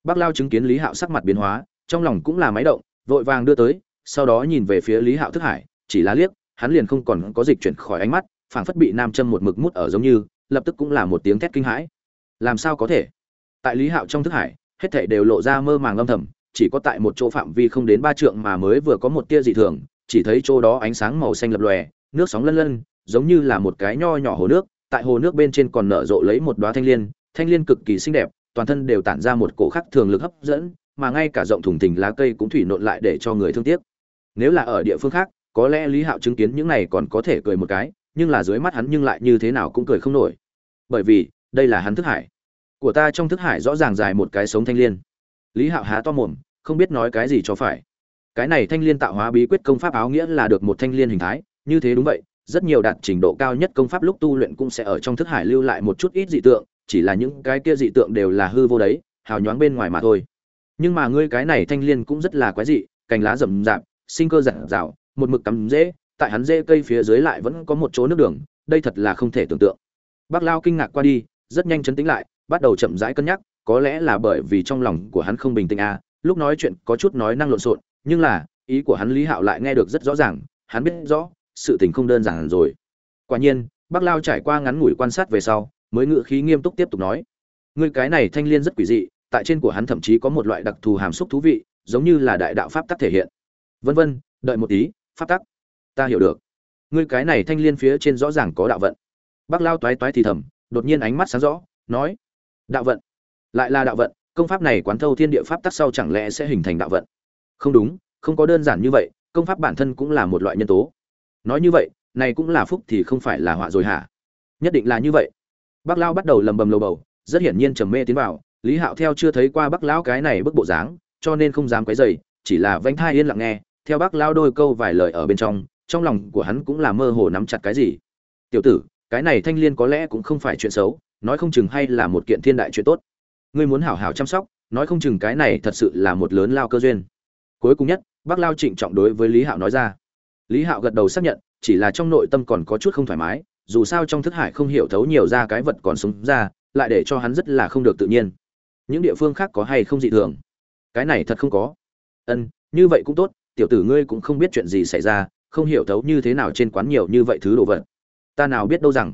Bác lao chứng kiến lý hạo sắc mặt biến hóa, trong lòng cũng là máy động, vội vàng đưa tới sau đó nhìn về phía lý hạo thức hải, chỉ là liếc, hắn liền không còn có dịch chuyển khỏi ánh mắt, phảng phất bị nam châm một mực mút ở giống như, lập tức cũng là một tiếng thét kinh hãi. Làm sao có thể? Tại lý hạo trong thức hải, hết thảy đều lộ ra mơ màng âm thầm, chỉ có tại một chỗ phạm vi không đến ba trượng mà mới vừa có một tia dị thường, chỉ thấy chỗ đó ánh sáng màu xanh lập lòe, nước sóng lân lân, giống như là một cái nho nhỏ hồ nước, tại hồ nước bên trên còn nở rộ lấy một đóa thanh liên thanh liên cực kỳ xinh đẹp, toàn thân đều tản ra một cổ khắc thường lực hấp dẫn, mà ngay cả rộng thùng thình lá cây cũng thủy nộn lại để cho người thương tiếc nếu là ở địa phương khác, có lẽ lý hạo chứng kiến những này còn có thể cười một cái, nhưng là dưới mắt hắn nhưng lại như thế nào cũng cười không nổi. Bởi vì, đây là hắn thức hải. Của ta trong thức hải rõ ràng dài một cái sống thanh liên. Lý hạo há to mồm, không biết nói cái gì cho phải. Cái này thanh liên tạo hóa bí quyết công pháp áo nghĩa là được một thanh liên hình thái, như thế đúng vậy, rất nhiều đạt trình độ cao nhất công pháp lúc tu luyện cũng sẽ ở trong thức hải lưu lại một chút ít dị tượng, chỉ là những cái kia dị tượng đều là hư vô đấy, hào nhoáng bên ngoài mà thôi. Nhưng mà ngươi cái này thanh liên cũng rất là quái dị, cành lá rậm rạp sinh cơ rạng rào một mực cắm dễ, tại hắn dễ cây phía dưới lại vẫn có một chỗ nước đường đây thật là không thể tưởng tượng. Bác lao kinh ngạc qua đi rất nhanh chấn tĩnh lại bắt đầu chậm rãi cân nhắc có lẽ là bởi vì trong lòng của hắn không bình tĩnh à lúc nói chuyện có chút nói năng lộn xộn nhưng là ý của hắn lý hạo lại nghe được rất rõ ràng hắn biết rõ sự tình không đơn giản rồi. Quả nhiên bác lao trải qua ngắn ngủi quan sát về sau mới ngự khí nghiêm túc tiếp tục nói ngươi cái này thanh liên rất quỷ dị tại trên của hắn thậm chí có một loại đặc thù hàm xúc thú vị giống như là đại đạo pháp tắc thể hiện vân vân, đợi một tí pháp tắc. Ta hiểu được. Ngươi cái này thanh liên phía trên rõ ràng có đạo vận. Bác lao toái toái thì thầm, đột nhiên ánh mắt sáng rõ, nói, đạo vận. Lại là đạo vận, công pháp này quán thâu thiên địa pháp tắc sau chẳng lẽ sẽ hình thành đạo vận? Không đúng, không có đơn giản như vậy, công pháp bản thân cũng là một loại nhân tố. Nói như vậy, này cũng là phúc thì không phải là họa rồi hả? Nhất định là như vậy. Bác lao bắt đầu lầm bầm lầu bầu, rất hiển nhiên trầm mê tiến vào. Lý hạo theo chưa thấy qua bác lão cái này bức bộ dáng, cho nên không dám quấy dày chỉ là vánh thai yên lặng nghe theo bác lao đôi câu vài lời ở bên trong trong lòng của hắn cũng là mơ hồ nắm chặt cái gì. Tiểu tử, cái này thanh liên có lẽ cũng không phải chuyện xấu, nói không chừng hay là một kiện thiên đại chuyện tốt. Ngươi muốn hảo hảo chăm sóc, nói không chừng cái này thật sự là một lớn lao cơ duyên. Cuối cùng nhất, bác lao trịnh trọng đối với lý hạo nói ra. Lý hạo gật đầu xác nhận, chỉ là trong nội tâm còn có chút không thoải mái, dù sao trong thức hải không hiểu thấu nhiều ra cái vật còn sống ra, lại để cho hắn rất là không được tự nhiên. Những địa phương khác có hay không dị thường? Cái này thật không có. Ân, như vậy cũng tốt tiểu tử ngươi cũng không biết chuyện gì xảy ra, không hiểu thấu như thế nào trên quán nhiều như vậy thứ đồ vật. Ta nào biết đâu rằng.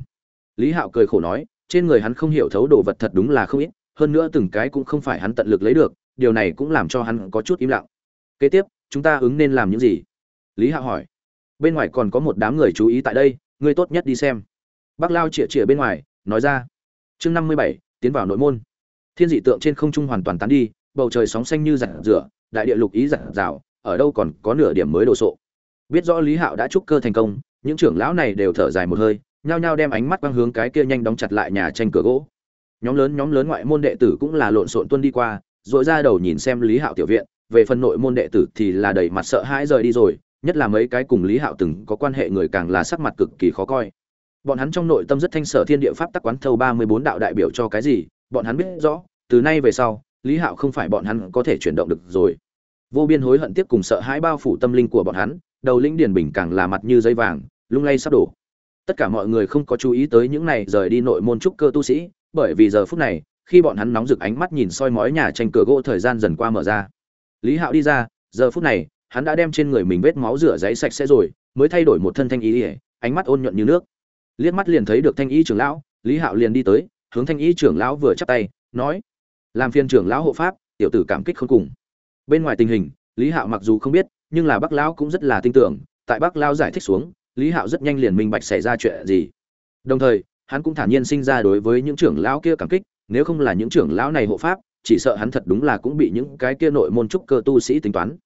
Lý hạo cười khổ nói, trên người hắn không hiểu thấu đồ vật thật đúng là không ít, hơn nữa từng cái cũng không phải hắn tận lực lấy được, điều này cũng làm cho hắn có chút im lặng. Kế tiếp, chúng ta ứng nên làm những gì? Lý hạo hỏi. Bên ngoài còn có một đám người chú ý tại đây, ngươi tốt nhất đi xem. Bác lao chĩa chĩa bên ngoài, nói ra. Chương năm mươi bảy, tiến vào nội môn. Thiên dị tượng trên không trung hoàn toàn tán đi, bầu trời sóng xanh như giặt rửa, đại địa lục ý giặt rào ở đâu còn có nửa điểm mới đồ sộ. Biết rõ lý hạo đã trúc cơ thành công, những trưởng lão này đều thở dài một hơi, nhao nhao đem ánh mắt quang hướng cái kia nhanh đóng chặt lại nhà tranh cửa gỗ. Nhóm lớn nhóm lớn ngoại môn đệ tử cũng là lộn xộn tuân đi qua dội ra đầu nhìn xem lý hạo tiểu viện, về phần nội môn đệ tử thì là đầy mặt sợ hãi rời đi rồi, nhất là mấy cái cùng lý hạo từng có quan hệ người càng là sắc mặt cực kỳ khó coi. Bọn hắn trong nội tâm rất thanh sở thiên địa pháp tắc quán thâu ba mươi bốn đạo đại biểu cho cái gì, bọn hắn biết rõ, từ nay về sau, lý hạo không phải bọn hắn có thể chuyển động được rồi vô biên hối hận tiếp cùng sợ hãi bao phủ tâm linh của bọn hắn, đầu lĩnh điền bình càng là mặt như dây vàng, lung lay sắp đổ. Tất cả mọi người không có chú ý tới những này rời đi nội môn trúc cơ tu sĩ, bởi vì giờ phút này, khi bọn hắn nóng rực ánh mắt nhìn soi mói nhà tranh cửa gỗ thời gian dần qua mở ra. Lý hạo đi ra, giờ phút này, hắn đã đem trên người mình vết máu rửa giấy sạch sẽ rồi, mới thay đổi một thân thanh ý ỉa ánh mắt ôn nhuận như nước. Liếc mắt liền thấy được thanh ý trưởng lão, lý hạo liền đi tới, hướng thanh ý trưởng lão vừa chắp tay, nói, làm phiên trưởng lão hộ pháp, tiểu tử cảm kích không cùng bên ngoài tình hình, lý hạo mặc dù không biết, nhưng là bác lão cũng rất là tin tưởng, tại bác lão giải thích xuống, lý hạo rất nhanh liền minh bạch xảy ra chuyện gì. Đồng thời, hắn cũng thản nhiên sinh ra đối với những trưởng lão kia cảm kích, nếu không là những trưởng lão này hộ pháp, chỉ sợ hắn thật đúng là cũng bị những cái kia nội môn trúc cơ tu sĩ tính toán.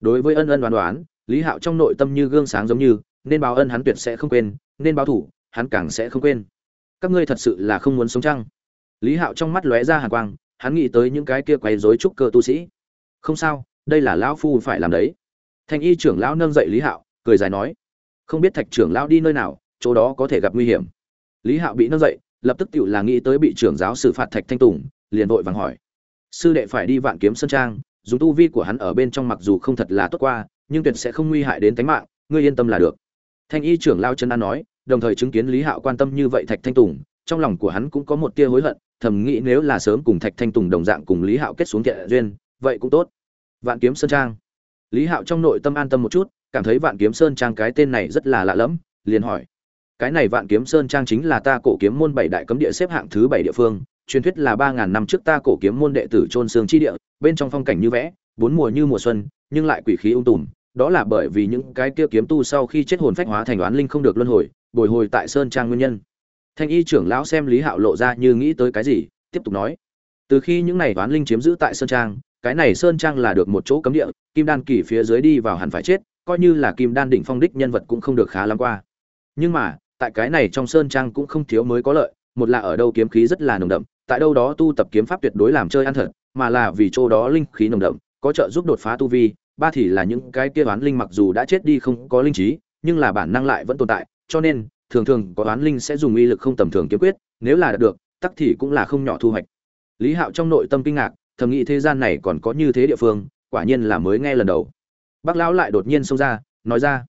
Đối với ân ân đoán đoán lý hạo trong nội tâm như gương sáng giống như, nên báo ân hắn tuyệt sẽ không quên, nên báo thủ, hắn càng sẽ không quên. Các ngươi thật sự là không muốn sống chăng? Lý hạo trong mắt lóe ra hàn quang, hắn nghĩ tới những cái kia quấy rối trúc cơ tu sĩ không sao, đây là lão phu phải làm đấy. Thanh y trưởng lão nâng dậy lý hạo, cười dài nói, không biết thạch trưởng lão đi nơi nào, chỗ đó có thể gặp nguy hiểm. Lý hạo bị nâng dậy, lập tức tự là nghĩ tới bị trưởng giáo xử phạt thạch thanh tùng, liền vội vàng hỏi, sư đệ phải đi vạn kiếm sơn trang, dùng tu vi của hắn ở bên trong mặc dù không thật là tốt qua, nhưng tuyệt sẽ không nguy hại đến tính mạng, ngươi yên tâm là được. Thanh y trưởng lao chân an nói, đồng thời chứng kiến lý hạo quan tâm như vậy thạch thanh tùng, trong lòng của hắn cũng có một tia hối hận, thầm nghĩ nếu là sớm cùng thạch thanh tùng đồng dạng cùng lý hạo kết xuống thiện duyên vậy cũng tốt. Vạn kiếm sơn trang. Lý hạo trong nội tâm an tâm một chút, cảm thấy vạn kiếm sơn trang cái tên này rất là lạ lẫm, liền hỏi. Cái này vạn kiếm sơn trang chính là ta cổ kiếm môn bảy đại cấm địa xếp hạng thứ bảy địa phương, truyền thuyết là ba ngàn năm trước ta cổ kiếm môn đệ tử trôn xương chi địa, bên trong phong cảnh như vẽ, bốn mùa như mùa xuân, nhưng lại quỷ khí ung tùm, đó là bởi vì những cái kia kiếm tu sau khi chết hồn phách hóa thành oán linh không được luân hồi, bồi hồi tại sơn trang nguyên nhân. Thanh y trưởng lão xem lý hạo lộ ra như nghĩ tới cái gì, tiếp tục nói. Từ khi những này oán linh chiếm giữ tại sơn trang cái này sơn trang là được một chỗ cấm địa, kim đan kỳ phía dưới đi vào hẳn phải chết, coi như là kim đan đỉnh phong đích nhân vật cũng không được khá lắm qua. Nhưng mà, tại cái này trong sơn trang cũng không thiếu mới có lợi, một là ở đâu kiếm khí rất là nồng đậm, tại đâu đó tu tập kiếm pháp tuyệt đối làm chơi ăn thật, mà là vì chỗ đó linh khí nồng đậm, có trợ giúp đột phá tu vi, ba thì là những cái kia oán linh mặc dù đã chết đi không có linh trí, nhưng là bản năng lại vẫn tồn tại, cho nên, thường thường có oán linh sẽ dùng uy lực không tầm thường kiếm quyết, nếu là đạt được, tắc thì cũng là không nhỏ thu hoạch. Lý hạo trong nội tâm kinh ngạc thầm nghĩ thế gian này còn có như thế địa phương, quả nhiên là mới nghe lần đầu. Bác lão lại đột nhiên xông ra, nói ra,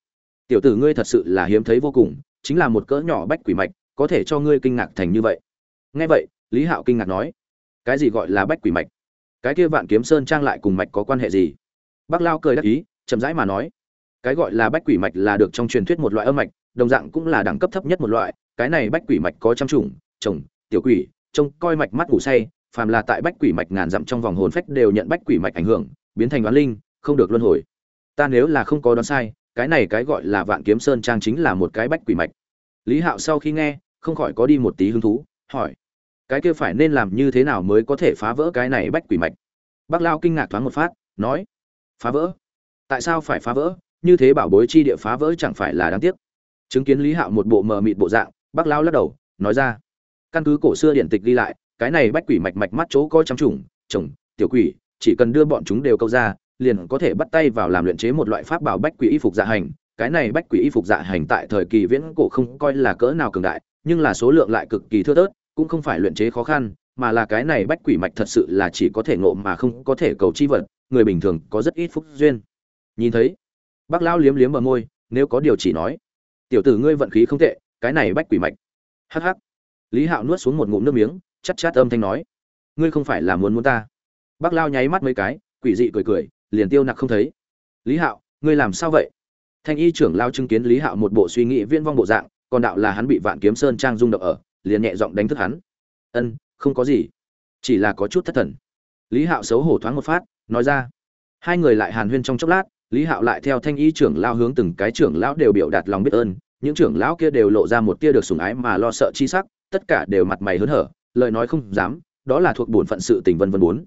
tiểu tử ngươi thật sự là hiếm thấy vô cùng, chính là một cỡ nhỏ bách quỷ mạch, có thể cho ngươi kinh ngạc thành như vậy. Nghe vậy, lý hạo kinh ngạc nói, cái gì gọi là bách quỷ mạch? Cái kia vạn kiếm sơn trang lại cùng mạch có quan hệ gì? Bác lao cười đắc ý, chậm rãi mà nói, cái gọi là bách quỷ mạch là được trong truyền thuyết một loại âm mạch, đồng dạng cũng là đẳng cấp thấp nhất một loại, cái này bách quỷ mạch có trăm chủng trồng tiểu quỷ, trông coi mạch mắt ngủ say phàm là tại bách quỷ mạch ngàn dặm trong vòng hồn phách đều nhận bách quỷ mạch ảnh hưởng, biến thành đoán linh, không được luân hồi. Ta nếu là không có đoán sai, cái này cái gọi là vạn kiếm sơn trang chính là một cái bách quỷ mạch. Lý hạo sau khi nghe, không khỏi có đi một tí hứng thú, hỏi, cái kia phải nên làm như thế nào mới có thể phá vỡ cái này bách quỷ mạch? Bác lao kinh ngạc thoáng một phát, nói, phá vỡ? Tại sao phải phá vỡ? Như thế bảo bối chi địa phá vỡ chẳng phải là đáng tiếc. Chứng kiến lý hạo một bộ mờ mịt bộ dạng, bác lao lắc đầu, nói ra, căn cứ cổ xưa điện tịch ghi lại cái này bách quỷ mạch mạch mắt chỗ coi trăm trùng chồng, tiểu quỷ, chỉ cần đưa bọn chúng đều câu ra, liền có thể bắt tay vào làm luyện chế một loại pháp bảo bách quỷ y phục dạ hành. Cái này bách quỷ y phục dạ hành tại thời kỳ viễn cổ không coi là cỡ nào cường đại, nhưng là số lượng lại cực kỳ thưa thớt, cũng không phải luyện chế khó khăn, mà là cái này bách quỷ mạch thật sự là chỉ có thể ngộ mà không có thể cầu chi vật, người bình thường có rất ít phúc duyên. Nhìn thấy, bác lão liếm liếm bờ môi, nếu có điều chỉ nói. Tiểu tử ngươi vận khí không tệ, cái này bách quỷ mạch. Hắc hắc. Lý hạo nuốt xuống một ngụm nước miếng chắt chát âm thanh nói, ngươi không phải là muốn muốn ta? Bác lao nháy mắt mấy cái, quỷ dị cười cười, liền tiêu nặc không thấy. Lý hạo, ngươi làm sao vậy? Thanh y trưởng lao chứng kiến lý hạo một bộ suy nghĩ viên vong bộ dạng, còn đạo là hắn bị vạn kiếm sơn trang rung động ở, liền nhẹ giọng đánh thức hắn. Ân, không có gì, chỉ là có chút thất thần. Lý hạo xấu hổ thoáng một phát, nói ra. Hai người lại hàn huyên trong chốc lát, lý hạo lại theo thanh y trưởng lao hướng từng cái trưởng lão đều biểu đạt lòng biết ơn, những trưởng lão kia đều lộ ra một tia được sủng ái mà lo sợ chi sắc, tất cả đều mặt mày hớn hở lời nói không dám, đó là thuộc bổn phận sự tình vân vân bốn.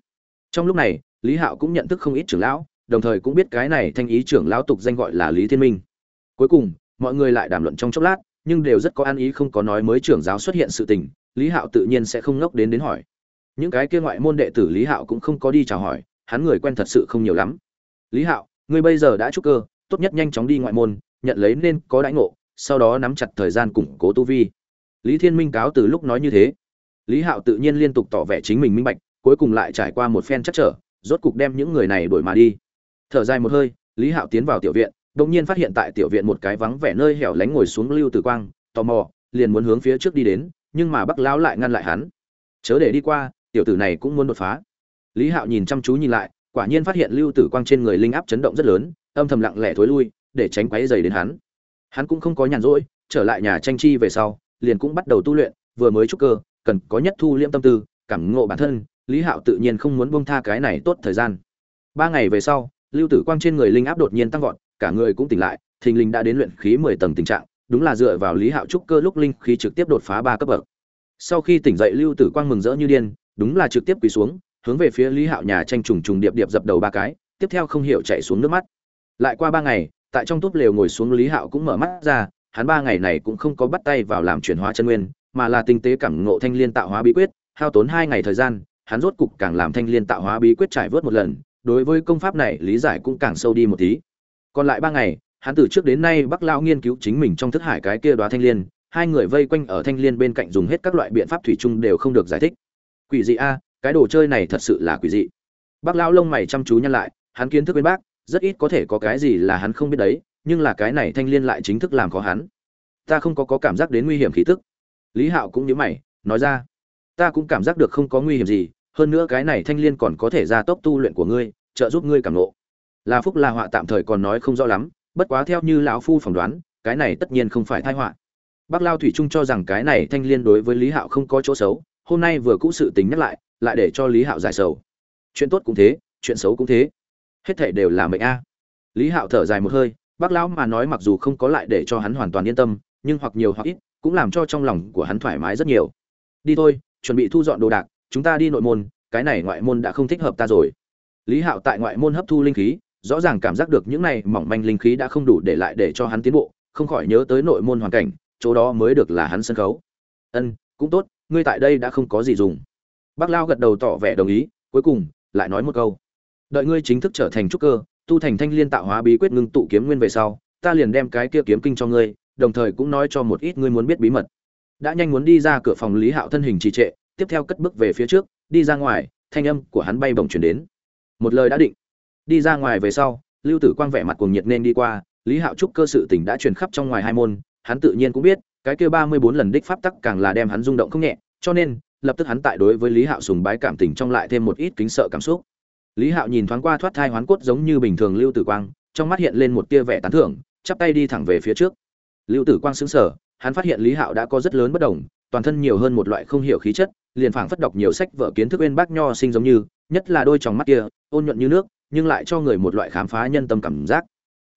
Trong lúc này, lý hạo cũng nhận thức không ít trưởng lão, đồng thời cũng biết cái này thanh ý trưởng lão tục danh gọi là lý thiên minh. Cuối cùng, mọi người lại đàm luận trong chốc lát, nhưng đều rất có ăn ý không có nói mới trưởng giáo xuất hiện sự tình, lý hạo tự nhiên sẽ không ngốc đến đến hỏi. Những cái kia ngoại môn đệ tử lý hạo cũng không có đi chào hỏi, hắn người quen thật sự không nhiều lắm. Lý hạo, ngươi bây giờ đã trúc cơ, tốt nhất nhanh chóng đi ngoại môn, nhận lấy nên có đãi ngộ, sau đó nắm chặt thời gian củng cố tu vi. Lý thiên minh cáo từ lúc nói như thế lý hạo tự nhiên liên tục tỏ vẻ chính mình minh bạch, cuối cùng lại trải qua một phen chắc trở, rốt cục đem những người này đuổi mà đi. Thở dài một hơi, lý hạo tiến vào tiểu viện, đột nhiên phát hiện tại tiểu viện một cái vắng vẻ nơi hẻo lánh ngồi xuống lưu tử quang, tò mò, liền muốn hướng phía trước đi đến, nhưng mà bắc lão lại ngăn lại hắn. Chớ để đi qua, tiểu tử này cũng muốn đột phá. Lý hạo nhìn chăm chú nhìn lại, quả nhiên phát hiện lưu tử quang trên người linh áp chấn động rất lớn, âm thầm lặng lẽ thối lui, để tránh quấy dày đến hắn. Hắn cũng không có nhàn rỗi, trở lại nhà tranh chi về sau, liền cũng bắt đầu tu luyện, vừa mới trúc cơ cần có nhất thu liễm tâm tư, cảm ngộ bản thân, lý hạo tự nhiên không muốn buông tha cái này tốt thời gian. Ba ngày về sau, lưu tử quang trên người linh áp đột nhiên tăng vọt, cả người cũng tỉnh lại, thình linh đã đến luyện khí mười tầng tình trạng, đúng là dựa vào lý hạo trúc cơ lúc linh khí trực tiếp đột phá ba cấp bậc. Sau khi tỉnh dậy, lưu tử quang mừng rỡ như điên, đúng là trực tiếp quỳ xuống, hướng về phía lý hạo nhà tranh trùng trùng điệp điệp dập đầu ba cái, tiếp theo không hiểu chạy xuống nước mắt. Lại qua ba ngày, tại trong túp lều ngồi xuống, lý hạo cũng mở mắt ra, hắn ba ngày này cũng không có bắt tay vào làm chuyển hóa chân nguyên mà là tinh tế cảm ngộ thanh liên tạo hóa bí quyết hao tốn hai ngày thời gian hắn rốt cục càng làm thanh liên tạo hóa bí quyết trải vớt một lần đối với công pháp này lý giải cũng càng sâu đi một tí. Còn lại ba ngày hắn từ trước đến nay bắc lão nghiên cứu chính mình trong thức hải cái kia đoá thanh liên hai người vây quanh ở thanh liên bên cạnh dùng hết các loại biện pháp thủy chung đều không được giải thích. Quỷ dị a cái đồ chơi này thật sự là quỷ dị. Bác lão lông mày chăm chú nhăn lại hắn kiến thức bên bác rất ít có thể có cái gì là hắn không biết đấy nhưng là cái này thanh liên lại chính thức làm khó hắn. Ta không có, có cảm giác đến nguy hiểm khí tức lý hạo cũng nhớ mày, nói ra, ta cũng cảm giác được không có nguy hiểm gì, hơn nữa cái này thanh liên còn có thể gia tốc tu luyện của ngươi, trợ giúp ngươi cảm nộ là phúc là họa tạm thời còn nói không rõ lắm, bất quá theo như lão phu phỏng đoán, cái này tất nhiên không phải tai họa. Bác lao thủy trung cho rằng cái này thanh liên đối với lý hạo không có chỗ xấu, hôm nay vừa cũ sự tính nhắc lại lại để cho lý hạo giải sầu. Chuyện tốt cũng thế, chuyện xấu cũng thế. Hết thảy đều là mệnh a. Lý hạo thở dài một hơi, bác lão mà nói mặc dù không có lại để cho hắn hoàn toàn yên tâm, nhưng hoặc nhiều hoặc ít cũng làm cho trong lòng của hắn thoải mái rất nhiều. Đi thôi, chuẩn bị thu dọn đồ đạc, chúng ta đi nội môn, cái này ngoại môn đã không thích hợp ta rồi. Lý hạo tại ngoại môn hấp thu linh khí, rõ ràng cảm giác được những này mỏng manh linh khí đã không đủ để lại để cho hắn tiến bộ, không khỏi nhớ tới nội môn hoàn cảnh, chỗ đó mới được là hắn sân khấu. Ân, cũng tốt, ngươi tại đây đã không có gì dùng. Bác lao gật đầu tỏ vẻ đồng ý, cuối cùng lại nói một câu. Đợi ngươi chính thức trở thành trúc cơ, tu thành thanh liên tạo hóa bí quyết ngưng tụ kiếm nguyên về sau, ta liền đem cái kia kiếm kinh cho ngươi đồng thời cũng nói cho một ít ngươi muốn biết bí mật. Đã nhanh muốn đi ra cửa phòng lý hạo thân hình trì trệ, tiếp theo cất bước về phía trước, đi ra ngoài, thanh âm của hắn bay bổng chuyển đến. Một lời đã định. Đi ra ngoài về sau, lưu tử quang vẻ mặt cuồng nhiệt nên đi qua, lý hạo trúc cơ sự tỉnh đã truyền khắp trong ngoài hai môn, hắn tự nhiên cũng biết, cái kia ba mươi bốn lần đích pháp tắc càng là đem hắn rung động không nhẹ, cho nên, lập tức hắn tại đối với lý hạo sùng bái cảm tình trong lại thêm một ít kính sợ cảm xúc. Lý hạo nhìn thoáng qua thoát thai hoán cốt giống như bình thường lưu tử quang, trong mắt hiện lên một tia vẻ tán thưởng, chắp tay đi thẳng về phía trước lưu tử quang xứng sở hắn phát hiện lý hạo đã có rất lớn bất đồng, toàn thân nhiều hơn một loại không hiểu khí chất, liền phảng phất đọc nhiều sách vở kiến thức bên bác nho sinh giống như, nhất là đôi tròng mắt kia, ôn nhuận như nước, nhưng lại cho người một loại khám phá nhân tâm cảm giác.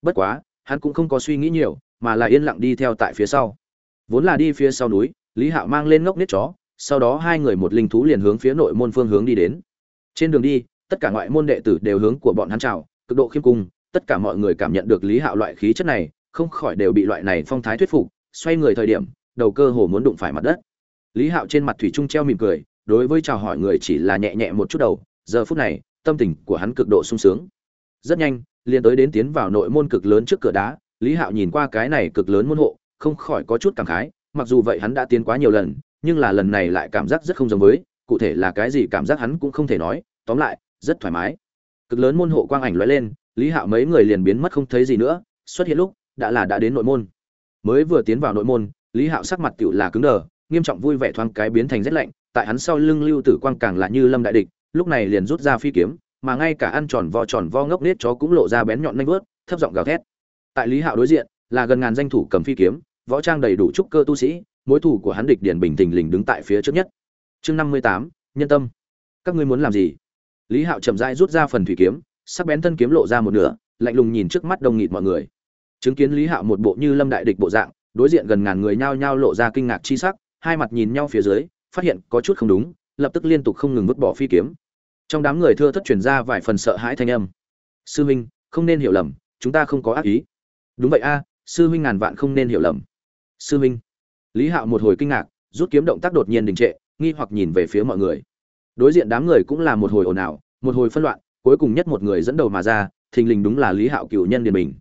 Bất quá, hắn cũng không có suy nghĩ nhiều, mà là yên lặng đi theo tại phía sau. Vốn là đi phía sau núi, lý hạo mang lên ngốc nết chó, sau đó hai người một linh thú liền hướng phía nội môn phương hướng đi đến. Trên đường đi, tất cả ngoại môn đệ tử đều hướng của bọn hắn chào, cực độ khiêm cung, tất cả mọi người cảm nhận được lý hạo loại khí chất này không khỏi đều bị loại này phong thái thuyết phục, xoay người thời điểm, đầu cơ hồ muốn đụng phải mặt đất. Lý hạo trên mặt thủy trung treo mỉm cười, đối với chào hỏi người chỉ là nhẹ nhẹ một chút đầu, giờ phút này, tâm tình của hắn cực độ sung sướng. Rất nhanh, liền tới đến tiến vào nội môn cực lớn trước cửa đá, lý hạo nhìn qua cái này cực lớn môn hộ, không khỏi có chút cảm khái, mặc dù vậy hắn đã tiến quá nhiều lần, nhưng là lần này lại cảm giác rất không giống với, cụ thể là cái gì cảm giác hắn cũng không thể nói, tóm lại, rất thoải mái. Cực lớn môn hộ quang ảnh lóe lên, lý hạo mấy người liền biến mất không thấy gì nữa, xuất hiện lúc đã là đã đến nội môn. Mới vừa tiến vào nội môn, lý hạo sắc mặt tựu là cứng đờ, nghiêm trọng vui vẻ thoáng cái biến thành rét lạnh, tại hắn sau lưng lưu tử quang càng là như lâm đại địch, lúc này liền rút ra phi kiếm, mà ngay cả ăn tròn vo tròn vo ngốc nết chó cũng lộ ra bén nhọn nanh vớt, thấp giọng gào thét. Tại lý hạo đối diện, là gần ngàn danh thủ cầm phi kiếm, võ trang đầy đủ trúc cơ tu sĩ, mối thủ của hắn địch điển bình thình lình đứng tại phía trước nhất. Chương năm mươi tám, nhân tâm. Các ngươi muốn làm gì? Lý hạo chậm rãi rút ra phần thủy kiếm, sắc bén thân kiếm lộ ra một nửa, lạnh lùng nhìn trước mắt đông nghịt mọi người chứng kiến lý hạo một bộ như lâm đại địch bộ dạng, đối diện gần ngàn người nhao nhao lộ ra kinh ngạc chi sắc, hai mặt nhìn nhau phía dưới, phát hiện có chút không đúng, lập tức liên tục không ngừng vứt bỏ phi kiếm. Trong đám người thưa thất truyền ra vài phần sợ hãi thanh âm. Sư huynh, không nên hiểu lầm, chúng ta không có ác ý. Đúng vậy a, sư huynh ngàn vạn không nên hiểu lầm. Sư huynh. Lý hạo một hồi kinh ngạc, rút kiếm động tác đột nhiên đình trệ, nghi hoặc nhìn về phía mọi người. Đối diện đám người cũng là một hồi ồn ào, một hồi phân loạn, cuối cùng nhất một người dẫn đầu mà ra, thình lình đúng là lý hạo cựu nhân điền bình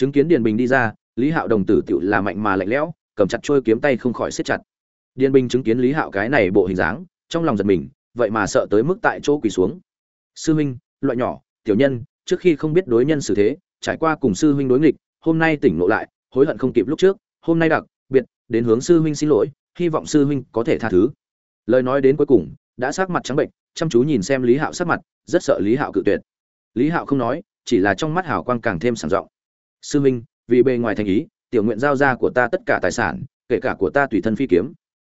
chứng kiến điền bình đi ra, lý hạo đồng tử tự là mạnh mà lạnh lẽo, cầm chặt trôi kiếm tay không khỏi siết chặt. Điền bình chứng kiến lý hạo cái này bộ hình dáng, trong lòng giật mình, vậy mà sợ tới mức tại chỗ quỳ xuống. Sư huynh, loại nhỏ, tiểu nhân, trước khi không biết đối nhân xử thế, trải qua cùng sư huynh đối nghịch, hôm nay tỉnh ngộ lại, hối hận không kịp lúc trước, hôm nay đặc biệt đến hướng sư huynh xin lỗi, hy vọng sư huynh có thể tha thứ. Lời nói đến cuối cùng, đã sắc mặt trắng bệnh, chăm chú nhìn xem lý hạo sắc mặt, rất sợ lý hạo cự tuyệt. Lý hạo không nói, chỉ là trong mắt hảo quang càng thêm sảng rộng sư Minh, vì bề ngoài thành ý tiểu nguyện giao ra của ta tất cả tài sản kể cả của ta tùy thân phi kiếm.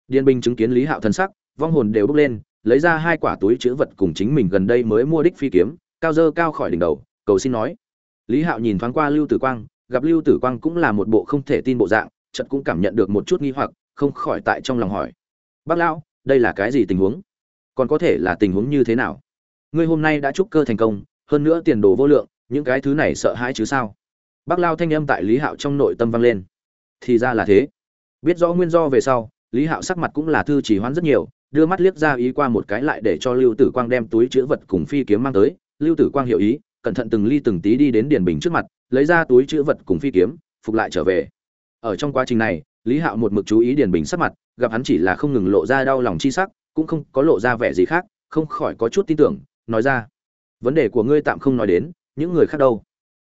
Điền binh chứng kiến lý hạo thân sắc vong hồn đều bốc lên lấy ra hai quả túi chữ vật cùng chính mình gần đây mới mua đích phi kiếm cao dơ cao khỏi đỉnh đầu cầu xin nói. Lý hạo nhìn thoáng qua lưu tử quang gặp lưu tử quang cũng là một bộ không thể tin bộ dạng chợt cũng cảm nhận được một chút nghi hoặc không khỏi tại trong lòng hỏi. Bác lão đây là cái gì tình huống? Còn có thể là tình huống như thế nào? Ngươi hôm nay đã trúc cơ thành công hơn nữa tiền đồ vô lượng những cái thứ này sợ hãi chứ sao? Bác lao thanh âm tại lý hạo trong nội tâm vang lên. Thì ra là thế. Biết rõ nguyên do về sau, lý hạo sắc mặt cũng là thư chỉ hoán rất nhiều, đưa mắt liếc ra ý qua một cái lại để cho lưu tử quang đem túi chữ vật cùng phi kiếm mang tới. Lưu tử quang hiểu ý, cẩn thận từng ly từng tí đi đến điền bình trước mặt, lấy ra túi chữ vật cùng phi kiếm, phục lại trở về. Ở trong quá trình này, lý hạo một mực chú ý điền bình sắc mặt, gặp hắn chỉ là không ngừng lộ ra đau lòng chi sắc, cũng không có lộ ra vẻ gì khác, không khỏi có chút tin tưởng, nói ra, vấn đề của ngươi tạm không nói đến, những người khác đâu?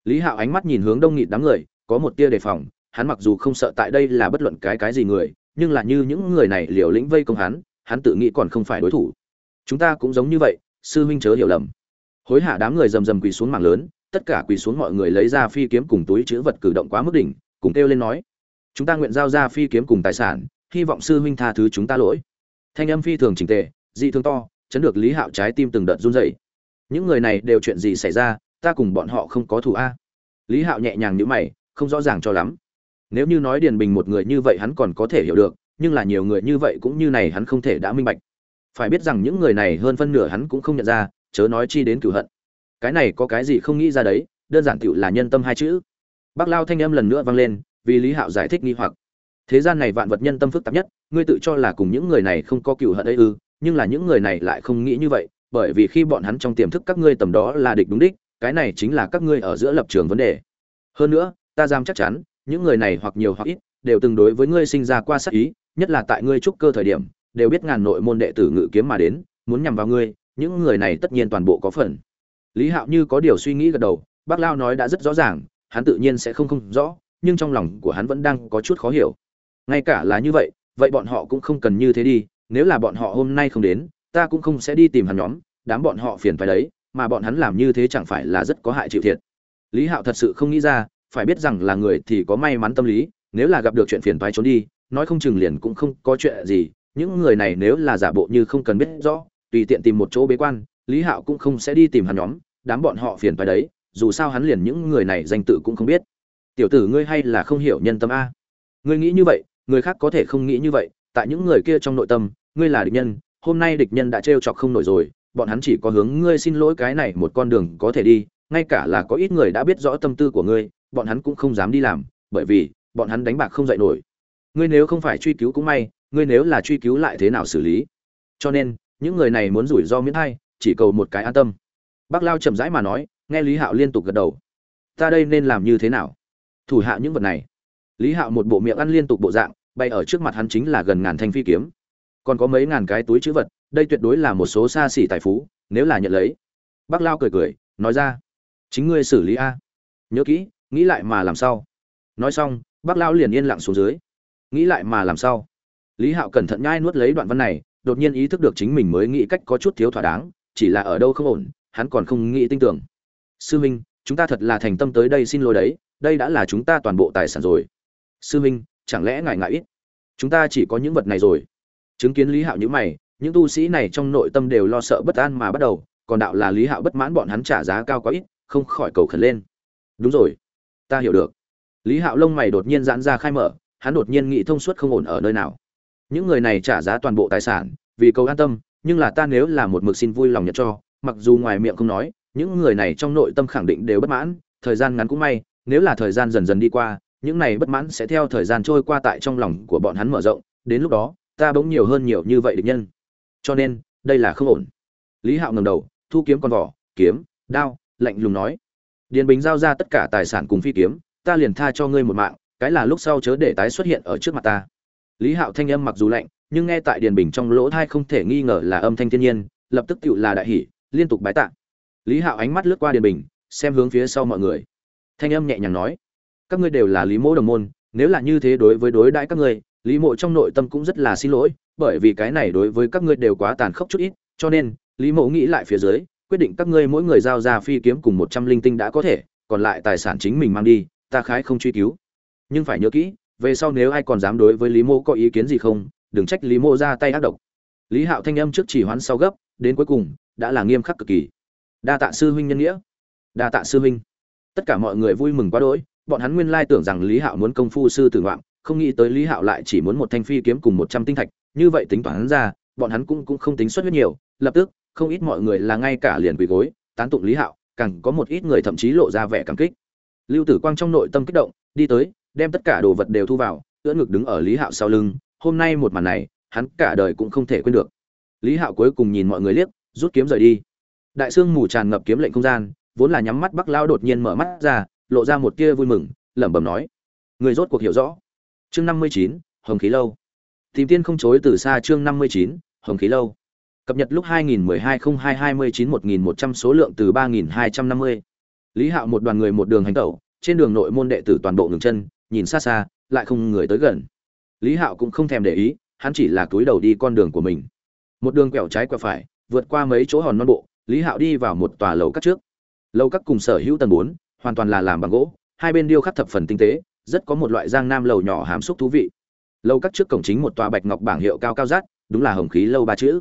Lý hạo ánh mắt nhìn hướng đông nghịt đám người, có một tia đề phòng, hắn mặc dù không sợ tại đây là bất luận cái cái gì người, nhưng là như những người này liều lĩnh vây công hắn hắn tự nghĩ còn không phải đối thủ. Chúng ta cũng giống như vậy, sư huynh chớ hiểu lầm. Hối hả đám người rầm rầm quỳ xuống mảng lớn, tất cả quỳ xuống mọi người lấy ra phi kiếm cùng túi chứa vật cử động quá mức đỉnh, cùng kêu lên nói, chúng ta nguyện giao ra phi kiếm cùng tài sản, hy vọng sư huynh tha thứ chúng ta lỗi. Thanh âm phi thường chỉnh tề, dị thương to, chấn được lý hạo trái tim từng đợt run rẩy. Những người này đều chuyện gì xảy ra ta cùng bọn họ không có thù a. Lý hạo nhẹ nhàng nhữ mày, không rõ ràng cho lắm. Nếu như nói điền bình một người như vậy hắn còn có thể hiểu được, nhưng là nhiều người như vậy cũng như này hắn không thể đã minh bạch. Phải biết rằng những người này hơn phân nửa hắn cũng không nhận ra, chớ nói chi đến cửu hận. Cái này có cái gì không nghĩ ra đấy, đơn giản tựu là nhân tâm hai chữ. Bác lao thanh âm lần nữa vang lên, vì lý hạo giải thích nghi hoặc. Thế gian này vạn vật nhân tâm phức tạp nhất, ngươi tự cho là cùng những người này không có cựu hận ấy ư, nhưng là những người này lại không nghĩ như vậy, bởi vì khi bọn hắn trong tiềm thức các ngươi tầm đó là địch đúng đích cái này chính là các ngươi ở giữa lập trường vấn đề. Hơn nữa, ta dám chắc chắn, những người này hoặc nhiều hoặc ít, đều từng đối với ngươi sinh ra qua sát ý, nhất là tại ngươi trúc cơ thời điểm, đều biết ngàn nội môn đệ tử ngự kiếm mà đến, muốn nhằm vào ngươi, những người này tất nhiên toàn bộ có phần. Lý hạo như có điều suy nghĩ gật đầu, bác lao nói đã rất rõ ràng, hắn tự nhiên sẽ không không rõ, nhưng trong lòng của hắn vẫn đang có chút khó hiểu. Ngay cả là như vậy vậy bọn họ cũng không cần như thế đi, nếu là bọn họ hôm nay không đến, ta cũng không sẽ đi tìm hắn nhóm, đám bọn họ phiền phải đấy mà bọn hắn làm như thế chẳng phải là rất có hại chịu thiệt. Lý hạo thật sự không nghĩ ra, phải biết rằng là người thì có may mắn tâm lý, nếu là gặp được chuyện phiền toái trốn đi, nói không chừng liền cũng không có chuyện gì, những người này nếu là giả bộ như không cần biết rõ, tùy tiện tìm một chỗ bế quan, lý hạo cũng không sẽ đi tìm hắn nhóm, đám bọn họ phiền toái đấy, dù sao hắn liền những người này danh tự cũng không biết. Tiểu tử ngươi hay là không hiểu nhân tâm a. Ngươi nghĩ như vậy, người khác có thể không nghĩ như vậy, tại những người kia trong nội tâm, ngươi là địch nhân, hôm nay địch nhân đã trêu chọc không nổi rồi bọn hắn chỉ có hướng ngươi xin lỗi cái này một con đường có thể đi, ngay cả là có ít người đã biết rõ tâm tư của ngươi, bọn hắn cũng không dám đi làm, bởi vì, bọn hắn đánh bạc không dạy nổi. Ngươi nếu không phải truy cứu cũng may, ngươi nếu là truy cứu lại thế nào xử lý? Cho nên, những người này muốn rủi ro miễn hay chỉ cầu một cái an tâm. Bác lao chậm rãi mà nói, nghe lý hạo liên tục gật đầu. Ta đây nên làm như thế nào? Thủ hạ những vật này. Lý hạo một bộ miệng ăn liên tục bộ dạng, bay ở trước mặt hắn chính là gần ngàn thanh phi kiếm. Còn có mấy ngàn cái túi chữ vật đây tuyệt đối là một số xa xỉ tài phú, nếu là nhận lấy. Bác lao cười cười, nói ra. Chính ngươi xử lý a. Nhớ kỹ, nghĩ lại mà làm sao nói xong, bác lao liền yên lặng xuống dưới. Nghĩ lại mà làm sao lý hạo cẩn thận nhai nuốt lấy đoạn văn này, đột nhiên ý thức được chính mình mới nghĩ cách có chút thiếu thỏa đáng, chỉ là ở đâu không ổn, hắn còn không nghĩ tin tưởng. Sư minh, chúng ta thật là thành tâm tới đây xin lỗi đấy, đây đã là chúng ta toàn bộ tài sản rồi. Sư minh, chẳng lẽ ngại ngại ít? Chúng ta chỉ có những vật này rồi. Chứng kiến lý hạo như mày những tu sĩ này trong nội tâm đều lo sợ bất an mà bắt đầu, còn đạo là lý hạo bất mãn bọn hắn trả giá cao quá ít, không khỏi cầu khẩn lên. Đúng rồi, ta hiểu được. Lý hạo lông mày đột nhiên giãn ra khai mở, hắn đột nhiên nghĩ thông suốt không ổn ở nơi nào. Những người này trả giá toàn bộ tài sản, vì cầu an tâm, nhưng là ta nếu là một mực xin vui lòng nhận cho, mặc dù ngoài miệng không nói, những người này trong nội tâm khẳng định đều bất mãn, thời gian ngắn cũng may, nếu là thời gian dần dần đi qua, những này bất mãn sẽ theo thời gian trôi qua tại trong lòng của bọn hắn mở rộng, đến lúc đó, ta bỗng nhiều hơn nhiều như vậy địch nhân cho nên, đây là không ổn. Lý hạo ngầm đầu, thu kiếm con vỏ, kiếm, đao, lạnh lùng nói. Điền bình giao ra tất cả tài sản cùng phi kiếm, ta liền tha cho ngươi một mạng, cái là lúc sau chớ để tái xuất hiện ở trước mặt ta. Lý hạo thanh âm mặc dù lạnh, nhưng nghe tại điền bình trong lỗ thai không thể nghi ngờ là âm thanh thiên nhiên, lập tức tự là đại hỷ liên tục bái tạ. Lý hạo ánh mắt lướt qua điền bình, xem hướng phía sau mọi người. Thanh âm nhẹ nhàng nói, các ngươi đều là lý mỗ đồng môn, nếu là như thế đối với đối đãi các ngươi lý mộ trong nội tâm cũng rất là xin lỗi, bởi vì cái này đối với các ngươi đều quá tàn khốc chút ít, cho nên, lý mộ nghĩ lại phía dưới, quyết định các ngươi mỗi người giao ra phi kiếm cùng một trăm linh tinh đã có thể, còn lại tài sản chính mình mang đi, ta khái không truy cứu. Nhưng phải nhớ kỹ, về sau nếu ai còn dám đối với lý mộ có ý kiến gì không, đừng trách lý mộ ra tay ác độc. Lý hạo thanh âm trước chỉ hoán sau gấp, đến cuối cùng, đã là nghiêm khắc cực kỳ. Đa tạ sư huynh nhân nghĩa. Đa tạ sư huynh. Tất cả mọi người vui mừng quá đỗi, bọn hắn nguyên lai tưởng rằng lý hạo muốn công phu sư tử ngoạm không nghĩ tới lý hạo lại chỉ muốn một thanh phi kiếm cùng một trăm tinh thạch, như vậy tính toán ra, bọn hắn cũng cũng không tính xuất huyết nhiều, lập tức, không ít mọi người là ngay cả liền quỳ gối, tán tụng lý hạo, càng có một ít người thậm chí lộ ra vẻ cảm kích. Lưu tử quang trong nội tâm kích động, đi tới, đem tất cả đồ vật đều thu vào, ưỡn ngực đứng ở lý hạo sau lưng, hôm nay một màn này, hắn cả đời cũng không thể quên được. Lý hạo cuối cùng nhìn mọi người liếc, rút kiếm rời đi. Đại sương mù tràn ngập kiếm lệnh không gian, vốn là nhắm mắt bắc lao đột nhiên mở mắt ra, lộ ra một tia vui mừng, lẩm bẩm nói, người rốt cuộc hiểu rõ chương năm mươi chín hồng khí lâu. Tìm tiên không chối từ xa chương năm mươi chín hồng khí lâu. Cập nhật lúc 2012-02-29-1100 số lượng từ 3.250. lý hạo một đoàn người một đường hành tẩu trên đường nội môn đệ tử toàn bộ ngừng chân nhìn xa xa lại không người tới gần. Lý hạo cũng không thèm để ý hắn chỉ là túi đầu đi con đường của mình. Một đường quẹo trái quẹo phải vượt qua mấy chỗ hòn non bộ lý hạo đi vào một tòa lầu cắt trước. Lầu các cùng sở hữu tầng 4, hoàn toàn là làm bằng gỗ hai bên điêu khắc thập phần tinh tế rất có một loại giang nam lầu nhỏ hàm xúc thú vị. Lâu các trước cổng chính một tòa bạch ngọc bảng hiệu cao cao rát, đúng là hồng khí lâu ba chữ.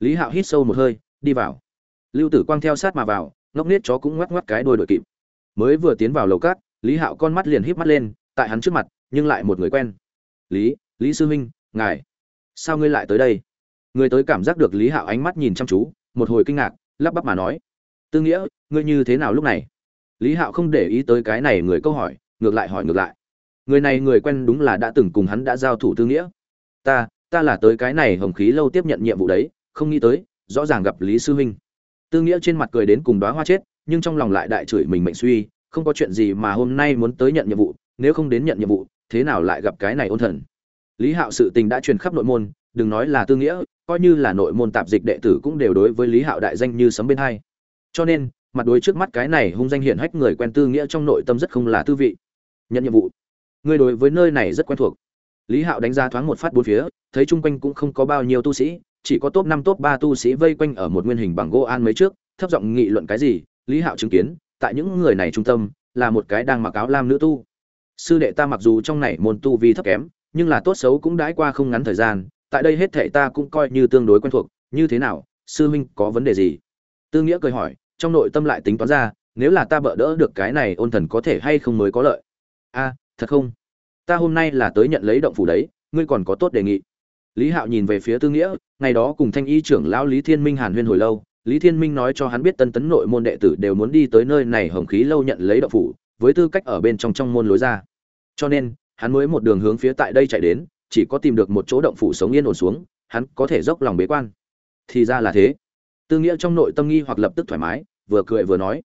Lý hạo hít sâu một hơi, đi vào. Lưu tử quang theo sát mà vào, ngốc nết chó cũng ngoắc ngoắc cái đôi đội kịp. Mới vừa tiến vào lầu cát lý hạo con mắt liền híp mắt lên, tại hắn trước mặt, nhưng lại một người quen. Lý lý sư huynh, ngài, sao ngươi lại tới đây? Người tới cảm giác được lý hạo ánh mắt nhìn chăm chú, một hồi kinh ngạc, lắp bắp mà nói, tư nghĩa, ngươi như thế nào lúc này? Lý hạo không để ý tới cái này người câu hỏi ngược lại hỏi ngược lại. Người này người quen đúng là đã từng cùng hắn đã giao thủ tư nghĩa. Ta ta là tới cái này hồng khí lâu tiếp nhận nhiệm vụ đấy, không nghĩ tới, rõ ràng gặp lý sư huynh. Tư nghĩa trên mặt cười đến cùng đóa hoa chết, nhưng trong lòng lại đại chửi mình mệnh suy, không có chuyện gì mà hôm nay muốn tới nhận nhiệm vụ, nếu không đến nhận nhiệm vụ, thế nào lại gặp cái này ôn thần. Lý hạo sự tình đã truyền khắp nội môn, đừng nói là tư nghĩa, coi như là nội môn tạp dịch đệ tử cũng đều đối với lý hạo đại danh như sấm bên hai. Cho nên mặt đối trước mắt cái này hung danh hiển hách người quen tư nghĩa trong nội tâm rất không là tư vị. Nhận nhiệm vụ. Ngươi đối với nơi này rất quen thuộc. Lý hạo đánh giá thoáng một phát bốn phía, thấy chung quanh cũng không có bao nhiêu tu sĩ, chỉ có top năm, top ba tu sĩ vây quanh ở một nguyên hình bằng gỗ an mấy trước, thấp giọng nghị luận cái gì, lý hạo chứng kiến, tại những người này trung tâm, là một cái đang mặc áo lam nữ tu. Sư đệ ta mặc dù trong này môn tu vi thấp kém, nhưng là tốt xấu cũng đãi qua không ngắn thời gian, tại đây hết thể ta cũng coi như tương đối quen thuộc, như thế nào, sư huynh có vấn đề gì? Tư nghĩa cười hỏi trong nội tâm lại tính toán ra, nếu là ta bỡ đỡ được cái này ôn thần có thể hay không mới có lợi. A, thật không? Ta hôm nay là tới nhận lấy động phủ đấy, ngươi còn có tốt đề nghị. Lý hạo nhìn về phía tư nghĩa, ngày đó cùng thanh y trưởng lão lý thiên minh hàn huyên hồi lâu, lý thiên minh nói cho hắn biết tân tấn nội môn đệ tử đều muốn đi tới nơi này hồng khí lâu nhận lấy động phủ, với tư cách ở bên trong trong môn lối ra. Cho nên, hắn mới một đường hướng phía tại đây chạy đến, chỉ có tìm được một chỗ động phủ sống yên ổn xuống, hắn có thể dốc lòng bế quan. Thì ra là thế tư nghĩa trong nội tâm nghi hoặc lập tức thoải mái, vừa cười vừa nói.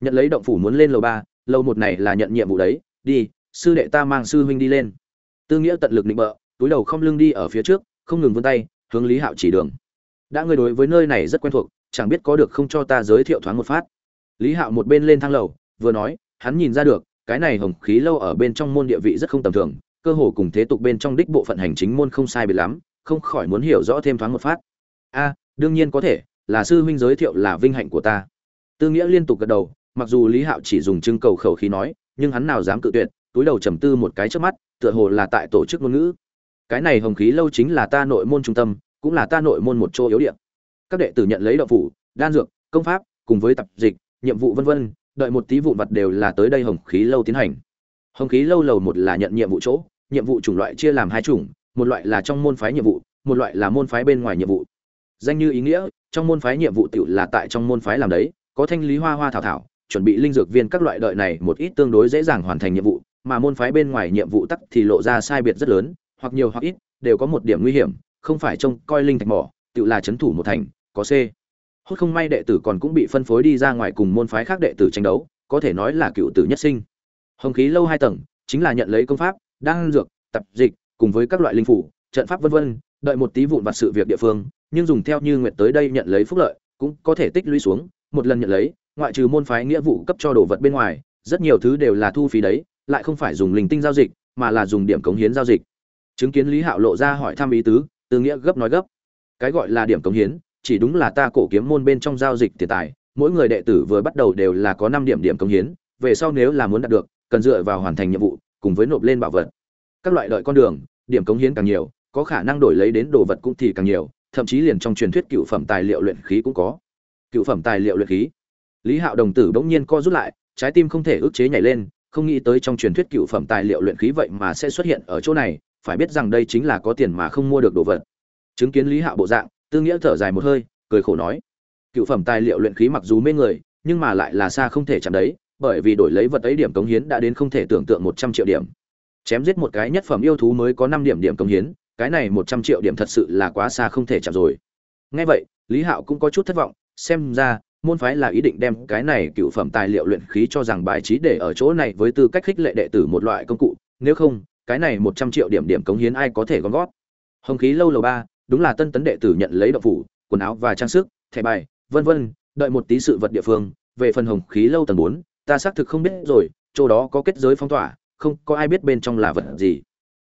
Nhận lấy động phủ muốn lên lầu ba, lầu một này là nhận nhiệm vụ đấy, đi, sư đệ ta mang sư huynh đi lên. Tư nghĩa tận lực định bợ, túi đầu không lưng đi ở phía trước, không ngừng vươn tay, hướng lý hạo chỉ đường. Đã ngươi đối với nơi này rất quen thuộc, chẳng biết có được không cho ta giới thiệu thoáng một phát. Lý hạo một bên lên thang lầu, vừa nói, hắn nhìn ra được, cái này hồng khí lâu ở bên trong môn địa vị rất không tầm thường, cơ hồ cùng thế tục bên trong đích bộ phận hành chính môn không sai biệt lắm, không khỏi muốn hiểu rõ thêm thoáng một phát. A, đương nhiên có thể là sư huynh giới thiệu là vinh hạnh của ta. Tư nghĩa liên tục gật đầu, mặc dù lý hạo chỉ dùng trưng cầu khẩu khí nói, nhưng hắn nào dám cự tuyệt, túi đầu trầm tư một cái trước mắt, tựa hồ là tại tổ chức ngôn ngữ. Cái này hồng khí lâu chính là ta nội môn trung tâm, cũng là ta nội môn một chỗ yếu điểm các đệ tử nhận lấy đậu phủ, đan dược, công pháp, cùng với tập dịch, nhiệm vụ vân vân, đợi một tí vụn vặt đều là tới đây hồng khí lâu tiến hành. Hồng khí lâu lầu một là nhận nhiệm vụ chỗ, nhiệm vụ chủng loại chia làm hai chủng, một loại là trong môn phái nhiệm vụ, một loại là môn phái bên ngoài nhiệm vụ danh như ý nghĩa, trong môn phái nhiệm vụ tự là tại trong môn phái làm đấy, có thanh lý hoa hoa thảo thảo, chuẩn bị linh dược viên các loại đợi này một ít tương đối dễ dàng hoàn thành nhiệm vụ, mà môn phái bên ngoài nhiệm vụ tắc thì lộ ra sai biệt rất lớn, hoặc nhiều hoặc ít, đều có một điểm nguy hiểm, không phải trông coi linh thạch mỏ tự là chấn thủ một thành, có c. Hốt không may đệ tử còn cũng bị phân phối đi ra ngoài cùng môn phái khác đệ tử tranh đấu, có thể nói là cựu tử nhất sinh. Hồng khí lâu hai tầng, chính là nhận lấy công pháp, đan dược, tập dịch, cùng với các loại linh phủ, trận pháp vân vân, đợi một tí vụn vặt sự việc địa phương nhưng dùng theo như nguyện tới đây nhận lấy phúc lợi, cũng có thể tích lũy xuống, một lần nhận lấy, ngoại trừ môn phái nghĩa vụ cấp cho đồ vật bên ngoài, rất nhiều thứ đều là thu phí đấy, lại không phải dùng linh tinh giao dịch, mà là dùng điểm cống hiến giao dịch. Chứng kiến lý hạo lộ ra hỏi thăm ý tứ từ nghĩa gấp nói gấp. Cái gọi là điểm cống hiến, chỉ đúng là ta cổ kiếm môn bên trong giao dịch tiền tài, mỗi người đệ tử vừa bắt đầu đều là có năm điểm điểm cống hiến, về sau nếu là muốn đạt được, cần dựa vào hoàn thành nhiệm vụ, cùng với nộp lên bảo vật. Các loại đợi con đường, điểm cống hiến càng nhiều, có khả năng đổi lấy đến đồ vật cũng thì càng nhiều thậm chí liền trong truyền thuyết cựu phẩm tài liệu luyện khí cũng có. Cựu phẩm tài liệu luyện khí. Lý hạo đồng tử bỗng nhiên co rút lại, trái tim không thể ức chế nhảy lên, không nghĩ tới trong truyền thuyết cựu phẩm tài liệu luyện khí vậy mà sẽ xuất hiện ở chỗ này, phải biết rằng đây chính là có tiền mà không mua được đồ vật. Chứng kiến lý hạo bộ dạng, tư nghĩa thở dài một hơi, cười khổ nói, cựu phẩm tài liệu luyện khí mặc dù mê người, nhưng mà lại là xa không thể chạm đấy, bởi vì đổi lấy vật ấy điểm cống hiến đã đến không thể tưởng tượng một trăm triệu điểm. Chém giết một cái nhất phẩm yêu thú mới có năm điểm điểm cống hiến cái này một trăm triệu điểm thật sự là quá xa không thể chạm rồi. Nghe vậy, lý hạo cũng có chút thất vọng, xem ra, môn phái là ý định đem cái này cựu phẩm tài liệu luyện khí cho rằng bài trí để ở chỗ này với tư cách khích lệ đệ tử một loại công cụ, nếu không, cái này một trăm triệu điểm điểm cống hiến ai có thể gom gót hồng khí lâu lầu ba, đúng là tân tấn đệ tử nhận lấy đậu phủ, quần áo và trang sức, thẻ bài, vân vân, đợi một tí sự vật địa phương, về phần hồng khí lâu tầng bốn, ta xác thực không biết rồi, chỗ đó có kết giới phong tỏa, không có ai biết bên trong là vật gì.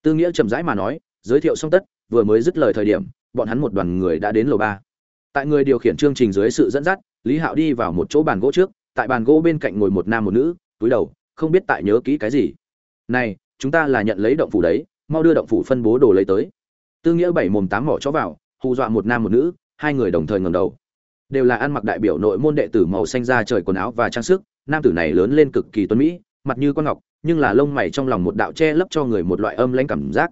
Tư nghĩa chậm rãi mà nói giới thiệu xong tất, vừa mới dứt lời thời điểm, bọn hắn một đoàn người đã đến lầu ba. Tại người điều khiển chương trình dưới sự dẫn dắt, lý hạo đi vào một chỗ bàn gỗ trước, tại bàn gỗ bên cạnh ngồi một nam một nữ, túi đầu, không biết tại nhớ kỹ cái gì. Này, chúng ta là nhận lấy động phủ đấy, mau đưa động phủ phân bố đồ lấy tới. Tư nghĩa bảy mồm tám mỏ chó vào, hù dọa một nam một nữ, hai người đồng thời ngầm đầu. Đều là ăn mặc đại biểu nội môn đệ tử màu xanh da trời quần áo và trang sức, nam tử này lớn lên cực kỳ tuấn mỹ, mặt như con ngọc, nhưng là lông mày trong lòng một đạo che lấp cho người một loại âm lãnh cảm giác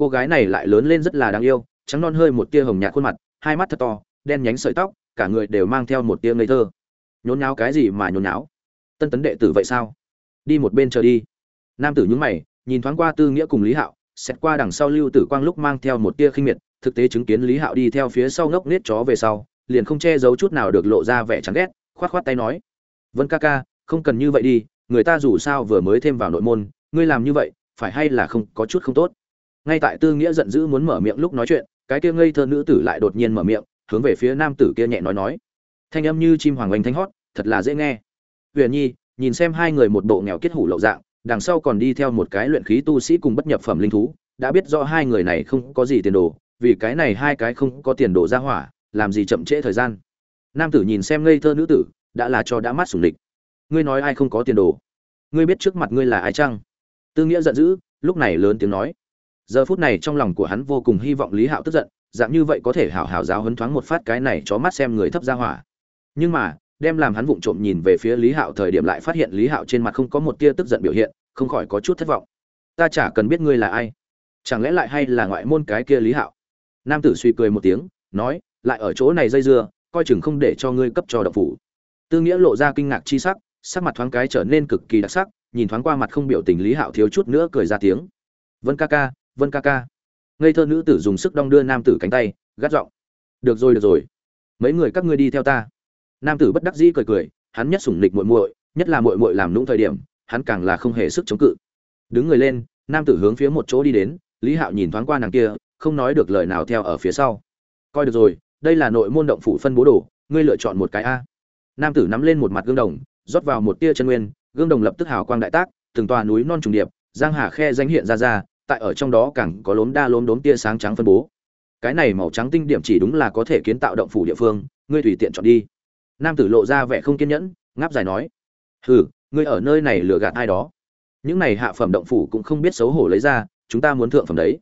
cô gái này lại lớn lên rất là đáng yêu, trắng non hơi một tia hồng nhạt khuôn mặt, hai mắt thật to, đen nhánh sợi tóc, cả người đều mang theo một tia ngây thơ. Nhốn nháo cái gì mà nhốn nháo? Tân tấn đệ tử vậy sao? Đi một bên chờ đi. Nam tử nhúng mày, nhìn thoáng qua tư nghĩa cùng lý hạo, xét qua đằng sau lưu tử quang lúc mang theo một tia khinh miệt, thực tế chứng kiến lý hạo đi theo phía sau ngốc nết chó về sau, liền không che giấu chút nào được lộ ra vẻ chán ghét, khoát khoát tay nói, vân ca ca, không cần như vậy đi, người ta dù sao vừa mới thêm vào nội môn, ngươi làm như vậy, phải hay là không có chút không tốt? Ngay tại tư nghĩa giận dữ muốn mở miệng lúc nói chuyện, cái kia ngây thơ nữ tử lại đột nhiên mở miệng, hướng về phía nam tử kia nhẹ nói nói. Thanh âm như chim hoàng oanh thanh hót, thật là dễ nghe. Huyền nhi, nhìn xem hai người một bộ nghèo kết hủ lậu dạng, đằng sau còn đi theo một cái luyện khí tu sĩ cùng bất nhập phẩm linh thú, đã biết rõ hai người này không có gì tiền đồ, vì cái này hai cái không có tiền đồ ra hỏa, làm gì chậm trễ thời gian. Nam tử nhìn xem ngây thơ nữ tử, đã là cho đã mắt sủng địch. Ngươi nói ai không có tiền đồ? Ngươi biết trước mặt ngươi là ai chăng? Tư nghĩa giận dữ, lúc này lớn tiếng nói giờ phút này trong lòng của hắn vô cùng hy vọng lý hạo tức giận, dạng như vậy có thể hảo hảo giáo hấn thoáng một phát cái này chó mắt xem người thấp ra hỏa. Nhưng mà, đem làm hắn vụng trộm nhìn về phía lý hạo thời điểm lại phát hiện lý hạo trên mặt không có một tia tức giận biểu hiện, không khỏi có chút thất vọng. Ta chả cần biết ngươi là ai. Chẳng lẽ lại hay là ngoại môn cái kia lý hạo? Nam tử suy cười một tiếng, nói, lại ở chỗ này dây dưa, coi chừng không để cho ngươi cấp cho độc phủ. Tư nghĩa lộ ra kinh ngạc chi sắc sắc mặt thoáng cái trở nên cực kỳ đặc sắc, nhìn thoáng qua mặt không biểu tình lý hạo thiếu chút nữa cười ra tiếng. Vân ca ca vân ca ca. Ngây thơ nữ tử dùng sức đong đưa nam tử cánh tay, gắt giọng, được rồi được rồi. Mấy người các ngươi đi theo ta. Nam tử bất đắc dĩ cười cười, hắn nhất sủng nịch muội muội, nhất là muội muội làm nũng thời điểm, hắn càng là không hề sức chống cự. Đứng người lên, nam tử hướng phía một chỗ đi đến, lý hạo nhìn thoáng qua nàng kia, không nói được lời nào theo ở phía sau. Coi được rồi, đây là nội môn động phủ phân bố đồ, ngươi lựa chọn một cái a. Nam tử nắm lên một mặt gương đồng, rót vào một tia chân nguyên, gương đồng lập tức hào quang đại tác, từng tòa núi non trùng điệp, giang hà khe danh hiện ra ra tại ở trong đó càng có lốm đa lốm đốm tia sáng trắng phân bố. Cái này màu trắng tinh điểm chỉ đúng là có thể kiến tạo động phủ địa phương, ngươi tùy tiện chọn đi. Nam tử lộ ra vẻ không kiên nhẫn, ngáp dài nói, hừ, ngươi ở nơi này lừa gạt ai đó? Những này hạ phẩm động phủ cũng không biết xấu hổ lấy ra, chúng ta muốn thượng phẩm đấy.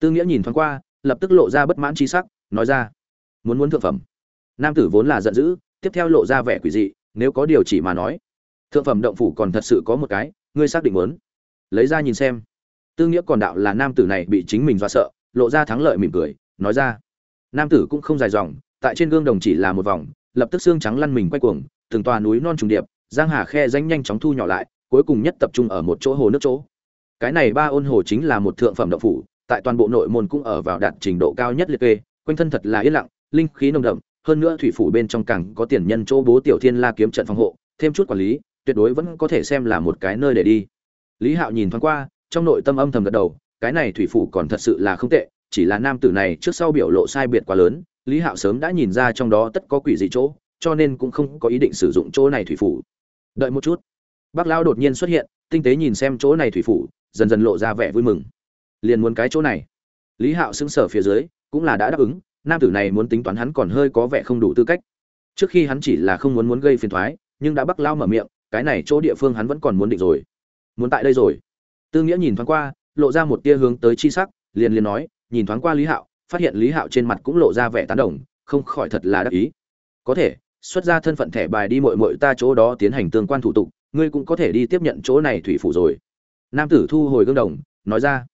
Tư nghĩa nhìn thoáng qua, lập tức lộ ra bất mãn tri sắc, nói ra, muốn muốn thượng phẩm. Nam tử vốn là giận dữ, tiếp theo lộ ra vẻ quỷ dị, nếu có điều chỉ mà nói, thượng phẩm động phủ còn thật sự có một cái, ngươi xác định muốn. Lấy ra nhìn xem tư nghĩa còn đạo là nam tử này bị chính mình dọa sợ, lộ ra thắng lợi mỉm cười, nói ra. Nam tử cũng không dài dòng, tại trên gương đồng chỉ là một vòng, lập tức xương trắng lăn mình quay cuồng, từng tòa núi non trùng điệp, giang hà khe danh nhanh chóng thu nhỏ lại, cuối cùng nhất tập trung ở một chỗ hồ nước chỗ. Cái này ba ôn hồ chính là một thượng phẩm động phủ, tại toàn bộ nội môn cũng ở vào đạt trình độ cao nhất liệt kê, quanh thân thật là yên lặng, linh khí nồng đậm, hơn nữa thủy phủ bên trong càng có tiền nhân chỗ bố tiểu thiên la kiếm trận phòng hộ, thêm chút quản lý, tuyệt đối vẫn có thể xem là một cái nơi để đi. Lý hạo nhìn thoáng qua trong nội tâm âm thầm gật đầu, cái này thủy phủ còn thật sự là không tệ, chỉ là nam tử này trước sau biểu lộ sai biệt quá lớn, lý hạo sớm đã nhìn ra trong đó tất có quỷ dị chỗ, cho nên cũng không có ý định sử dụng chỗ này thủy phủ. Đợi một chút. Bác lão đột nhiên xuất hiện, tinh tế nhìn xem chỗ này thủy phủ, dần dần lộ ra vẻ vui mừng. Liền muốn cái chỗ này. Lý hạo sững sờ phía dưới, cũng là đã đáp ứng, nam tử này muốn tính toán hắn còn hơi có vẻ không đủ tư cách. Trước khi hắn chỉ là không muốn muốn gây phiền thoái, nhưng đã bắc lao mở miệng, cái này chỗ địa phương hắn vẫn còn muốn định rồi. Muốn tại đây rồi tư nghĩa nhìn thoáng qua, lộ ra một tia hướng tới chi sắc, liền liền nói, nhìn thoáng qua lý hạo, phát hiện lý hạo trên mặt cũng lộ ra vẻ tán đồng, không khỏi thật là đắc ý. Có thể, xuất ra thân phận thẻ bài đi mội mội ta chỗ đó tiến hành tương quan thủ tục, ngươi cũng có thể đi tiếp nhận chỗ này thủy phủ rồi. Nam tử thu hồi gương đồng, nói ra.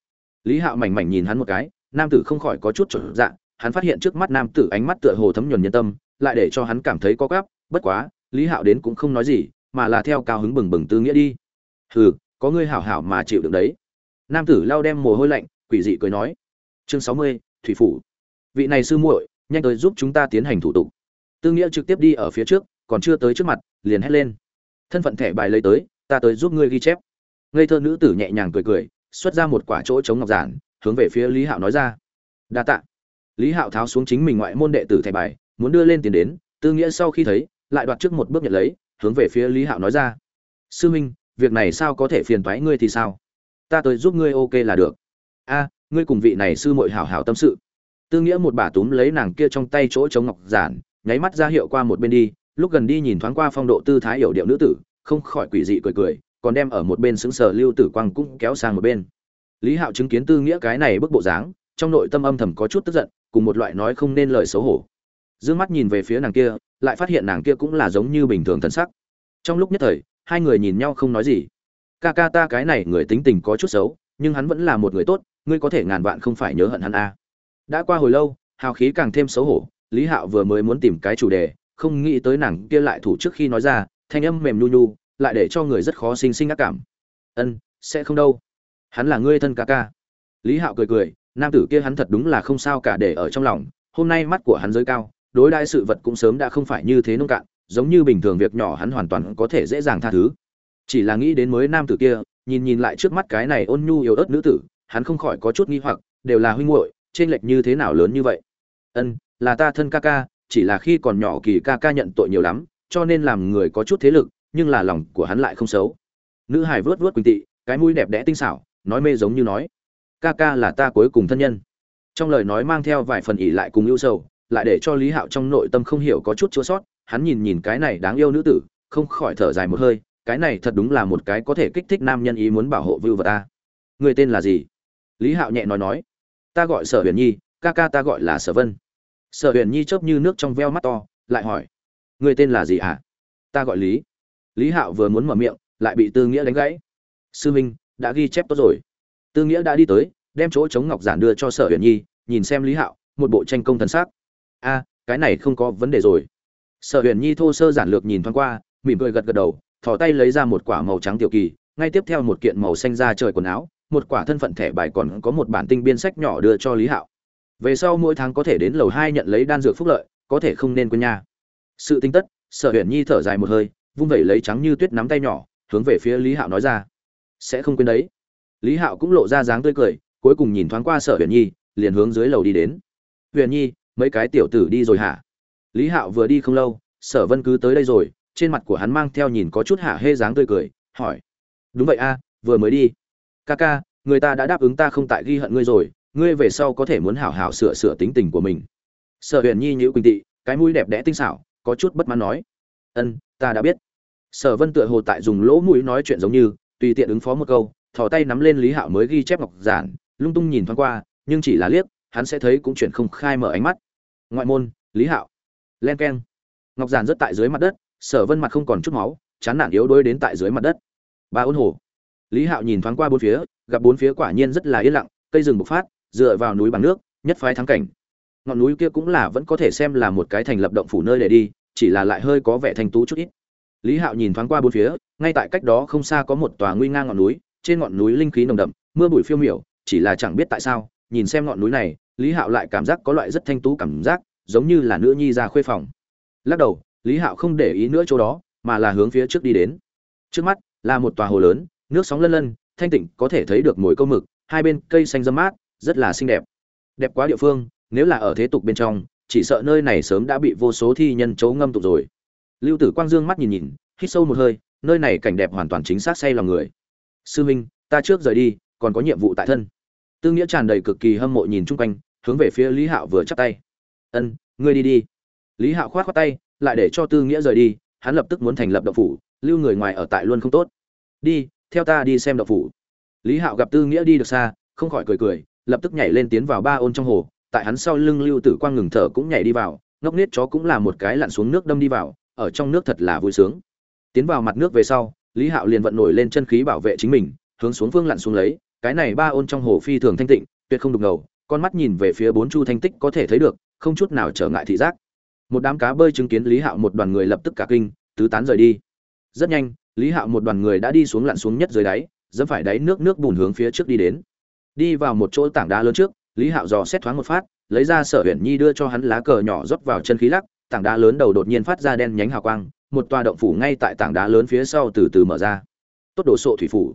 Lý hạo mảnh mảnh nhìn hắn một cái, nam tử không khỏi có chút trở dạ hắn phát hiện trước mắt nam tử ánh mắt tựa hồ thấm nhuần nhân tâm, lại để cho hắn cảm thấy có gáp, bất quá, lý hạo đến cũng không nói gì, mà là theo cao hứng bừng bừng tư nghĩa đi. Hừ có ngươi hảo hảo mà chịu được đấy. Nam tử lao đem mồ hôi lạnh, quỷ dị cười nói. Chương sáu mươi, thủy phủ. Vị này sư muội, nhanh tới giúp chúng ta tiến hành thủ tục. Tư nghĩa trực tiếp đi ở phía trước, còn chưa tới trước mặt, liền hét lên. Thân phận thẻ bài lấy tới, ta tới giúp ngươi ghi chép. Ngây thơ nữ tử nhẹ nhàng cười cười, xuất ra một quả chỗ chống ngọc giản, hướng về phía lý hạo nói ra. Đa tạ. Lý hạo tháo xuống chính mình ngoại môn đệ tử thẻ bài, muốn đưa lên tiền đến, tư nghĩa sau khi thấy, lại đoạt trước một bước nhận lấy, hướng về phía lý hạo nói ra. Sư minh việc này sao có thể phiền toái ngươi thì sao? Ta tới giúp ngươi ok là được. A, ngươi cùng vị này sư muội hảo hảo tâm sự. Tư nghĩa một bà túm lấy nàng kia trong tay chỗ chống ngọc giản, nháy mắt ra hiệu qua một bên đi, lúc gần đi nhìn thoáng qua phong độ tư thái hiểu điệu nữ tử, không khỏi quỷ dị cười cười, còn đem ở một bên xứng sờ lưu tử quang cũng kéo sang một bên. Lý hạo chứng kiến tư nghĩa cái này bức bộ dáng, trong nội tâm âm thầm có chút tức giận, cùng một loại nói không nên lời xấu hổ. D mắt nhìn về phía nàng kia, lại phát hiện nàng kia cũng là giống như bình thường thân sắc. Trong lúc nhất thời hai người nhìn nhau không nói gì. Ca ca ta cái này người tính tình có chút xấu, nhưng hắn vẫn là một người tốt, ngươi có thể ngàn vạn không phải nhớ hận hắn a. À. đã qua hồi lâu, hào khí càng thêm xấu hổ, lý hạo vừa mới muốn tìm cái chủ đề, không nghĩ tới nàng kia lại thủ trước khi nói ra, thanh âm mềm nhu nhu, lại để cho người rất khó sinh sinh ác cảm. Ân, sẽ không đâu. Hắn là ngươi thân ca ca. Lý hạo cười cười, nam tử kia hắn thật đúng là không sao cả để ở trong lòng, hôm nay mắt của hắn giới cao, đối đãi sự vật cũng sớm đã không phải như thế nông cạn giống như bình thường việc nhỏ hắn hoàn toàn có thể dễ dàng tha thứ. Chỉ là nghĩ đến mới nam tử kia, nhìn nhìn lại trước mắt cái này ôn nhu yếu ớt nữ tử, hắn không khỏi có chút nghi hoặc, đều là huynh muội trên lệch như thế nào lớn như vậy? Ân, là ta thân ca ca, chỉ là khi còn nhỏ kỳ ca ca nhận tội nhiều lắm, cho nên làm người có chút thế lực, nhưng là lòng của hắn lại không xấu. Nữ hải vớt vớt quỳnh tị, cái mũi đẹp đẽ tinh xảo, nói mê giống như nói, ca ca là ta cuối cùng thân nhân. Trong lời nói mang theo vài phần ỉ lại cùng ưu sầu, lại để cho lý hạo trong nội tâm không hiểu có chút chua sót hắn nhìn nhìn cái này đáng yêu nữ tử, không khỏi thở dài một hơi, cái này thật đúng là một cái có thể kích thích nam nhân ý muốn bảo hộ vưu vật ta người tên là gì? Lý hạo nhẹ nói nói. Ta gọi sở huyền nhi, ca ca ta gọi là sở vân. Sở huyền nhi chớp như nước trong veo mắt to, lại hỏi. Người tên là gì ạ? À? ta gọi lý. Lý hạo vừa muốn mở miệng, lại bị tư nghĩa đánh gãy. Sư minh, đã ghi chép tốt rồi. Tư nghĩa đã đi tới, đem chỗ chống ngọc giản đưa cho sở huyền nhi, nhìn xem lý hạo, một bộ tranh công thần sắc. A, cái này không có vấn đề rồi sở huyền nhi thô sơ giản lược nhìn thoáng qua, mỉm cười gật gật đầu, thò tay lấy ra một quả màu trắng tiểu kỳ, ngay tiếp theo một kiện màu xanh da trời quần áo, một quả thân phận thẻ bài còn có một bản tinh biên sách nhỏ đưa cho lý hạo. Về sau mỗi tháng có thể đến lầu hai nhận lấy đan dược phúc lợi, có thể không nên quên nha. Sự tinh tất, sở huyền nhi thở dài một hơi, vung vẩy lấy trắng như tuyết nắm tay nhỏ, hướng về phía lý hạo nói ra. Sẽ không quên đấy. Lý hạo cũng lộ ra dáng tươi cười, cuối cùng nhìn thoáng qua sở huyền nhi, liền hướng dưới lầu đi đến. Huyền nhi, mấy cái tiểu tử đi rồi hả? Lý hạo vừa đi không lâu, sở vân cứ tới đây rồi, trên mặt của hắn mang theo nhìn có chút hạ hê dáng tươi cười, hỏi. Đúng vậy a, vừa mới đi. Ca ca, người ta đã đáp ứng ta không tại ghi hận ngươi rồi, ngươi về sau có thể muốn hảo hảo sửa sửa tính tình của mình. Sở huyền nhi nhíu quỳnh tị, cái mũi đẹp đẽ tinh xảo, có chút bất mãn nói. Ân, ta đã biết. Sở vân tựa hồ tại dùng lỗ mũi nói chuyện giống như, tùy tiện ứng phó một câu, thò tay nắm lên lý hạo mới ghi chép ngọc giản, lung tung nhìn thoáng qua, nhưng chỉ là liếc, hắn sẽ thấy cũng chuyển không khai mở ánh mắt. Ngoại môn, lý hạo len keng. Ngọc giản rất tại dưới mặt đất, sở vân mặt không còn chút máu, chán nản yếu đuối đến tại dưới mặt đất. Ba ôn hồ. Lý hạo nhìn thoáng qua bốn phía, gặp bốn phía quả nhiên rất là yên lặng, cây rừng bộc phát, dựa vào núi bằng nước, nhất phái thắng cảnh. Ngọn núi kia cũng là vẫn có thể xem là một cái thành lập động phủ nơi để đi, chỉ là lại hơi có vẻ thanh tú chút ít. Lý hạo nhìn thoáng qua bốn phía, ngay tại cách đó không xa có một tòa nguy ngang ngọn núi, trên ngọn núi linh khí nồng đậm, mưa bụi phiêu miểu, chỉ là chẳng biết tại sao, nhìn xem ngọn núi này, lý hạo lại cảm giác có loại rất thanh tú cảm giác giống như là nữ nhi ra khuê phòng. Lắc đầu, lý hạo không để ý nữa chỗ đó, mà là hướng phía trước đi đến. Trước mắt, là một tòa hồ lớn, nước sóng lân lân, thanh tịnh, có thể thấy được mồi câu mực, hai bên cây xanh râm mát, rất là xinh đẹp. Đẹp quá địa phương, nếu là ở thế tục bên trong, chỉ sợ nơi này sớm đã bị vô số thi nhân chấu ngâm tục rồi. Lưu tử quang dương mắt nhìn nhìn, hít sâu một hơi, nơi này cảnh đẹp hoàn toàn chính xác say lòng người. Sư minh, ta trước rời đi, còn có nhiệm vụ tại thân. Tư nghĩa tràn đầy cực kỳ hâm mộ nhìn chung quanh, hướng về phía lý hạo vừa chắp tay ân, ngươi đi đi. Lý hạo khoát khoát tay, lại để cho tư nghĩa rời đi, hắn lập tức muốn thành lập độc phủ, lưu người ngoài ở tại luôn không tốt. Đi, theo ta đi xem độc phủ. Lý hạo gặp tư nghĩa đi được xa, không khỏi cười cười, lập tức nhảy lên tiến vào ba ôn trong hồ, tại hắn sau lưng lưu tử quang ngừng thở cũng nhảy đi vào, ngốc nết chó cũng là một cái lặn xuống nước đâm đi vào, ở trong nước thật là vui sướng. Tiến vào mặt nước về sau, lý hạo liền vận nổi lên chân khí bảo vệ chính mình, hướng xuống phương lặn xuống lấy, cái này ba ôn trong hồ phi thường thanh tịnh, tuyệt không đục ngầu, con mắt nhìn về phía bốn chu thanh tích có thể thấy được không chút nào trở ngại thị giác. Một đám cá bơi chứng kiến lý hạo một đoàn người lập tức cả kinh, tứ tán rời đi. Rất nhanh, lý hạo một đoàn người đã đi xuống lặn xuống nhất dưới đáy, dẫm phải đáy nước nước bùn hướng phía trước đi đến. Đi vào một chỗ tảng đá lớn trước, lý hạo dò xét thoáng một phát, lấy ra sở huyền nhi đưa cho hắn lá cờ nhỏ rót vào chân khí lắc, tảng đá lớn đầu đột nhiên phát ra đen nhánh hào quang, một tòa động phủ ngay tại tảng đá lớn phía sau từ từ mở ra. Tốt đồ sộ thủy phủ.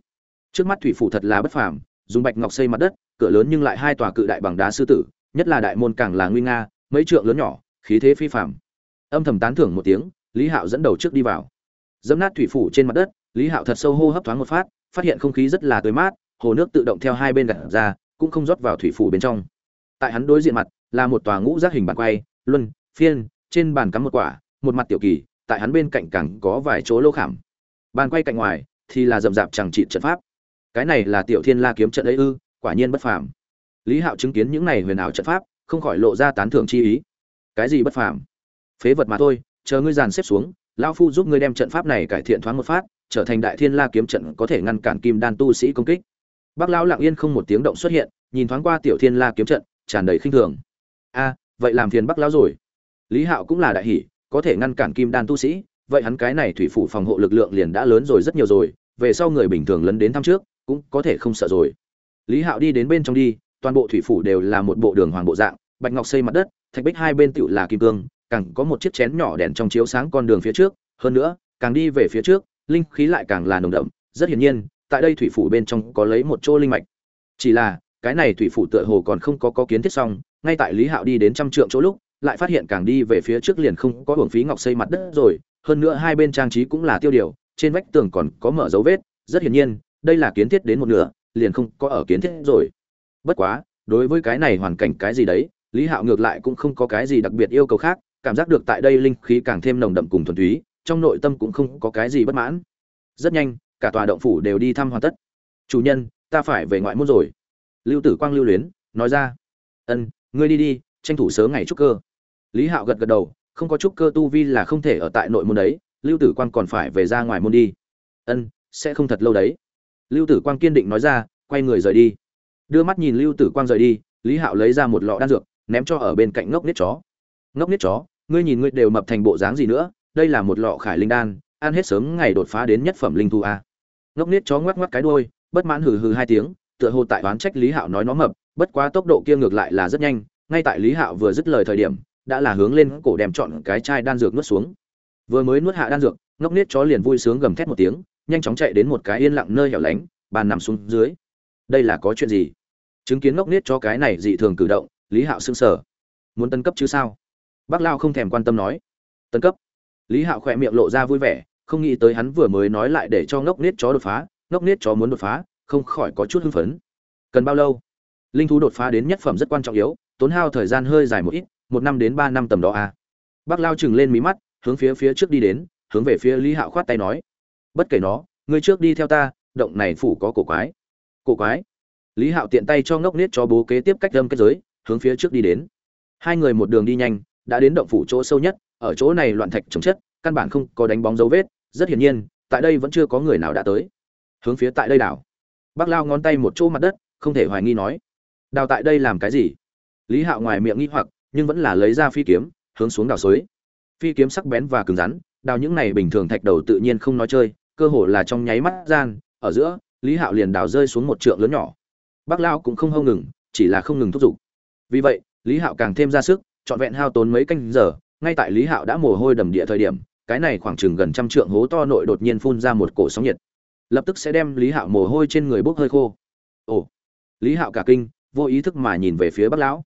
Trước mắt thủy phủ thật là bất phàm, dùng bạch ngọc xây mặt đất, cửa lớn nhưng lại hai tòa cự đại bằng đá sư tử, nhất là đại môn càng là nguy nga mấy trượng lớn nhỏ, khí thế phi phàm. Âm thầm tán thưởng một tiếng, lý hạo dẫn đầu trước đi vào. Dẫm nát thủy phủ trên mặt đất, lý hạo thật sâu hô hấp thoáng một phát phát hiện không khí rất là tươi mát, hồ nước tự động theo hai bên gặt ra, cũng không rót vào thủy phủ bên trong. Tại hắn đối diện mặt, là một tòa ngũ giác hình bàn quay, luân, phiên, trên bàn cắm một quả, một mặt tiểu kỳ, tại hắn bên cạnh càng có vài chỗ lỗ khảm. Bàn quay cạnh ngoài, thì là rậm rạp chẳng trị trận pháp. Cái này là tiểu thiên la kiếm trận ấy ư, quả nhiên bất phàm. Lý hạo chứng kiến những này huyền ảo trận pháp không khỏi lộ ra tán thưởng chi ý. Cái gì bất phàm? Phế vật mà thôi, chờ ngươi dàn xếp xuống, lão phu giúp ngươi đem trận pháp này cải thiện thoáng một phát, trở thành đại thiên la kiếm trận có thể ngăn cản kim đan tu sĩ công kích. Bác lão lặng yên không một tiếng động xuất hiện, nhìn thoáng qua tiểu thiên la kiếm trận, tràn đầy khinh thường. A, vậy làm phiền bác lão rồi. Lý hạo cũng là đại hỷ có thể ngăn cản kim đan tu sĩ, vậy hắn cái này thủy phủ phòng hộ lực lượng liền đã lớn rồi rất nhiều rồi, về sau người bình thường lấn đến thăm trước, cũng có thể không sợ rồi. Lý hạo đi đến bên trong đi toàn bộ thủy phủ đều là một bộ đường hoàng bộ dạng, bạch ngọc xây mặt đất, thạch bích hai bên tựu là kim cương, càng có một chiếc chén nhỏ đèn trong chiếu sáng con đường phía trước, hơn nữa, càng đi về phía trước, linh khí lại càng là nồng đậm, rất hiển nhiên, tại đây thủy phủ bên trong có lấy một chỗ linh mạch. Chỉ là, cái này thủy phủ tựa hồ còn không có có kiến thiết xong, ngay tại lý hạo đi đến trăm trượng chỗ lúc, lại phát hiện càng đi về phía trước liền không có hưởng phí ngọc xây mặt đất rồi, hơn nữa hai bên trang trí cũng là tiêu điều, trên vách tường còn có mở dấu vết, rất hiển nhiên, đây là kiến thiết đến một nửa, liền không có ở kiến thiết rồi bất quá, đối với cái này hoàn cảnh cái gì đấy, lý hạo ngược lại cũng không có cái gì đặc biệt yêu cầu khác, cảm giác được tại đây linh khí càng thêm nồng đậm cùng thuần túy, trong nội tâm cũng không có cái gì bất mãn. Rất nhanh, cả tòa động phủ đều đi thăm hoàn tất. Chủ nhân, ta phải về ngoại môn rồi. Lưu tử quang lưu luyến, nói ra. Ân, ngươi đi đi, tranh thủ sớm ngày trúc cơ. Lý hạo gật gật đầu, không có trúc cơ tu vi là không thể ở tại nội môn đấy, lưu tử quang còn phải về ra ngoài môn đi. Ân, sẽ không thật lâu đấy. Lưu tử quang kiên định nói ra, quay người rời đi đưa mắt nhìn lưu tử quang rời đi, lý hạo lấy ra một lọ đan dược, ném cho ở bên cạnh ngốc nết chó. Ngốc nết chó, ngươi nhìn ngươi đều mập thành bộ dáng gì nữa, đây là một lọ khải linh đan, ăn hết sớm ngày đột phá đến nhất phẩm linh thu a. Ngốc nết chó ngoắc ngoắc cái đuôi, bất mãn hừ hừ hai tiếng, tựa hồ tại oán trách lý hạo nói nó mập, bất quá tốc độ kia ngược lại là rất nhanh, ngay tại lý hạo vừa dứt lời thời điểm, đã là hướng lên cổ đem chọn cái chai đan dược nuốt xuống. Vừa mới nuốt hạ đan dược, ngốc nết chó liền vui sướng gầm thét một tiếng, nhanh chóng chạy đến một cái yên lặng nơi hẻo lánh, bàn nằm xuống dưới. Đây là có chuyện gì? Chứng kiến ngốc nết cho cái này dị thường cử động, lý hạo sững sờ. Muốn tân cấp chứ sao? Bác lao không thèm quan tâm nói. Tân cấp. Lý hạo khỏe miệng lộ ra vui vẻ, không nghĩ tới hắn vừa mới nói lại để cho ngốc nết chó đột phá, ngốc nết chó muốn đột phá, không khỏi có chút hưng phấn. Cần bao lâu? Linh thú đột phá đến nhất phẩm rất quan trọng yếu, tốn hao thời gian hơi dài một ít, một năm đến ba năm tầm đó à. bác lao chừng lên mí mắt, hướng phía phía trước đi đến, hướng về phía lý hạo khoát tay nói. Bất kể nó, ngươi trước đi theo ta, động này phủ có cổ quái. Cổ quái? Lý hạo tiện tay cho ngốc nết cho bố kế tiếp cách đâm kết giới, hướng phía trước đi đến. Hai người một đường đi nhanh, đã đến động phủ chỗ sâu nhất, ở chỗ này loạn thạch trồng chất, căn bản không có đánh bóng dấu vết, rất hiển nhiên, tại đây vẫn chưa có người nào đã tới. Hướng phía tại đây đảo. Bác lao ngón tay một chỗ mặt đất, không thể hoài nghi nói, đào tại đây làm cái gì? Lý hạo ngoài miệng nghi hoặc, nhưng vẫn là lấy ra phi kiếm, hướng xuống đào suối phi kiếm sắc bén và cứng rắn, đào những này bình thường thạch đầu tự nhiên không nói chơi, cơ hồ là trong nháy mắt gian, ở giữa, lý hạo liền đào rơi xuống một trượng lớn nhỏ bác lao cũng không hâu ngừng, chỉ là không ngừng thúc giục. Vì vậy, lý hạo càng thêm ra sức, trọn vẹn hao tốn mấy canh giờ, ngay tại lý hạo đã mồ hôi đầm địa thời điểm, cái này khoảng chừng gần trăm trượng hố to nội đột nhiên phun ra một cổ sóng nhiệt. Lập tức sẽ đem lý hạo mồ hôi trên người bốc hơi khô. Ồ! Lý hạo cả kinh, vô ý thức mà nhìn về phía bác lão.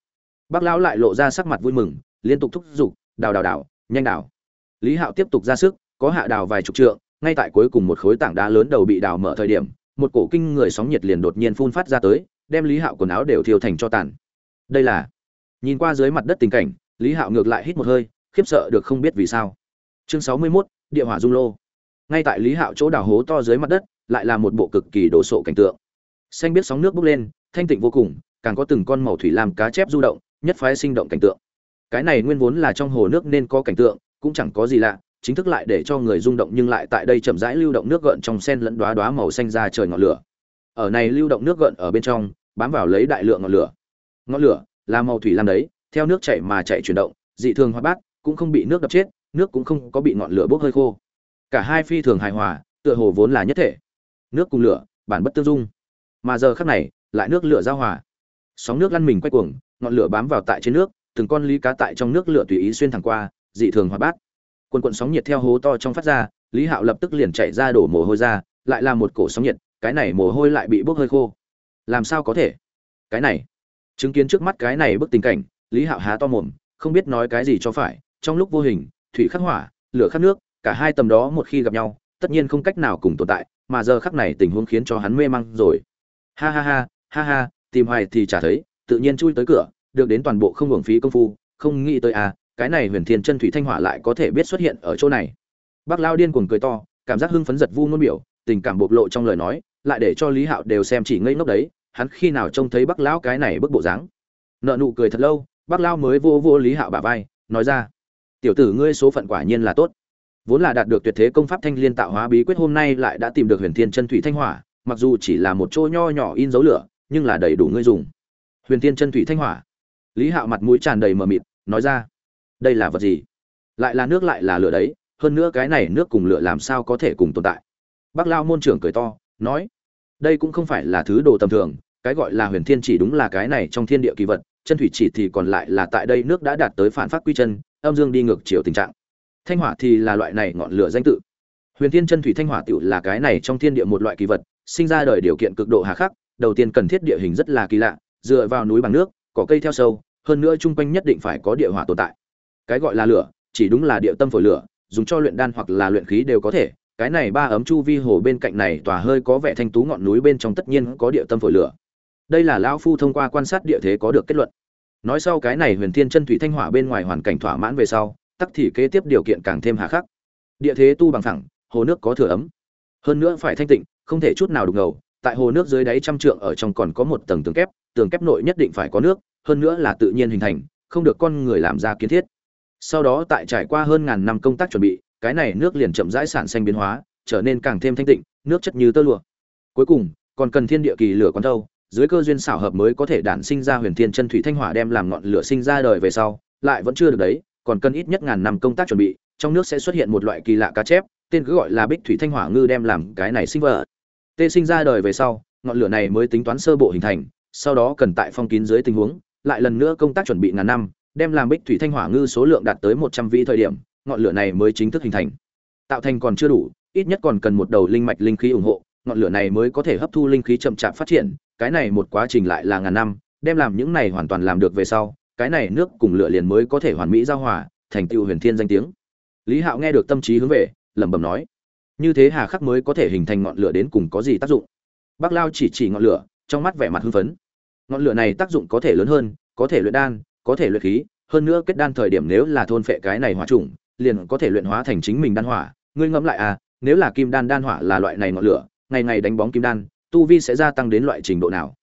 Bác lão lại lộ ra sắc mặt vui mừng, liên tục thúc giục, đào đào đào, nhanh đào. Lý hạo tiếp tục ra sức, có hạ đào vài chục trượng, ngay tại cuối cùng một khối tảng đá lớn đầu bị đào mở thời điểm, một cổ kinh người sóng nhiệt liền đột nhiên phun phát ra tới đem lý hạo quần áo đều thiêu thành cho tàn. Đây là nhìn qua dưới mặt đất tình cảnh lý hạo ngược lại hít một hơi khiếp sợ được không biết vì sao. Chương sáu mươi 61, địa hỏa dung lô. Ngay tại lý hạo chỗ đào hố to dưới mặt đất lại là một bộ cực kỳ đồ sộ cảnh tượng. Xanh biết sóng nước bốc lên thanh tịnh vô cùng càng có từng con màu thủy làm cá chép du động nhất phái sinh động cảnh tượng. Cái này nguyên vốn là trong hồ nước nên có cảnh tượng cũng chẳng có gì lạ chính thức lại để cho người rung động nhưng lại tại đây chậm rãi lưu động nước gợn trong sen lẫn đóa đóa màu xanh ra trời ngọn lửa. Ở này lưu động nước gợn ở bên trong, bám vào lấy đại lượng ngọn lửa. Ngọn lửa là màu thủy lam đấy, theo nước chảy mà chạy chuyển động, dị thường hoạt bát, cũng không bị nước đập chết, nước cũng không có bị ngọn lửa bốc hơi khô. Cả hai phi thường hài hòa, tựa hồ vốn là nhất thể. Nước cùng lửa, bản bất tương dung. Mà giờ khắc này, lại nước lửa giao hòa. Sóng nước lăn mình quay cuồng, ngọn lửa bám vào tại trên nước, từng con lý cá tại trong nước lửa tùy ý xuyên thẳng qua, dị thường hoạt bát quần quần sóng nhiệt theo hố to trong phát ra lý hạo lập tức liền chạy ra đổ mồ hôi ra lại là một cổ sóng nhiệt cái này mồ hôi lại bị bốc hơi khô. Làm sao có thể? Cái này. Chứng kiến trước mắt cái này bức tình cảnh, lý hạo há to mồm, không biết nói cái gì cho phải. Trong lúc vô hình, thủy khắc hỏa, lửa khắc nước, cả hai tầm đó một khi gặp nhau, tất nhiên không cách nào cùng tồn tại, mà giờ khắc này tình huống khiến cho hắn mê măng rồi. Ha ha ha ha ha, tìm hoài thì chả thấy, tự nhiên chui tới cửa, được đến toàn bộ không hưởng phí công phu, không nghĩ tới à cái này huyền thiên chân thủy thanh hỏa lại có thể biết xuất hiện ở chỗ này. Bác lao điên cuồng cười to, cảm giác hưng phấn giật vu ngôn biểu, tình cảm bộc lộ trong lời nói lại để cho lý hạo đều xem chỉ ngây ngốc đấy, hắn khi nào trông thấy bác lão cái này bức bộ dáng. Nợ nụ cười thật lâu, bác lão mới vô vô lý hạo bả vai, nói ra, tiểu tử ngươi số phận quả nhiên là tốt. Vốn là đạt được tuyệt thế công pháp thanh liên tạo hóa bí quyết hôm nay lại đã tìm được huyền thiên chân thủy thanh hỏa, mặc dù chỉ là một chỗ nho nhỏ in dấu lửa, nhưng là đầy đủ ngươi dùng. Huyền thiên chân thủy thanh hỏa. Lý hạo mặt mũi tràn đầy mờ mịt, nói ra, đây là vật gì? Lại là nước lại là lửa đấy, hơn nữa cái này nước cùng lửa làm sao có thể cùng tồn tại? Bác lao môn trưởng cười to, nói đây cũng không phải là thứ đồ tầm thường, cái gọi là huyền thiên chỉ đúng là cái này trong thiên địa kỳ vật, chân thủy chỉ thì còn lại là tại đây nước đã đạt tới phản phát quy chân, âm dương đi ngược chiều tình trạng. Thanh hỏa thì là loại này ngọn lửa danh tự. Huyền thiên chân thủy thanh hỏa tựu là cái này trong thiên địa một loại kỳ vật, sinh ra đời điều kiện cực độ hà khắc, đầu tiên cần thiết địa hình rất là kỳ lạ, dựa vào núi bằng nước, cỏ cây theo sâu, hơn nữa chung quanh nhất định phải có địa hỏa tồn tại. Cái gọi là lửa, chỉ đúng là địa tâm phổi lửa, dùng cho luyện đan hoặc là luyện khí đều có thể cái này ba ấm chu vi hồ bên cạnh này tòa hơi có vẻ thanh tú ngọn núi bên trong tất nhiên có địa tâm phổi lửa. Đây là lão phu thông qua quan sát địa thế có được kết luận. Nói sau cái này huyền thiên chân thủy thanh hỏa bên ngoài hoàn cảnh thỏa mãn về sau, tắc thì kế tiếp điều kiện càng thêm hà khắc. Địa thế tu bằng thẳng hồ nước có thừa ấm. Hơn nữa phải thanh tịnh, không thể chút nào đục ngầu, tại hồ nước dưới đáy trăm trượng ở trong còn có một tầng tường kép tường kép nội nhất định phải có nước, hơn nữa là tự nhiên hình thành, không được con người làm ra kiến thiết. Sau đó tại trải qua hơn ngàn năm công tác chuẩn bị cái này nước liền chậm rãi sản sinh biến hóa, trở nên càng thêm thanh tịnh, nước chất như tơ lụa. Cuối cùng, còn cần thiên địa kỳ lửa quán thâu, dưới cơ duyên xảo hợp mới có thể đản sinh ra huyền thiên chân thủy thanh hỏa đem làm ngọn lửa sinh ra đời về sau, lại vẫn chưa được đấy, còn cần ít nhất ngàn năm công tác chuẩn bị, trong nước sẽ xuất hiện một loại kỳ lạ cá chép, tên cứ gọi là bích thủy thanh hỏa ngư đem làm cái này sinh vợ tê sinh ra đời về sau, ngọn lửa này mới tính toán sơ bộ hình thành, sau đó cần tại phong kín dưới tình huống, lại lần nữa công tác chuẩn bị ngàn năm, đem làm bích thủy thanh hỏa ngư số lượng đạt tới một trăm vị thời điểm ngọn lửa này mới chính thức hình thành. Tạo thành còn chưa đủ, ít nhất còn cần một đầu linh mạch linh khí ủng hộ, ngọn lửa này mới có thể hấp thu linh khí chậm chạp phát triển, cái này một quá trình lại là ngàn năm, đem làm những này hoàn toàn làm được về sau, cái này nước cùng lửa liền mới có thể hoàn mỹ giao hòa, thành tựu huyền thiên danh tiếng. Lý hạo nghe được tâm trí hướng về, lẩm bẩm nói, như thế hà khắc mới có thể hình thành ngọn lửa đến cùng có gì tác dụng? Bác lao chỉ chỉ ngọn lửa, trong mắt vẻ mặt hưng phấn. Ngọn lửa này tác dụng có thể lớn hơn, có thể luyện đan, có thể luyện khí, hơn nữa kết đan thời điểm nếu là thôn phệ cái này hỏa trùng liền có thể luyện hóa thành chính mình đan hỏa. Ngươi ngẫm lại à nếu là kim đan đan hỏa là loại này ngọn lửa, ngày ngày đánh bóng kim đan, tu vi sẽ gia tăng đến loại trình độ nào?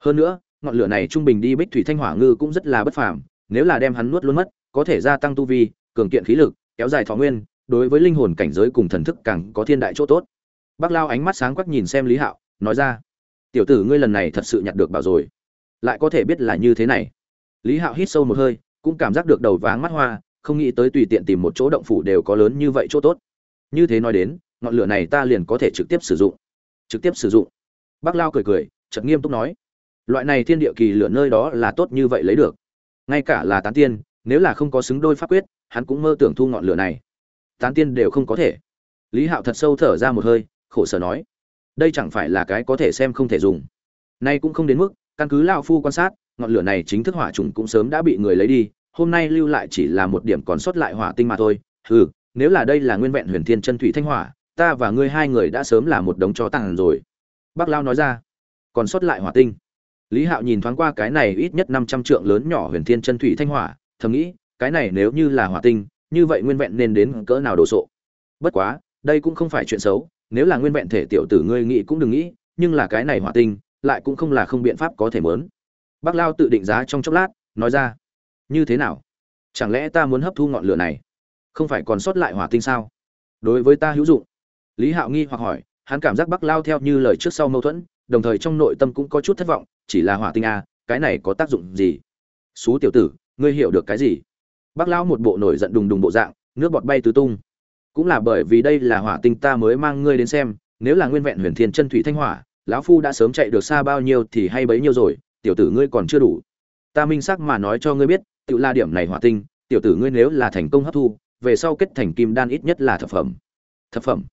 Hơn nữa, ngọn lửa này trung bình đi bích thủy thanh hỏa ngư cũng rất là bất phàm, nếu là đem hắn nuốt luôn mất, có thể gia tăng tu vi, cường kiện khí lực, kéo dài thọ nguyên, đối với linh hồn cảnh giới cùng thần thức càng có thiên đại chỗ tốt. Bác lao ánh mắt sáng quắc nhìn xem lý hạo, nói ra, tiểu tử ngươi lần này thật sự nhặt được bảo rồi. Lại có thể biết là như thế này. Lý hạo hít sâu một hơi, cũng cảm giác được đầu váng mắt hoa không nghĩ tới tùy tiện tìm một chỗ động phủ đều có lớn như vậy chỗ tốt. Như thế nói đến, ngọn lửa này ta liền có thể trực tiếp sử dụng. Trực tiếp sử dụng. Bác lao cười cười, chợt nghiêm túc nói, loại này thiên địa kỳ lửa nơi đó là tốt như vậy lấy được. Ngay cả là tán tiên, nếu là không có xứng đôi pháp quyết, hắn cũng mơ tưởng thu ngọn lửa này. Tán tiên đều không có thể. Lý hạo thật sâu thở ra một hơi, khổ sở nói, đây chẳng phải là cái có thể xem không thể dùng. Nay cũng không đến mức, căn cứ lao phu quan sát, ngọn lửa này chính thức hỏa trùng cũng sớm đã bị người lấy đi hôm nay lưu lại chỉ là một điểm còn sót lại hỏa tinh mà thôi. Hừ, nếu là đây là nguyên vẹn huyền thiên chân thủy thanh hỏa, ta và ngươi hai người đã sớm là một đống cho tàn rồi. Bác lao nói ra. Còn sót lại hỏa tinh. Lý hạo nhìn thoáng qua cái này ít nhất năm trăm trượng lớn nhỏ huyền thiên chân thủy thanh hỏa, thầm nghĩ, cái này nếu như là hỏa tinh, như vậy nguyên vẹn nên đến cỡ nào đồ sộ? Bất quá, đây cũng không phải chuyện xấu, nếu là nguyên vẹn thể tiểu tử ngươi nghĩ cũng đừng nghĩ, nhưng là cái này hỏa tinh, lại cũng không là không biện pháp có thể mớn. Bác lao tự định giá trong chốc lát, nói ra như thế nào? Chẳng lẽ ta muốn hấp thu ngọn lửa này? Không phải còn sót lại hỏa tinh sao? Đối với ta hữu dụng. Lý hạo nghi hoặc hỏi, hắn cảm giác bắc lao theo như lời trước sau mâu thuẫn, đồng thời trong nội tâm cũng có chút thất vọng, chỉ là hỏa tinh a, cái này có tác dụng gì? Xú tiểu tử, ngươi hiểu được cái gì? Bác lão một bộ nổi giận đùng đùng bộ dạng, nước bọt bay tứ tung. Cũng là bởi vì đây là hỏa tinh ta mới mang ngươi đến xem, nếu là nguyên vẹn huyền thiên chân thủy thanh hỏa, lão phu đã sớm chạy được xa bao nhiêu thì hay bấy nhiêu rồi, tiểu tử ngươi còn chưa đủ. Ta minh xác mà nói cho ngươi biết tự la điểm này hỏa tinh, tiểu tử ngươi nếu là thành công hấp thu, về sau kết thành kim đan ít nhất là thập phẩm. Thập phẩm.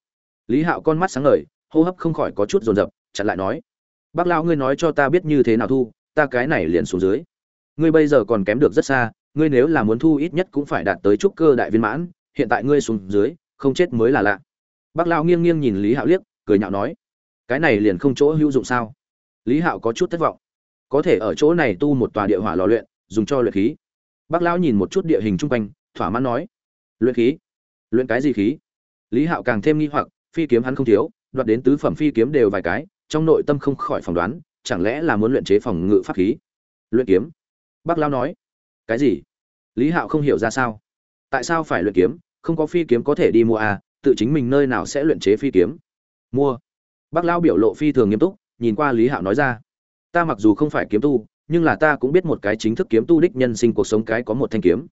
Lý hạo con mắt sáng ngời, hô hấp không khỏi có chút dồn dập, chặn lại nói, bác lão ngươi nói cho ta biết như thế nào thu, ta cái này liền xuống dưới. Ngươi bây giờ còn kém được rất xa, ngươi nếu là muốn thu ít nhất cũng phải đạt tới trúc cơ đại viên mãn, hiện tại ngươi xuống dưới, không chết mới là lạ. Bác lão nghiêng nghiêng nhìn lý hạo liếc, cười nhạo nói, cái này liền không chỗ hữu dụng sao? Lý hạo có chút thất vọng, có thể ở chỗ này tu một tòa địa hỏa lò luyện, dùng cho luyện khí bác lão nhìn một chút địa hình chung quanh, thỏa mãn nói, luyện khí? Luyện cái gì khí? Lý hạo càng thêm nghi hoặc, phi kiếm hắn không thiếu, đoạt đến tứ phẩm phi kiếm đều vài cái, trong nội tâm không khỏi phỏng đoán, chẳng lẽ là muốn luyện chế phòng ngự pháp khí? Luyện kiếm? Bác Lão nói, cái gì? Lý hạo không hiểu ra sao. Tại sao phải luyện kiếm? Không có phi kiếm có thể đi mua à tự chính mình nơi nào sẽ luyện chế phi kiếm? Mua. Bác Lão biểu lộ phi thường nghiêm túc, nhìn qua lý hạo nói ra, ta mặc dù không phải kiếm tu nhưng là ta cũng biết một cái chính thức kiếm tu đích nhân sinh cuộc sống cái có một thanh kiếm.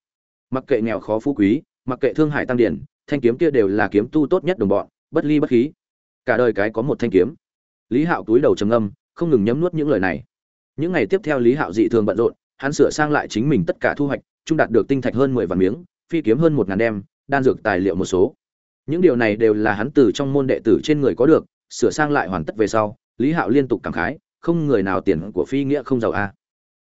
Mặc kệ nghèo khó phú quý, mặc kệ thương hải tăng điển, thanh kiếm kia đều là kiếm tu tốt nhất đồng bọn, bất ly bất khí. Cả đời cái có một thanh kiếm. Lý hạo túi đầu trầm ngâm, không ngừng nhấm nuốt những lời này. Những ngày tiếp theo lý hạo dị thường bận rộn, hắn sửa sang lại chính mình tất cả thu hoạch, trung đạt được tinh thạch hơn mười vạn miếng, phi kiếm hơn một ngàn đem, đan dược tài liệu một số. Những điều này đều là hắn từ trong môn đệ tử trên người có được, sửa sang lại hoàn tất về sau, lý hạo liên tục cảm khái, không người nào tiền của phi nghĩa không giàu a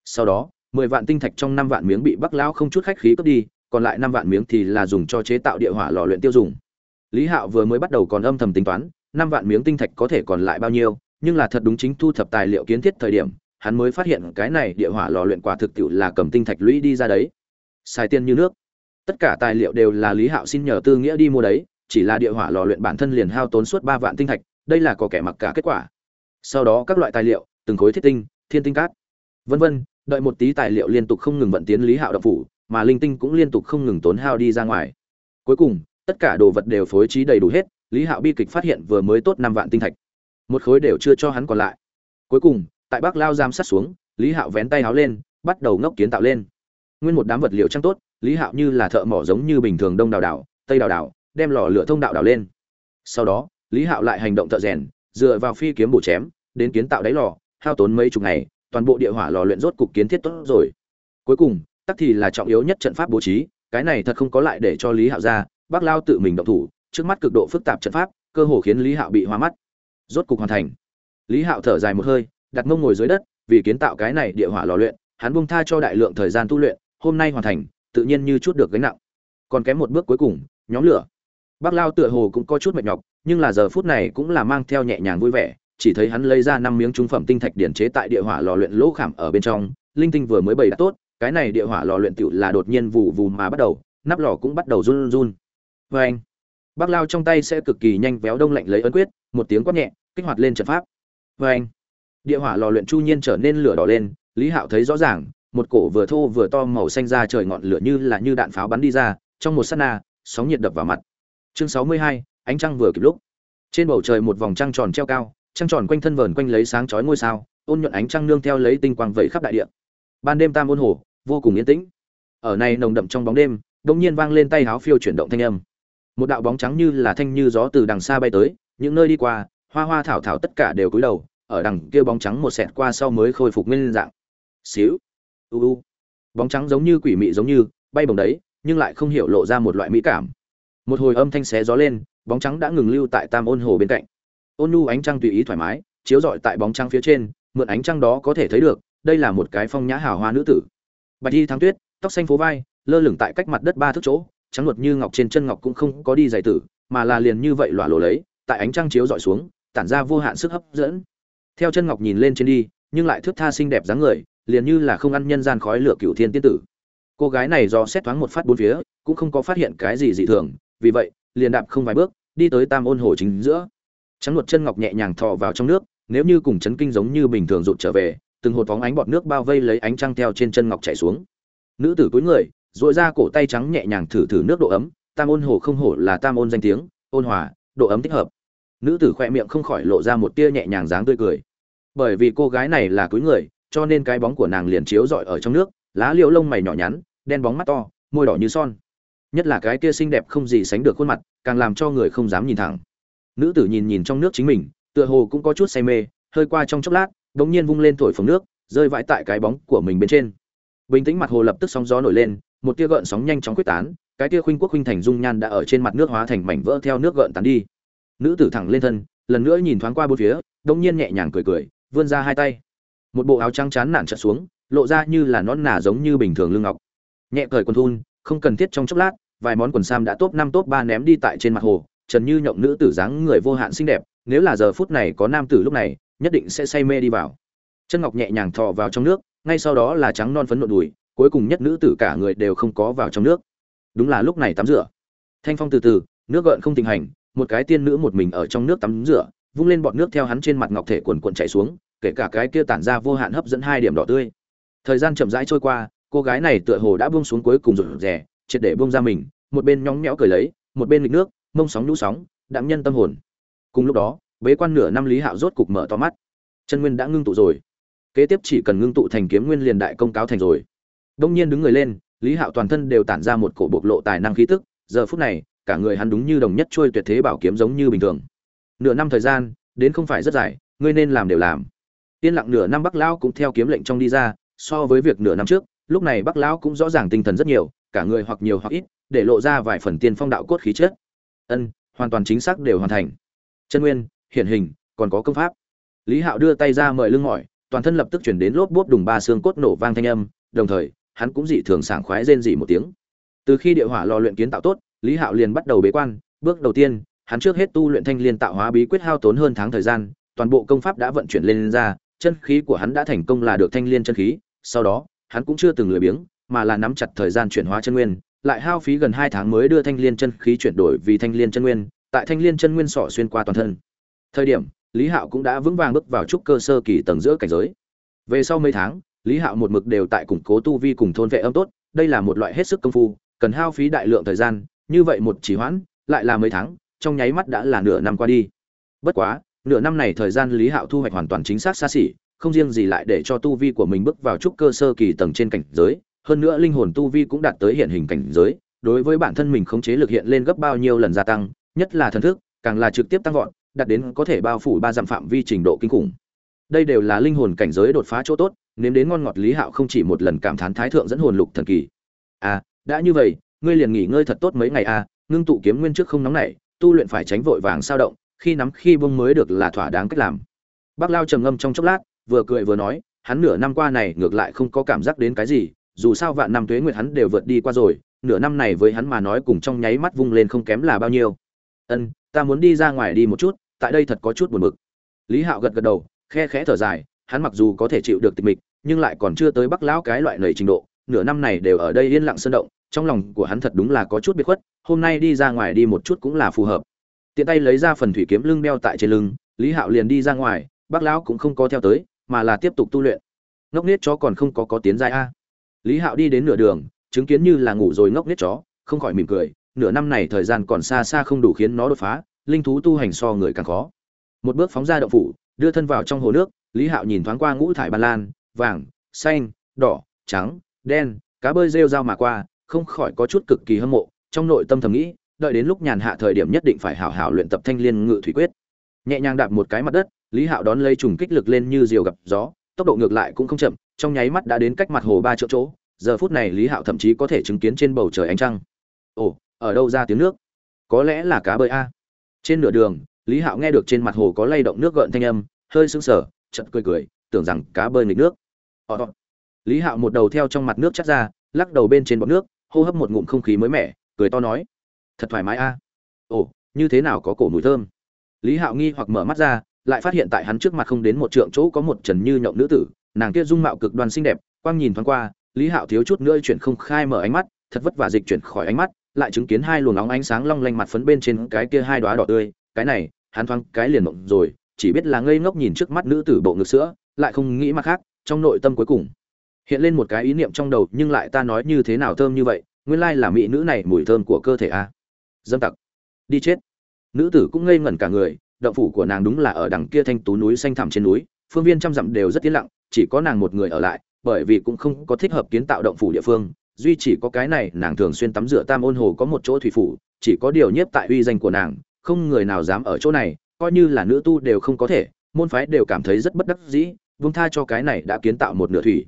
sau đó, mười vạn tinh thạch trong năm vạn miếng bị bắc lão không chút khách khí cướp đi, còn lại năm vạn miếng thì là dùng cho chế tạo địa hỏa lò luyện tiêu dùng. Lý hạo vừa mới bắt đầu còn âm thầm tính toán, năm vạn miếng tinh thạch có thể còn lại bao nhiêu, nhưng là thật đúng chính thu thập tài liệu kiến thiết thời điểm, hắn mới phát hiện cái này địa hỏa lò luyện quả thực tiệu là cầm tinh thạch lũy đi ra đấy. Xài tiền như nước. Tất cả tài liệu đều là lý hạo xin nhờ tư nghĩa đi mua đấy, chỉ là địa hỏa lò luyện bản thân liền hao tốn suốt ba vạn tinh thạch, đây là có kẻ mặc cả kết quả. Sau đó các loại tài liệu, từng khối thiết tinh, thiên tinh cát vân vân, đợi một tí tài liệu liên tục không ngừng vận tiến lý hạo đập phủ, mà linh tinh cũng liên tục không ngừng tốn hao đi ra ngoài. Cuối cùng, tất cả đồ vật đều phối trí đầy đủ hết, lý hạo bi kịch phát hiện vừa mới tốt năm vạn tinh thạch. Một khối đều chưa cho hắn còn lại. Cuối cùng, tại bắc lao giam sát xuống, lý hạo vén tay áo lên, bắt đầu ngốc kiến tạo lên. Nguyên một đám vật liệu trăng tốt, lý hạo như là thợ mỏ giống như bình thường đông đào đảo tây đào đảo đem lò lửa thông đạo đảo lên. Sau đó, lý hạo lại hành động thợ rèn, dựa vào phi kiếm bổ chém, đến kiến tạo đáy lò, hao tốn mấy chục ngày toàn bộ địa hỏa lò luyện rốt cục kiến thiết tốt rồi. Cuối cùng, tắc thì là trọng yếu nhất trận pháp bố trí, cái này thật không có lại để cho lý hạo ra, bác lao tự mình động thủ, trước mắt cực độ phức tạp trận pháp, cơ hồ khiến lý hạo bị hoa mắt. Rốt cục hoàn thành. Lý hạo thở dài một hơi, đặt mông ngồi dưới đất, vì kiến tạo cái này địa hỏa lò luyện, hắn buông tha cho đại lượng thời gian tu luyện, hôm nay hoàn thành, tự nhiên như chút được gánh nặng. Còn kém một bước cuối cùng, nhóm lửa. Bác lao tựa hồ cũng có chút mệt nhọc, nhưng là giờ phút này cũng là mang theo nhẹ nhàng vui vẻ chỉ thấy hắn lấy ra năm miếng trung phẩm tinh thạch điển chế tại địa hỏa lò luyện lỗ khảm ở bên trong, linh tinh vừa mới bày đã tốt, cái này địa hỏa lò luyện tựu là đột nhiên vụ vù mà bắt đầu, nắp lò cũng bắt đầu run run. Vê anh, bác lao trong tay sẽ cực kỳ nhanh véo đông lạnh lấy ấn quyết, một tiếng quát nhẹ, kích hoạt lên trận pháp. Vê anh, địa hỏa lò luyện chu nhiên trở nên lửa đỏ lên, lý hạo thấy rõ ràng, một cổ vừa thô vừa to màu xanh ra trời ngọn lửa như là như đạn pháo bắn đi ra, trong một sát na, sóng nhiệt đập vào mặt. Chương sáu mươi hai, ánh trăng vừa kịp lúc. Trên bầu trời một vòng trăng tròn treo cao trăng tròn quanh thân vờn quanh lấy sáng chói ngôi sao, ôn nhuận ánh trăng nương theo lấy tinh quang vẩy khắp đại địa. Ban đêm tam ôn hồ, vô cùng yên tĩnh. Ở này nồng đậm trong bóng đêm, đột nhiên vang lên tay háo phiêu chuyển động thanh âm. Một đạo bóng trắng như là thanh như gió từ đằng xa bay tới, những nơi đi qua, hoa hoa thảo thảo tất cả đều cúi đầu, ở đằng kia bóng trắng một sẹt qua sau mới khôi phục nguyên dạng. Xíu, u u. Bóng trắng giống như quỷ mị giống như, bay bồng đấy, nhưng lại không hiểu lộ ra một loại mỹ cảm. Một hồi âm thanh xé gió lên, bóng trắng đã ngừng lưu tại tam ôn hồ bên cạnh ôn nu ánh trăng tùy ý thoải mái, chiếu rọi tại bóng trăng phía trên, mượn ánh trăng đó có thể thấy được, đây là một cái phong nhã hào hoa nữ tử. Bạch y thắng tuyết, tóc xanh phố vai, lơ lửng tại cách mặt đất ba thước chỗ, trắng luật như ngọc trên chân ngọc cũng không có đi giải tử, mà là liền như vậy lỏa lộ lấy, tại ánh trăng chiếu rọi xuống, tản ra vô hạn sức hấp dẫn. Theo chân ngọc nhìn lên trên đi, nhưng lại thước tha xinh đẹp dáng người, liền như là không ăn nhân gian khói lửa cửu thiên tiên tử. Cô gái này do xét thoáng một phát bốn phía, cũng không có phát hiện cái gì dị thường, vì vậy, liền đạp không vài bước, đi tới tam ôn hồ chính giữa trắng luật chân ngọc nhẹ nhàng thò vào trong nước, nếu như cùng chấn kinh giống như bình thường rụt trở về, từng hột phóng ánh bọt nước bao vây lấy ánh trăng theo trên chân ngọc chảy xuống. Nữ tử cuối người dội ra cổ tay trắng nhẹ nhàng thử thử nước độ ấm, tam ôn hồ không hổ là tam ôn danh tiếng, ôn hòa, độ ấm thích hợp. Nữ tử khoe miệng không khỏi lộ ra một tia nhẹ nhàng dáng tươi cười. Bởi vì cô gái này là cuối người, cho nên cái bóng của nàng liền chiếu rọi ở trong nước, lá liễu lông mày nhỏ nhắn, đen bóng mắt to, môi đỏ như son. Nhất là cái kia xinh đẹp không gì sánh được khuôn mặt, càng làm cho người không dám nhìn thẳng nữ tử nhìn nhìn trong nước chính mình, tựa hồ cũng có chút say mê, hơi qua trong chốc lát đ ỗ n g nhiên vung lên thổi phồng nước, rơi vãi tại cái bóng của mình bên trên. Bình tĩnh mặt hồ lập tức sóng gió nổi lên, một tia gợn sóng nhanh chóng quyết tán, cái tia khuynh quốc khuynh thành dung nhan đã ở trên mặt nước hóa thành mảnh vỡ theo nước gợn tán đi. Nữ tử thẳng lên thân, lần nữa nhìn thoáng qua bốn phía đông nhiên nhẹ nhàng cười cười, vươn ra hai tay. Một bộ áo trắng chán nản trợt xuống, lộ ra như là nón nà giống như bình thường lương ngọc. Nhẹ cởi quần thun, không cần thiết trong chốc lát, vài món quần sam đã top năm top ba ném đi tại trên mặt hồ trần như nhộng nữ tử dáng người vô hạn xinh đẹp, nếu là giờ phút này có nam tử lúc này, nhất định sẽ say mê đi vào. Chân ngọc nhẹ nhàng thò vào trong nước, ngay sau đó là trắng non phấn nộn đùi, cuối cùng nhất nữ tử cả người đều không có vào trong nước. Đúng là lúc này tắm rửa. Thanh phong từ từ, nước gợn không tình hành, một cái tiên nữ một mình ở trong nước tắm rửa, vung lên bọt nước theo hắn trên mặt ngọc thể quần quần chảy xuống, kể cả cái kia tản ra vô hạn hấp dẫn hai điểm đỏ tươi. Thời gian chậm rãi trôi qua, cô gái này tựa hồ đã buông xuống cuối cùng rụt rè, triệt để buông ra mình, một bên nhóng nhẽo cười lấy, một bên lịch nước mông sóng nhũ sóng, đạm nhân tâm hồn. Cùng lúc đó, bế quan nửa năm lý hạo rốt cục mở to mắt. Chân nguyên đã ngưng tụ rồi. Kế tiếp chỉ cần ngưng tụ thành kiếm nguyên liền đại công cáo thành rồi. Đông nhiên đứng người lên, lý hạo toàn thân đều tản ra một cổ bộc lộ tài năng khí tức. Giờ phút này, cả người hắn đúng như đồng nhất trôi tuyệt thế bảo kiếm giống như bình thường. Nửa năm thời gian, đến không phải rất dài, ngươi nên làm đều làm. Yên lặng nửa năm bắc lão cũng theo kiếm lệnh trong đi ra, so với việc nửa năm trước, lúc này bắc lão cũng rõ ràng tinh thần rất nhiều, cả người hoặc nhiều hoặc ít, để lộ ra vài phần tiên phong đạo cốt khí chất ân hoàn toàn chính xác đều hoàn thành. Chân nguyên hiển hình còn có công pháp. Lý hạo đưa tay ra mời lưng mỏi toàn thân lập tức chuyển đến lốp bốp đùng ba xương cốt nổ vang thanh âm đồng thời hắn cũng dị thường sảng khoái rên dị một tiếng. Từ khi địa hỏa lò luyện kiến tạo tốt lý hạo liền bắt đầu bế quan. Bước đầu tiên hắn trước hết tu luyện thanh liên tạo hóa bí quyết hao tốn hơn tháng thời gian toàn bộ công pháp đã vận chuyển lên, lên ra chân khí của hắn đã thành công là được thanh liên chân khí sau đó hắn cũng chưa từng lười biếng mà là nắm chặt thời gian chuyển hóa chân nguyên lại hao phí gần hai tháng mới đưa thanh liên chân khí chuyển đổi vì thanh liên chân nguyên, tại thanh liên chân nguyên sọ xuyên qua toàn thân. Thời điểm, lý hạo cũng đã vững vàng bước vào trúc cơ sơ kỳ tầng giữa cảnh giới. Về sau mấy tháng, lý hạo một mực đều tại củng cố tu vi cùng thôn vệ âm tốt, đây là một loại hết sức công phu, cần hao phí đại lượng thời gian, như vậy một chỉ hoãn, lại là mấy tháng, trong nháy mắt đã là nửa năm qua đi. Bất quá, nửa năm này thời gian lý hạo thu hoạch hoàn toàn chính xác xa xỉ, không riêng gì lại để cho tu vi của mình bước vào trúc cơ sơ kỳ tầng trên cảnh giới hơn nữa linh hồn tu vi cũng đạt tới hiện hình cảnh giới, đối với bản thân mình khống chế lực hiện lên gấp bao nhiêu lần gia tăng, nhất là thần thức, càng là trực tiếp tăng vọt, đạt đến có thể bao phủ ba dặm phạm vi trình độ kinh khủng. Đây đều là linh hồn cảnh giới đột phá chỗ tốt, nếm đến ngon ngọt lý hạo không chỉ một lần cảm thán thái thượng dẫn hồn lục thần kỳ. À đã như vậy, ngươi liền nghỉ ngơi thật tốt mấy ngày à ngưng tụ kiếm nguyên trước không nóng nảy, tu luyện phải tránh vội vàng sao động, khi nắm khi buông mới được là thỏa đáng cách làm. Bác lao trầm ngâm trong chốc lát, vừa cười vừa nói, hắn nửa năm qua này ngược lại không có cảm giác đến cái gì dù sao vạn năm tuế nguyệt hắn đều vượt đi qua rồi, nửa năm này với hắn mà nói cùng trong nháy mắt vung lên không kém là bao nhiêu. Ân, ta muốn đi ra ngoài đi một chút, tại đây thật có chút buồn bực. Lý hạo gật gật đầu, khe khẽ thở dài, hắn mặc dù có thể chịu được tịch mịch, nhưng lại còn chưa tới bắc lão cái loại lầy trình độ, nửa năm này đều ở đây yên lặng sơn động, trong lòng của hắn thật đúng là có chút biệt khuất, hôm nay đi ra ngoài đi một chút cũng là phù hợp. Tiện tay lấy ra phần thủy kiếm lưng đeo tại trên lưng, lý hạo liền đi ra ngoài bác lão cũng không có theo tới, mà là tiếp tục tu luyện. Ngốc nết chó còn không có có tiến giai a lý hạo đi đến nửa đường, chứng kiến như là ngủ rồi ngốc nết chó, không khỏi mỉm cười, nửa năm này thời gian còn xa xa không đủ khiến nó đột phá, linh thú tu hành so người càng khó. Một bước phóng ra động phủ, đưa thân vào trong hồ nước, lý hạo nhìn thoáng qua ngũ thải ban lan, vàng, xanh, đỏ, trắng, đen, cá bơi rêu rao mà qua, không khỏi có chút cực kỳ hâm mộ, trong nội tâm thầm nghĩ, đợi đến lúc nhàn hạ thời điểm nhất định phải hảo hảo luyện tập thanh liên ngự thủy quyết. Nhẹ nhàng đạp một cái mặt đất, lý hạo đón lấy trùng kích lực lên như diều gặp gió tốc độ ngược lại cũng không chậm trong nháy mắt đã đến cách mặt hồ ba triệu chỗ giờ phút này lý hạo thậm chí có thể chứng kiến trên bầu trời ánh trăng. Ồ ở đâu ra tiếng nước? Có lẽ là cá bơi a. Trên nửa đường lý hạo nghe được trên mặt hồ có lay động nước gợn thanh âm hơi sững sờ chợt cười cười tưởng rằng cá bơi nghịch nước. Ồ, lý hạo một đầu theo trong mặt nước chắt ra lắc đầu bên trên bọt nước hô hấp một ngụm không khí mới mẻ cười to nói thật thoải mái a. Ồ như thế nào có cổ mùi thơm? Lý hạo nghi hoặc mở mắt ra lại phát hiện tại hắn trước mặt không đến một trượng chỗ có một trần như nhộng nữ tử, nàng kia dung mạo cực đoan xinh đẹp, quang nhìn thoáng qua, lý hạo thiếu chút nữa chuyển không khai mở ánh mắt, thật vất vả dịch chuyển khỏi ánh mắt, lại chứng kiến hai luồng óng ánh sáng long lanh mặt phấn bên trên cái kia hai đóa đỏ tươi, cái này, hắn thoáng cái liền mộng rồi, chỉ biết là ngây ngốc nhìn trước mắt nữ tử bộ ngực sữa, lại không nghĩ mặt khác, trong nội tâm cuối cùng hiện lên một cái ý niệm trong đầu, nhưng lại ta nói như thế nào thơm như vậy, nguyên lai là mỹ nữ này mùi thơm của cơ thể a. Dâm tặc. Đi chết. Nữ tử cũng ngây ngẩn cả người động phủ của nàng đúng là ở đằng kia thanh tú núi xanh thẳm trên núi, phương viên trăm dặm đều rất yên lặng, chỉ có nàng một người ở lại, bởi vì cũng không có thích hợp kiến tạo động phủ địa phương, duy chỉ có cái này, nàng thường xuyên tắm rửa tam ôn hồ có một chỗ thủy phủ, chỉ có điều nhiếp tại uy danh của nàng, không người nào dám ở chỗ này, coi như là nữ tu đều không có thể, môn phái đều cảm thấy rất bất đắc dĩ vương tha cho cái này đã kiến tạo một nửa thủy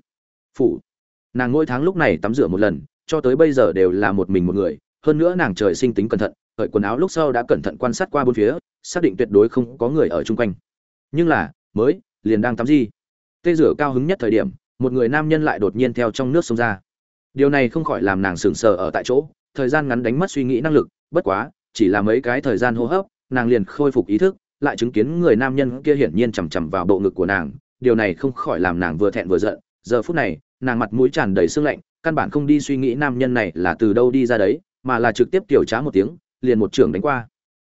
phủ. Nàng mỗi tháng lúc này tắm rửa một lần, cho tới bây giờ đều là một mình một người hơn nữa nàng trời sinh tính cẩn thận, cởi quần áo lúc sau đã cẩn thận quan sát qua bốn phía, xác định tuyệt đối không có người ở chung quanh. Nhưng là, mới, liền đang tắm gì. Tê rửa cao hứng nhất thời điểm, một người nam nhân lại đột nhiên theo trong nước sông ra. Điều này không khỏi làm nàng sững sờ ở tại chỗ, thời gian ngắn đánh mất suy nghĩ năng lực, bất quá, chỉ là mấy cái thời gian hô hấp, nàng liền khôi phục ý thức, lại chứng kiến người nam nhân kia hiển nhiên chằm chằm vào bộ ngực của nàng, điều này không khỏi làm nàng vừa thẹn vừa giận, giờ phút này, nàng mặt mũi tràn đầy sương lạnh, căn bản không đi suy nghĩ nam nhân này là từ đâu đi ra đấy mà là trực tiếp tiểu trá một tiếng, liền một trưởng đánh qua.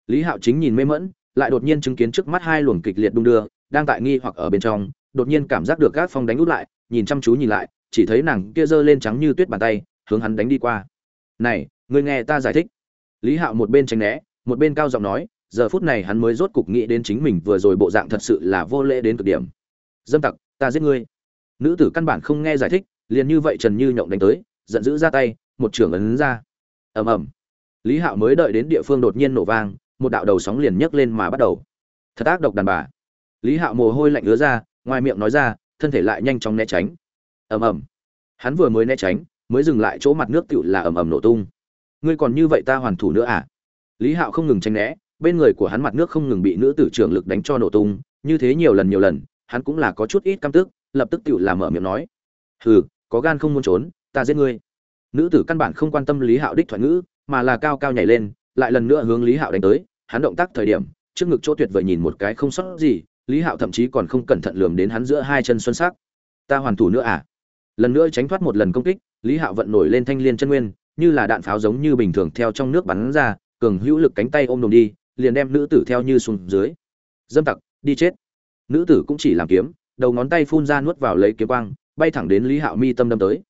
Lý hạo chính nhìn mê mẫn lại đột nhiên chứng kiến trước mắt hai luồng kịch liệt đung đưa, đang tại nghi hoặc ở bên trong, đột nhiên cảm giác được các phong đánh út lại, nhìn chăm chú nhìn lại, chỉ thấy nàng kia giơ lên trắng như tuyết bàn tay, hướng hắn đánh đi qua. Này, ngươi nghe ta giải thích. Lý hạo một bên tránh né, một bên cao giọng nói, giờ phút này hắn mới rốt cục nghĩ đến chính mình vừa rồi bộ dạng thật sự là vô lễ đến cực điểm. Dâm tặc, ta giết ngươi. Nữ tử căn bản không nghe giải thích, liền như vậy trần như nhộng đánh tới, giận dữ ra tay, một trưởng ấn ra ầm ầm. Lý hạo mới đợi đến địa phương đột nhiên nổ vang, một đạo đầu sóng liền nhấc lên mà bắt đầu. Thật ác độc đàn bà. Lý hạo mồ hôi lạnh ứa ra, ngoài miệng nói ra, thân thể lại nhanh chóng né tránh. Ầm ầm. Hắn vừa mới né tránh, mới dừng lại chỗ mặt nước tựu là ầm ầm nổ tung. Ngươi còn như vậy ta hoàn thủ nữa à? Lý hạo không ngừng tránh né, bên người của hắn mặt nước không ngừng bị nữ tử trưởng lực đánh cho nổ tung, như thế nhiều lần nhiều lần, hắn cũng là có chút ít căm tức, lập tức tựu là mở miệng nói. Hừ, có gan không muốn trốn, ta giết ngươi nữ tử căn bản không quan tâm lý hạo đích thoại ngữ, mà là cao cao nhảy lên, lại lần nữa hướng lý hạo đánh tới. Hắn động tác thời điểm, trước ngực chỗ tuyệt vời nhìn một cái không sót gì, lý hạo thậm chí còn không cẩn thận lườm đến hắn giữa hai chân xuân sắc. Ta hoàn thủ nữa à? Lần nữa tránh thoát một lần công kích, lý hạo vận nổi lên thanh liên chân nguyên, như là đạn pháo giống như bình thường theo trong nước bắn ra, cường hữu lực cánh tay ôm đồm đi, liền đem nữ tử theo như xuống dưới. Dâm tặc, đi chết. Nữ tử cũng chỉ làm kiếm, đầu ngón tay phun ra nuốt vào lấy kiếm quang, bay thẳng đến lý hạo mi tâm đâm tới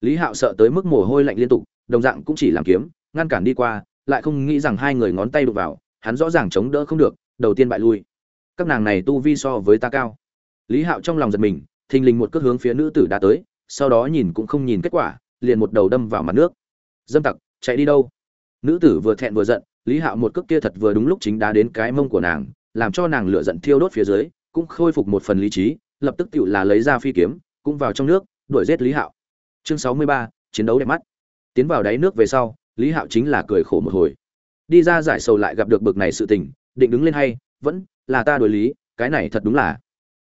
lý hạo sợ tới mức mồ hôi lạnh liên tục, đồng dạng cũng chỉ làm kiếm, ngăn cản đi qua, lại không nghĩ rằng hai người ngón tay đụng vào, hắn rõ ràng chống đỡ không được, đầu tiên bại lui. Các nàng này tu vi so với ta cao. Lý hạo trong lòng giật mình, thình lình một cước hướng phía nữ tử đã tới, sau đó nhìn cũng không nhìn kết quả, liền một đầu đâm vào mặt nước. Dâm tặc, chạy đi đâu? Nữ tử vừa thẹn vừa giận, lý hạo một cước kia thật vừa đúng lúc chính đá đến cái mông của nàng, làm cho nàng lửa giận thiêu đốt phía dưới, cũng khôi phục một phần lý trí, lập tức tựu là lấy ra phi kiếm, cũng vào trong nước, đuổi giết lý hạo chương sáu mươi ba, chiến đấu đẹp mắt. Tiến vào đáy nước về sau, lý hạo chính là cười khổ một hồi. Đi ra giải sầu lại gặp được bực này sự tình, định đứng lên hay, vẫn là ta đối lý, cái này thật đúng là.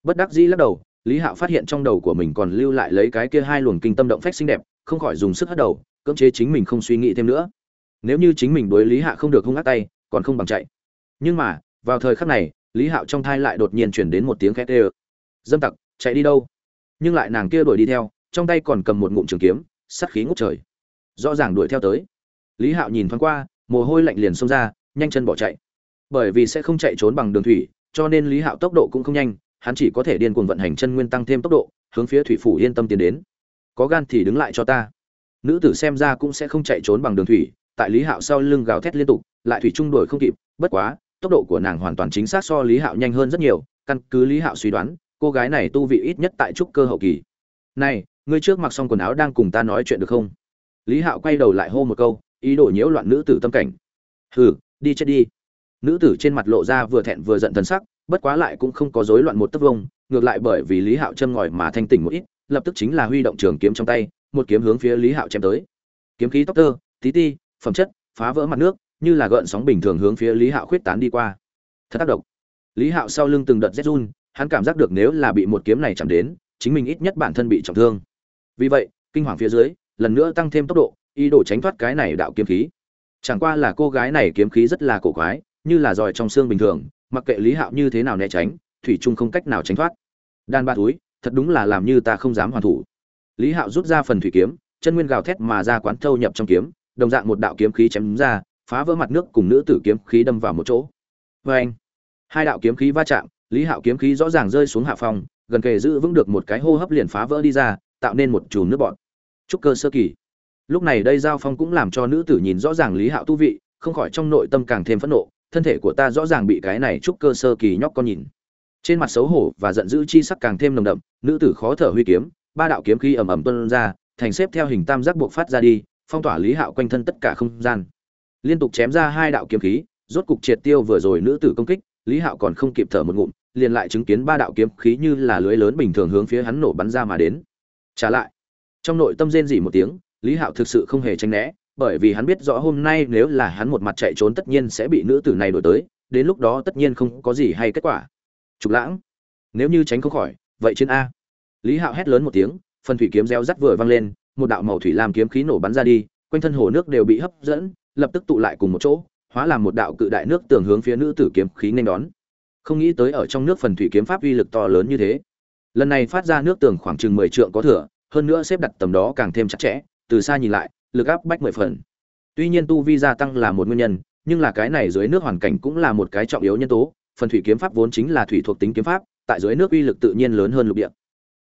Bất đắc dĩ lắc đầu, lý hạo phát hiện trong đầu của mình còn lưu lại lấy cái kia hai luồng kinh tâm động phách xinh đẹp, không khỏi dùng sức hất đầu, cưỡng chế chính mình không suy nghĩ thêm nữa. Nếu như chính mình đối lý hạ không được hung ác tay, còn không bằng chạy. Nhưng mà, vào thời khắc này, lý hạo trong thai lại đột nhiên chuyển đến một tiếng khét ê dâm tặc, chạy đi đâu? Nhưng lại nàng kia đuổi đi theo trong tay còn cầm một ngụm trường kiếm sắt khí ngút trời. Rõ ràng đuổi theo tới. Lý hạo nhìn thoáng qua, mồ hôi lạnh liền xông ra, nhanh chân bỏ chạy. Bởi vì sẽ không chạy trốn bằng đường thủy, cho nên lý hạo tốc độ cũng không nhanh, hắn chỉ có thể điên cuồng vận hành chân nguyên tăng thêm tốc độ, hướng phía thủy phủ yên tâm tiến đến. Có gan thì đứng lại cho ta. Nữ tử xem ra cũng sẽ không chạy trốn bằng đường thủy, tại lý hạo sau lưng gào thét liên tục, lại thủy trung đổi không kịp, bất quá, tốc độ của nàng hoàn toàn chính xác so lý hạo nhanh hơn rất nhiều, căn cứ lý hạo suy đoán, cô gái này tu vị ít nhất tại trúc cơ hậu kỳ. Này ngươi trước mặc xong quần áo đang cùng ta nói chuyện được không? Lý hạo quay đầu lại hô một câu, ý đồ nhiễu loạn nữ tử tâm cảnh. Hừ, đi chết đi. Nữ tử trên mặt lộ ra vừa thẹn vừa giận thần sắc, bất quá lại cũng không có rối loạn một tấc vông, ngược lại bởi vì lý hạo châm ngòi mà thanh tỉnh một ít, lập tức chính là huy động trường kiếm trong tay, một kiếm hướng phía lý hạo chém tới. Kiếm khí tóc tơ, tí ti, phẩm chất, phá vỡ mặt nước, như là gợn sóng bình thường hướng phía lý hạo khuyết tán đi qua. Thật tác động lý hạo sau lưng từng đợt rét run, hắn cảm giác được nếu là bị một kiếm này chạm đến, chính mình ít nhất bản thân bị trọng thương vì vậy, kinh hoàng phía dưới, lần nữa tăng thêm tốc độ, ý đồ tránh thoát cái này đạo kiếm khí. Chẳng qua là cô gái này kiếm khí rất là cổ quái, như là giỏi trong xương bình thường, mặc kệ lý hạo như thế nào né tránh, thủy trung không cách nào tránh thoát. Đan ba túi, thật đúng là làm như ta không dám hoàn thủ. Lý hạo rút ra phần thủy kiếm, chân nguyên gào thét mà ra quán thâu nhập trong kiếm, đồng dạng một đạo kiếm khí chém ra, phá vỡ mặt nước cùng nữ tử kiếm khí đâm vào một chỗ. Vê anh hai đạo kiếm khí va chạm, lý hạo kiếm khí rõ ràng rơi xuống hạ phòng gần kề giữ vững được một cái hô hấp liền phá vỡ đi ra tạo nên một chùm nước bọn trúc cơ sơ kỳ. Lúc này đây giao phong cũng làm cho nữ tử nhìn rõ ràng lý hạo tu vị, không khỏi trong nội tâm càng thêm phẫn nộ, thân thể của ta rõ ràng bị cái này trúc cơ sơ kỳ nhóc con nhìn. Trên mặt xấu hổ và giận dữ chi sắc càng thêm nồng đậm, nữ tử khó thở huy kiếm, ba đạo kiếm khí ầm ầm tuôn ra, thành xếp theo hình tam giác buộc phát ra đi, phong tỏa lý hạo quanh thân tất cả không gian. Liên tục chém ra hai đạo kiếm khí, rốt cục triệt tiêu vừa rồi nữ tử công kích, lý hạo còn không kịp thở một ngụm, liền lại chứng kiến ba đạo kiếm khí như là lưới lớn bình thường hướng phía hắn nổ bắn ra mà đến trả lại. Trong nội tâm rên rỉ một tiếng, lý hạo thực sự không hề tranh né, bởi vì hắn biết rõ hôm nay nếu là hắn một mặt chạy trốn tất nhiên sẽ bị nữ tử này đổi tới, đến lúc đó tất nhiên không có gì hay kết quả. Trục lãng, nếu như tránh không khỏi, vậy trên a. Lý hạo hét lớn một tiếng, phần thủy kiếm reo rắt vừa vang lên, một đạo màu thủy làm kiếm khí nổ bắn ra đi, quanh thân hồ nước đều bị hấp dẫn, lập tức tụ lại cùng một chỗ, hóa làm một đạo cự đại nước tường hướng phía nữ tử kiếm khí nên đón. Không nghĩ tới ở trong nước phần thủy kiếm pháp uy lực to lớn như thế lần này phát ra nước tường khoảng chừng mười trượng có thừa, hơn nữa xếp đặt tầm đó càng thêm chặt chẽ, từ xa nhìn lại, lực áp bách mười phần. Tuy nhiên tu vi gia tăng là một nguyên nhân, nhưng là cái này dưới nước hoàn cảnh cũng là một cái trọng yếu nhân tố, phần thủy kiếm pháp vốn chính là thủy thuộc tính kiếm pháp, tại dưới nước uy lực tự nhiên lớn hơn lục địa.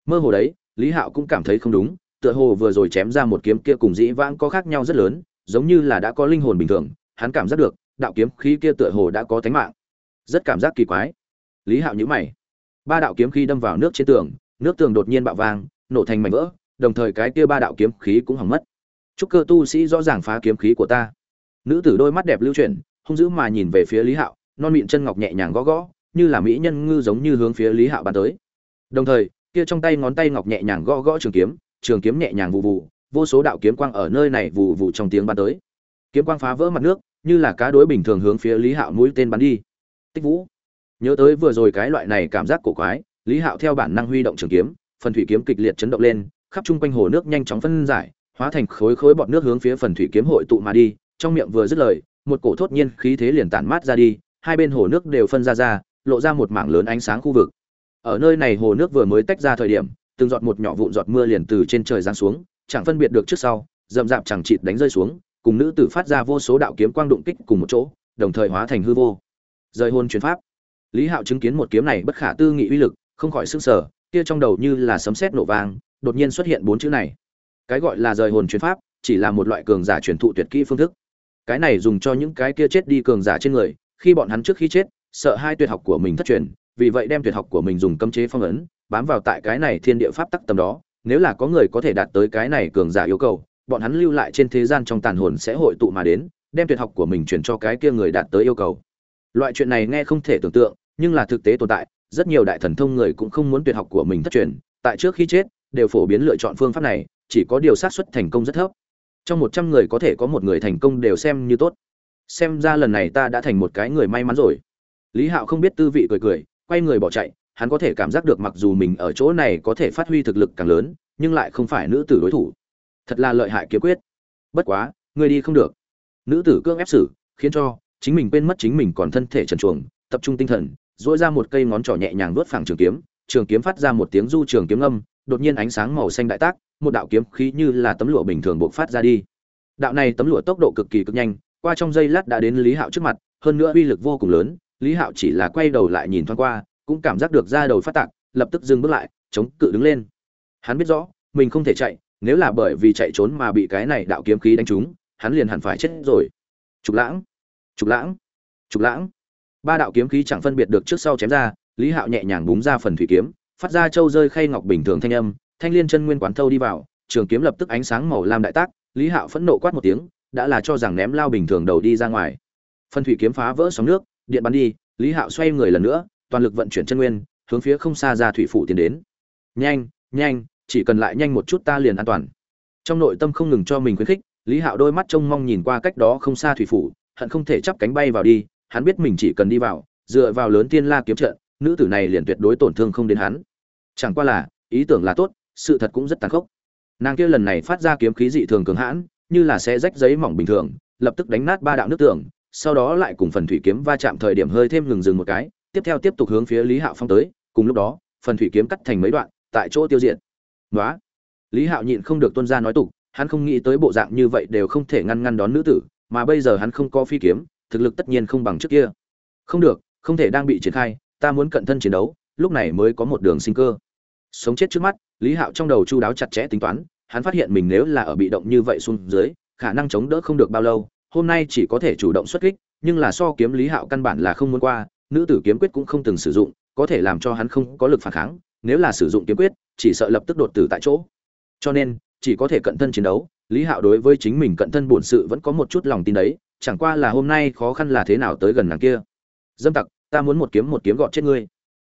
Mơ hồ đấy, lý hạo cũng cảm thấy không đúng, tựa hồ vừa rồi chém ra một kiếm kia cùng dĩ vãng có khác nhau rất lớn, giống như là đã có linh hồn bình thường, hắn cảm giác được, đạo kiếm khí kia tựa hồ đã có tánh mạng. Rất cảm giác kỳ quái. Lý hạo nhữ mày ba đạo kiếm khí đâm vào nước trên tường, nước tường đột nhiên bạo vang, nổ thành mảnh vỡ, đồng thời cái kia ba đạo kiếm khí cũng hỏng mất. Chúc cơ tu sĩ rõ ràng phá kiếm khí của ta. Nữ tử đôi mắt đẹp lưu chuyển, hung dữ mà nhìn về phía lý hạo, non mịn chân ngọc nhẹ nhàng gõ gõ, như là mỹ nhân ngư giống như hướng phía lý hạo bàn tới. Đồng thời, kia trong tay ngón tay ngọc nhẹ nhàng gõ gõ trường kiếm trường kiếm nhẹ nhàng vụ vụ vô số đạo kiếm quang ở nơi này vụ vụ trong tiếng bắn tới. Kiếm quang phá vỡ mặt nước, như là cá đối bình thường hướng phía lý hạo mũi tên bắn đi. Tích vũ nhớ tới vừa rồi cái loại này cảm giác cổ quái, lý hạo theo bản năng huy động trường kiếm, phần thủy kiếm kịch liệt chấn động lên, khắp chung quanh hồ nước nhanh chóng phân giải, hóa thành khối khối bọt nước hướng phía phần thủy kiếm hội tụ mà đi, trong miệng vừa dứt lời, một cổ thốt nhiên khí thế liền tản mát ra đi, hai bên hồ nước đều phân ra ra, lộ ra một mảng lớn ánh sáng khu vực. Ở nơi này hồ nước vừa mới tách ra thời điểm, từng giọt một nhỏ vụn giọt mưa liền từ trên trời giáng xuống, chẳng phân biệt được trước sau, rậm rạp chẳng chịt đánh rơi xuống, cùng nữ tử phát ra vô số đạo kiếm quang đụng kích cùng một chỗ, đồng thời hóa thành hư vô. Rời hôn chuyển pháp lý hạo chứng kiến một kiếm này bất khả tư nghị uy lực, không khỏi sức sở kia trong đầu như là sấm sét nổ vang, đột nhiên xuất hiện bốn chữ này. Cái gọi là rời hồn chuyển pháp, chỉ là một loại cường giả truyền thụ tuyệt kỹ phương thức. Cái này dùng cho những cái kia chết đi cường giả trên người, khi bọn hắn trước khi chết, sợ hai tuyệt học của mình thất truyền, vì vậy đem tuyệt học của mình dùng cấm chế phong ấn, bám vào tại cái này thiên địa pháp tắc tầm đó. Nếu là có người có thể đạt tới cái này cường giả yêu cầu, bọn hắn lưu lại trên thế gian trong tàn hồn sẽ hội tụ mà đến, đem tuyệt học của mình truyền cho cái kia người đạt tới yêu cầu loại chuyện này nghe không thể tưởng tượng, nhưng là thực tế tồn tại, rất nhiều đại thần thông người cũng không muốn tuyệt học của mình thất truyền, tại trước khi chết, đều phổ biến lựa chọn phương pháp này, chỉ có điều xác suất thành công rất thấp. Trong một trăm người có thể có một người thành công đều xem như tốt. Xem ra lần này ta đã thành một cái người may mắn rồi. Lý hạo không biết tư vị cười cười, quay người bỏ chạy, hắn có thể cảm giác được mặc dù mình ở chỗ này có thể phát huy thực lực càng lớn, nhưng lại không phải nữ tử đối thủ. Thật là lợi hại kiếm quyết. Bất quá ngươi đi không được. Nữ tử cương ép xử, khiến cho chính mình quên mất chính mình còn thân thể trần chuồng tập trung tinh thần dỗi ra một cây ngón trỏ nhẹ nhàng vớt phẳng trường kiếm trường kiếm phát ra một tiếng du trường kiếm âm, đột nhiên ánh sáng màu xanh đại tác, một đạo kiếm khí như là tấm lụa bình thường buộc phát ra đi. Đạo này tấm lụa tốc độ cực kỳ cực nhanh, qua trong giây lát đã đến lý hạo trước mặt, hơn nữa uy lực vô cùng lớn, lý hạo chỉ là quay đầu lại nhìn thoáng qua, cũng cảm giác được ra đầu phát tạc, lập tức dừng bước lại, chống cự đứng lên. Hắn biết rõ, mình không thể chạy, nếu là bởi vì chạy trốn mà bị cái này đạo kiếm khí đánh trúng, hắn liền hẳn phải chết rồi. Trục lãng trục lãng. Trục lãng. Ba đạo kiếm khí chẳng phân biệt được trước sau chém ra, lý hạo nhẹ nhàng búng ra phần thủy kiếm, phát ra châu rơi khay ngọc bình thường thanh âm, thanh liên chân nguyên quán thâu đi vào, trường kiếm lập tức ánh sáng màu lam đại tác, lý hạo phẫn nộ quát một tiếng, đã là cho rằng ném lao bình thường đầu đi ra ngoài. Phần thủy kiếm phá vỡ sóng nước, điện bắn đi, lý hạo xoay người lần nữa, toàn lực vận chuyển chân nguyên, hướng phía không xa ra thủy phủ tiến đến. Nhanh nhanh, chỉ cần lại nhanh một chút ta liền an toàn. Trong nội tâm không ngừng cho mình khuyến khích, lý hạo đôi mắt trông mong nhìn qua cách đó không xa thủy phủ hận không thể chắp cánh bay vào đi, hắn biết mình chỉ cần đi vào, dựa vào lớn tiên la kiếm trận, nữ tử này liền tuyệt đối tổn thương không đến hắn. Chẳng qua là, ý tưởng là tốt, sự thật cũng rất tàn khốc. Nàng kia lần này phát ra kiếm khí dị thường cường hãn, như là sẽ rách giấy mỏng bình thường, lập tức đánh nát ba đạo nước tường sau đó lại cùng phần thủy kiếm va chạm thời điểm hơi thêm ngừng dừng một cái, tiếp theo tiếp tục hướng phía lý hạo phong tới, cùng lúc đó, phần thủy kiếm cắt thành mấy đoạn, tại chỗ tiêu diệt. Nói lý hạo nhịn không được tuân ra nói tục, hắn không nghĩ tới bộ dạng như vậy đều không thể ngăn ngăn đón nữ tử mà bây giờ hắn không có phi kiếm, thực lực tất nhiên không bằng trước kia. Không được, không thể đang bị triển khai, ta muốn cận thân chiến đấu, lúc này mới có một đường sinh cơ. Sống chết trước mắt, lý hạo trong đầu chu đáo chặt chẽ tính toán, hắn phát hiện mình nếu là ở bị động như vậy xuống dưới, khả năng chống đỡ không được bao lâu, hôm nay chỉ có thể chủ động xuất kích, nhưng là so kiếm lý hạo căn bản là không muốn qua, nữ tử kiếm quyết cũng không từng sử dụng, có thể làm cho hắn không có lực phản kháng, nếu là sử dụng kiếm quyết, chỉ sợ lập tức đột tử tại chỗ. Cho nên, chỉ có thể cận thân chiến đấu lý hạo đối với chính mình cận thân bổn sự vẫn có một chút lòng tin đấy, chẳng qua là hôm nay khó khăn là thế nào tới gần nàng kia. Dâm tặc, ta muốn một kiếm một kiếm gọt chết ngươi.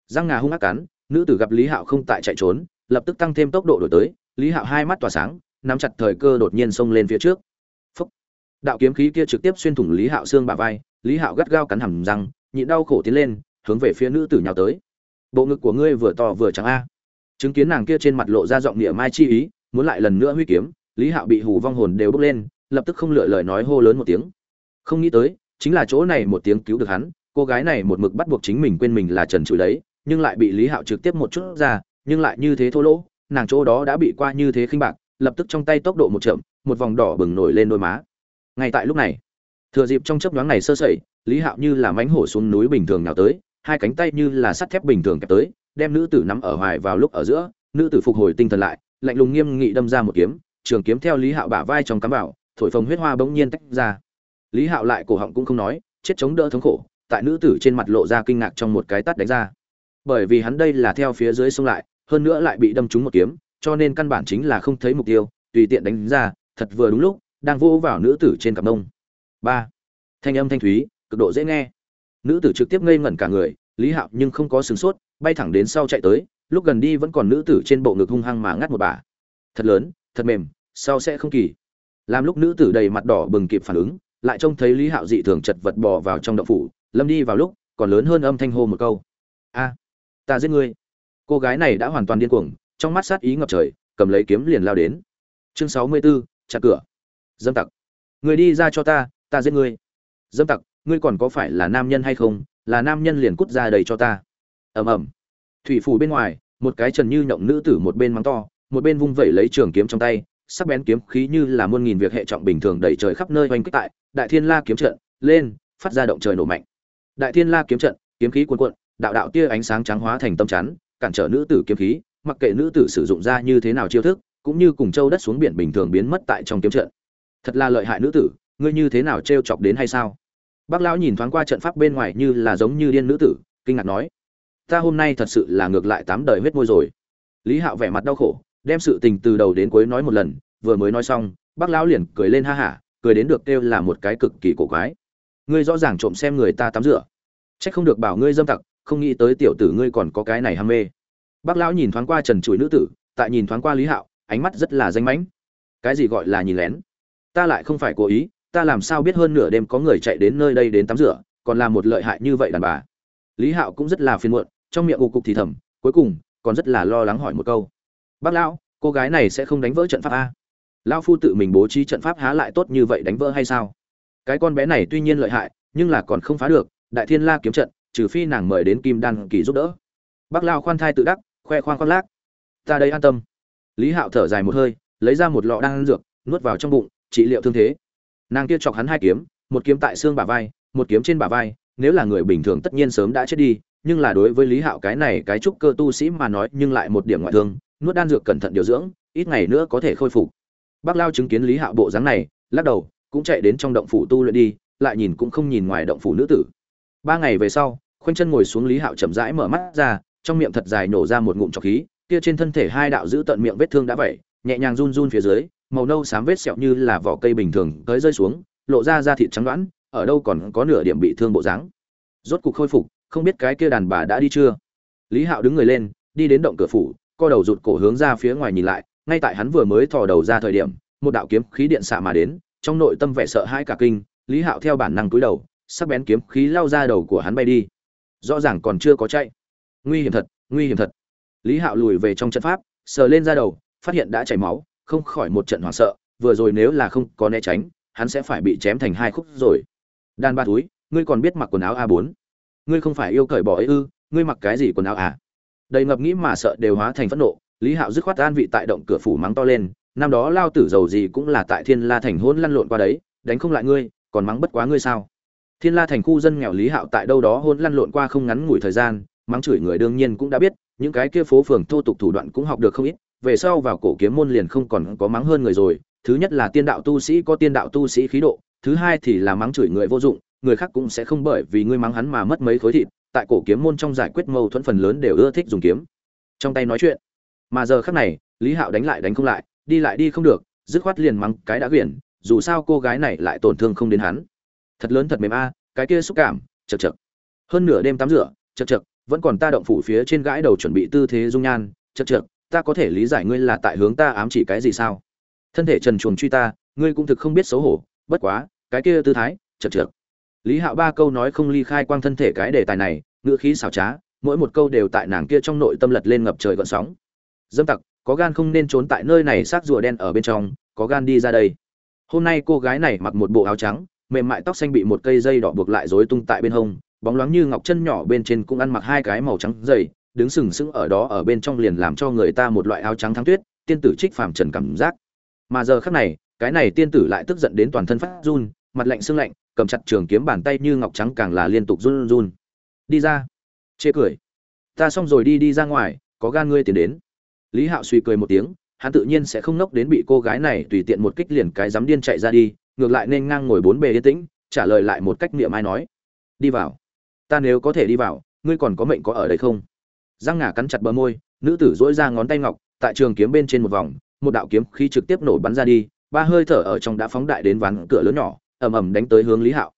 Răng ngà hung ác cắn, nữ tử gặp lý hạo không tại chạy trốn, lập tức tăng thêm tốc độ đổi tới, lý hạo hai mắt tỏa sáng, nắm chặt thời cơ đột nhiên xông lên phía trước. Phúc. đạo kiếm khí kia trực tiếp xuyên thủng lý hạo xương bả vai, lý hạo gắt gao cắn hầm răng, nhịn đau khổ tiến lên, hướng về phía nữ tử nhào tới. Bộ ngực của ngươi vừa to vừa trắng a. Chứng kiến nàng kia trên mặt lộ ra giọng địa mai chi ý, muốn lại lần nữa huy kiếm lý hạo bị hù vong hồn đều bốc lên, lập tức không lựa lời nói hô lớn một tiếng. Không nghĩ tới, chính là chỗ này một tiếng cứu được hắn, cô gái này một mực bắt buộc chính mình quên mình là trần trụi đấy, nhưng lại bị lý hạo trực tiếp một chút ra, nhưng lại như thế thô lỗ, nàng chỗ đó đã bị qua như thế khinh bạc, lập tức trong tay tốc độ một chậm, một vòng đỏ bừng nổi lên đôi má. Ngay tại lúc này, thừa dịp trong chớp nhoáng này sơ sẩy, lý hạo như là mánh hổ xuống núi bình thường nào tới, hai cánh tay như là sắt thép bình thường kẹp tới, đem nữ tử nắm ở hoài vào lúc ở giữa, nữ tử phục hồi tinh thần lại, lạnh lùng nghiêm nghị đâm ra một kiếm trường kiếm theo lý hạo bả vai trong cắm vào, thổi phồng huyết hoa bỗng nhiên tách ra. Lý hạo lại cổ họng cũng không nói, chết chống đỡ thống khổ, tại nữ tử trên mặt lộ ra kinh ngạc trong một cái tát đánh ra. Bởi vì hắn đây là theo phía dưới xông lại, hơn nữa lại bị đâm trúng một kiếm, cho nên căn bản chính là không thấy mục tiêu, tùy tiện đánh ra, thật vừa đúng lúc, đang vô vào nữ tử trên cặp mông ba. Thanh âm thanh thúy, cực độ dễ nghe. Nữ tử trực tiếp ngây ngẩn cả người, lý hạo nhưng không có sửng sốt, bay thẳng đến sau chạy tới, lúc gần đi vẫn còn nữ tử trên bộ ngực hung hăng mà ngắt một bà thật lớn thật mềm sau sẽ không kỳ. Làm lúc nữ tử đầy mặt đỏ bừng kịp phản ứng lại trông thấy lý hạo dị thường chật vật bò vào trong động phủ lâm đi vào lúc còn lớn hơn âm thanh hô một câu. A ta giết ngươi. Cô gái này đã hoàn toàn điên cuồng trong mắt sát ý ngập trời cầm lấy kiếm liền lao đến. Chương sáu mươi 64, chặt cửa. Dâm tặc. Người đi ra cho ta ta giết ngươi. Dâm tặc ngươi còn có phải là nam nhân hay không? Là nam nhân liền cút ra đầy cho ta. Ầm ầm. Thủy phủ bên ngoài một cái trần như nhộng nữ tử một bên mắng to một bên vung vẩy lấy trường kiếm trong tay, sắc bén kiếm khí như là muôn nghìn việc hệ trọng bình thường đẩy trời khắp nơi oanh kích tại, đại thiên la kiếm trận lên, phát ra động trời nổ mạnh. Đại thiên la kiếm trận, kiếm khí cuồn cuộn, đạo đạo tia ánh sáng trắng hóa thành tâm chắn, cản trở nữ tử kiếm khí, mặc kệ nữ tử sử dụng ra như thế nào chiêu thức, cũng như cùng châu đất xuống biển bình thường biến mất tại trong kiếm trận. Thật là lợi hại nữ tử, ngươi như thế nào trêu chọc đến hay sao? Bác lão nhìn thoáng qua trận pháp bên ngoài như là giống như điên nữ tử, kinh ngạc nói, ta hôm nay thật sự là ngược lại tám đời huyết môi rồi. Lý hạo vẻ mặt đau khổ đem sự tình từ đầu đến cuối nói một lần, vừa mới nói xong, bác lão liền cười lên ha hả, cười đến được kêu là một cái cực kỳ cổ quái. Ngươi rõ ràng trộm xem người ta tắm rửa. Trách không được bảo ngươi dâm tặc, không nghĩ tới tiểu tử ngươi còn có cái này ham mê. Bác lão nhìn thoáng qua trần chuỗi nữ tử, tại nhìn thoáng qua lý hạo, ánh mắt rất là danh mãnh. Cái gì gọi là nhìn lén? Ta lại không phải cố ý, ta làm sao biết hơn nửa đêm có người chạy đến nơi đây đến tắm rửa, còn làm một lợi hại như vậy đàn bà. Lý hạo cũng rất là phiền muộn, trong miệng ù cục thì thầm, cuối cùng còn rất là lo lắng hỏi một câu bác lão, cô gái này sẽ không đánh vỡ trận pháp a? Lão phu tự mình bố trí trận pháp há lại tốt như vậy đánh vỡ hay sao? Cái con bé này tuy nhiên lợi hại, nhưng là còn không phá được, đại thiên la kiếm trận, trừ phi nàng mời đến kim đan kỳ giúp đỡ. Bác lao khoan thai tự đắc, khoe khoang khoác lác. Ta đây an tâm. Lý hạo thở dài một hơi, lấy ra một lọ đan dược, nuốt vào trong bụng, trị liệu thương thế. Nàng kia chọc hắn hai kiếm, một kiếm tại xương bả vai, một kiếm trên bả vai, nếu là người bình thường tất nhiên sớm đã chết đi, nhưng là đối với lý hạo cái này cái trúc cơ tu sĩ mà nói, nhưng lại một điểm ngoại thương nuốt đan dược cẩn thận điều dưỡng, ít ngày nữa có thể khôi phục. Bác lao chứng kiến lý hạo bộ dáng này, lắc đầu, cũng chạy đến trong động phủ tu luyện đi, lại nhìn cũng không nhìn ngoài động phủ nữ tử. Ba ngày về sau, khoanh chân ngồi xuống lý hạo chậm rãi mở mắt ra, trong miệng thật dài nổ ra một ngụm trọc khí, kia trên thân thể hai đạo giữ tận miệng vết thương đã vậy, nhẹ nhàng run run phía dưới, màu nâu xám vết sẹo như là vỏ cây bình thường tới rơi xuống, lộ ra da thịt trắng đoán ở đâu còn có nửa điểm bị thương bộ dáng. Rốt cục khôi phục, không biết cái kia đàn bà đã đi chưa? Lý hạo đứng người lên, đi đến động cửa phủ co đầu rụt cổ hướng ra phía ngoài nhìn lại, ngay tại hắn vừa mới thò đầu ra thời điểm, một đạo kiếm khí điện xạ mà đến, trong nội tâm vẻ sợ hãi cả kinh, lý hạo theo bản năng cúi đầu, sắc bén kiếm khí lao ra đầu của hắn bay đi. Rõ ràng còn chưa có chạy. Nguy hiểm thật, nguy hiểm thật. Lý hạo lùi về trong trận pháp, sờ lên ra đầu, phát hiện đã chảy máu, không khỏi một trận hoảng sợ, vừa rồi nếu là không có né tránh, hắn sẽ phải bị chém thành hai khúc rồi. Đan ba túi, ngươi còn biết mặc quần áo a 4 ngươi không phải yêu cởi bỏ ấy ư, ngươi mặc cái gì quần áo à đầy ngập nghĩ mà sợ đều hóa thành phẫn nộ, lý hạo dứt khoát an vị tại động cửa phủ mắng to lên, năm đó lao tử giàu gì cũng là tại thiên la thành hôn lăn lộn qua đấy, đánh không lại ngươi, còn mắng bất quá ngươi sao? Thiên la thành khu dân nghèo lý hạo tại đâu đó hôn lăn lộn qua không ngắn ngủi thời gian, mắng chửi người đương nhiên cũng đã biết, những cái kia phố phường thô tục thủ đoạn cũng học được không ít, về sau vào cổ kiếm môn liền không còn có mắng hơn người rồi, thứ nhất là tiên đạo tu sĩ có tiên đạo tu sĩ khí độ, thứ hai thì là mắng chửi người vô dụng, người khác cũng sẽ không bởi vì ngươi mắng hắn mà mất mấy khối thịt tại cổ kiếm môn trong giải quyết mâu thuẫn phần lớn đều ưa thích dùng kiếm. Trong tay nói chuyện. Mà giờ khác này, lý hạo đánh lại đánh không lại, đi lại đi không được, dứt khoát liền mắng cái đã quyển, dù sao cô gái này lại tổn thương không đến hắn. Thật lớn thật mềm a, cái kia xúc cảm, chật chật. Hơn nửa đêm tắm rửa, chật chật, vẫn còn ta động phủ phía trên gãi đầu chuẩn bị tư thế dung nhan, chật chật, ta có thể lý giải ngươi là tại hướng ta ám chỉ cái gì sao? Thân thể trần chuồng truy ta, ngươi cũng thực không biết xấu hổ, bất quá, cái kia tư thái, chật chật lý hạo ba câu nói không ly khai quang thân thể cái đề tài này, ngữ khí xảo trá, mỗi một câu đều tại nàng kia trong nội tâm lật lên ngập trời gợn sóng. Dâm tặc, có gan không nên trốn tại nơi này xác rùa đen ở bên trong, có gan đi ra đây. Hôm nay cô gái này mặc một bộ áo trắng, mềm mại tóc xanh bị một cây dây đỏ buộc lại rối tung tại bên hông, bóng loáng như ngọc chân nhỏ bên trên cũng ăn mặc hai cái màu trắng dày, đứng sừng sững ở đó ở bên trong liền làm cho người ta một loại áo trắng thắng tuyết, tiên tử trích phàm trần cảm giác. Mà giờ khắc này, cái này tiên tử lại tức giận đến toàn thân phát run, mặt lạnh xương lạnh cầm chặt trường kiếm bàn tay như ngọc trắng càng là liên tục run run. Đi ra. Chê cười. Ta xong rồi đi đi ra ngoài, có gan ngươi tiến đến. Lý hạo suy cười một tiếng, hắn tự nhiên sẽ không nốc đến bị cô gái này tùy tiện một kích liền cái dám điên chạy ra đi, ngược lại nên ngang ngồi bốn bề yên tĩnh, trả lời lại một cách niệm ai nói. Đi vào. Ta nếu có thể đi vào, ngươi còn có mệnh có ở đây không? Giang ngà cắn chặt bờ môi, nữ tử dỗi ra ngón tay ngọc, tại trường kiếm bên trên một vòng, một đạo kiếm khí trực tiếp nổ bắn ra đi, ba hơi thở ở trong đã phóng đại đến ván cửa lớn nhỏ ầm ầm đánh tới hướng lý hạo.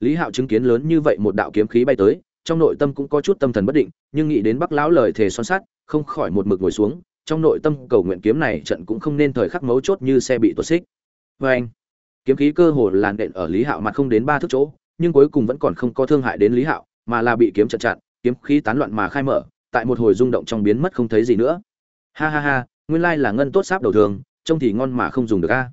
Lý hạo chứng kiến lớn như vậy một đạo kiếm khí bay tới, trong nội tâm cũng có chút tâm thần bất định, nhưng nghĩ đến bắc lão lời thề son sắt, không khỏi một mực ngồi xuống, trong nội tâm cầu nguyện kiếm này trận cũng không nên thời khắc mấu chốt như xe bị tuột xích. Oeng. anh, kiếm khí cơ hồ làn đện ở lý hạo mặt không đến ba thước chỗ, nhưng cuối cùng vẫn còn không có thương hại đến lý hạo, mà là bị kiếm chặn chặn, kiếm khí tán loạn mà khai mở, tại một hồi rung động trong biến mất không thấy gì nữa. Ha ha ha, nguyên lai là ngân tốt sáp đầu thường, trông thì ngon mà không dùng được a.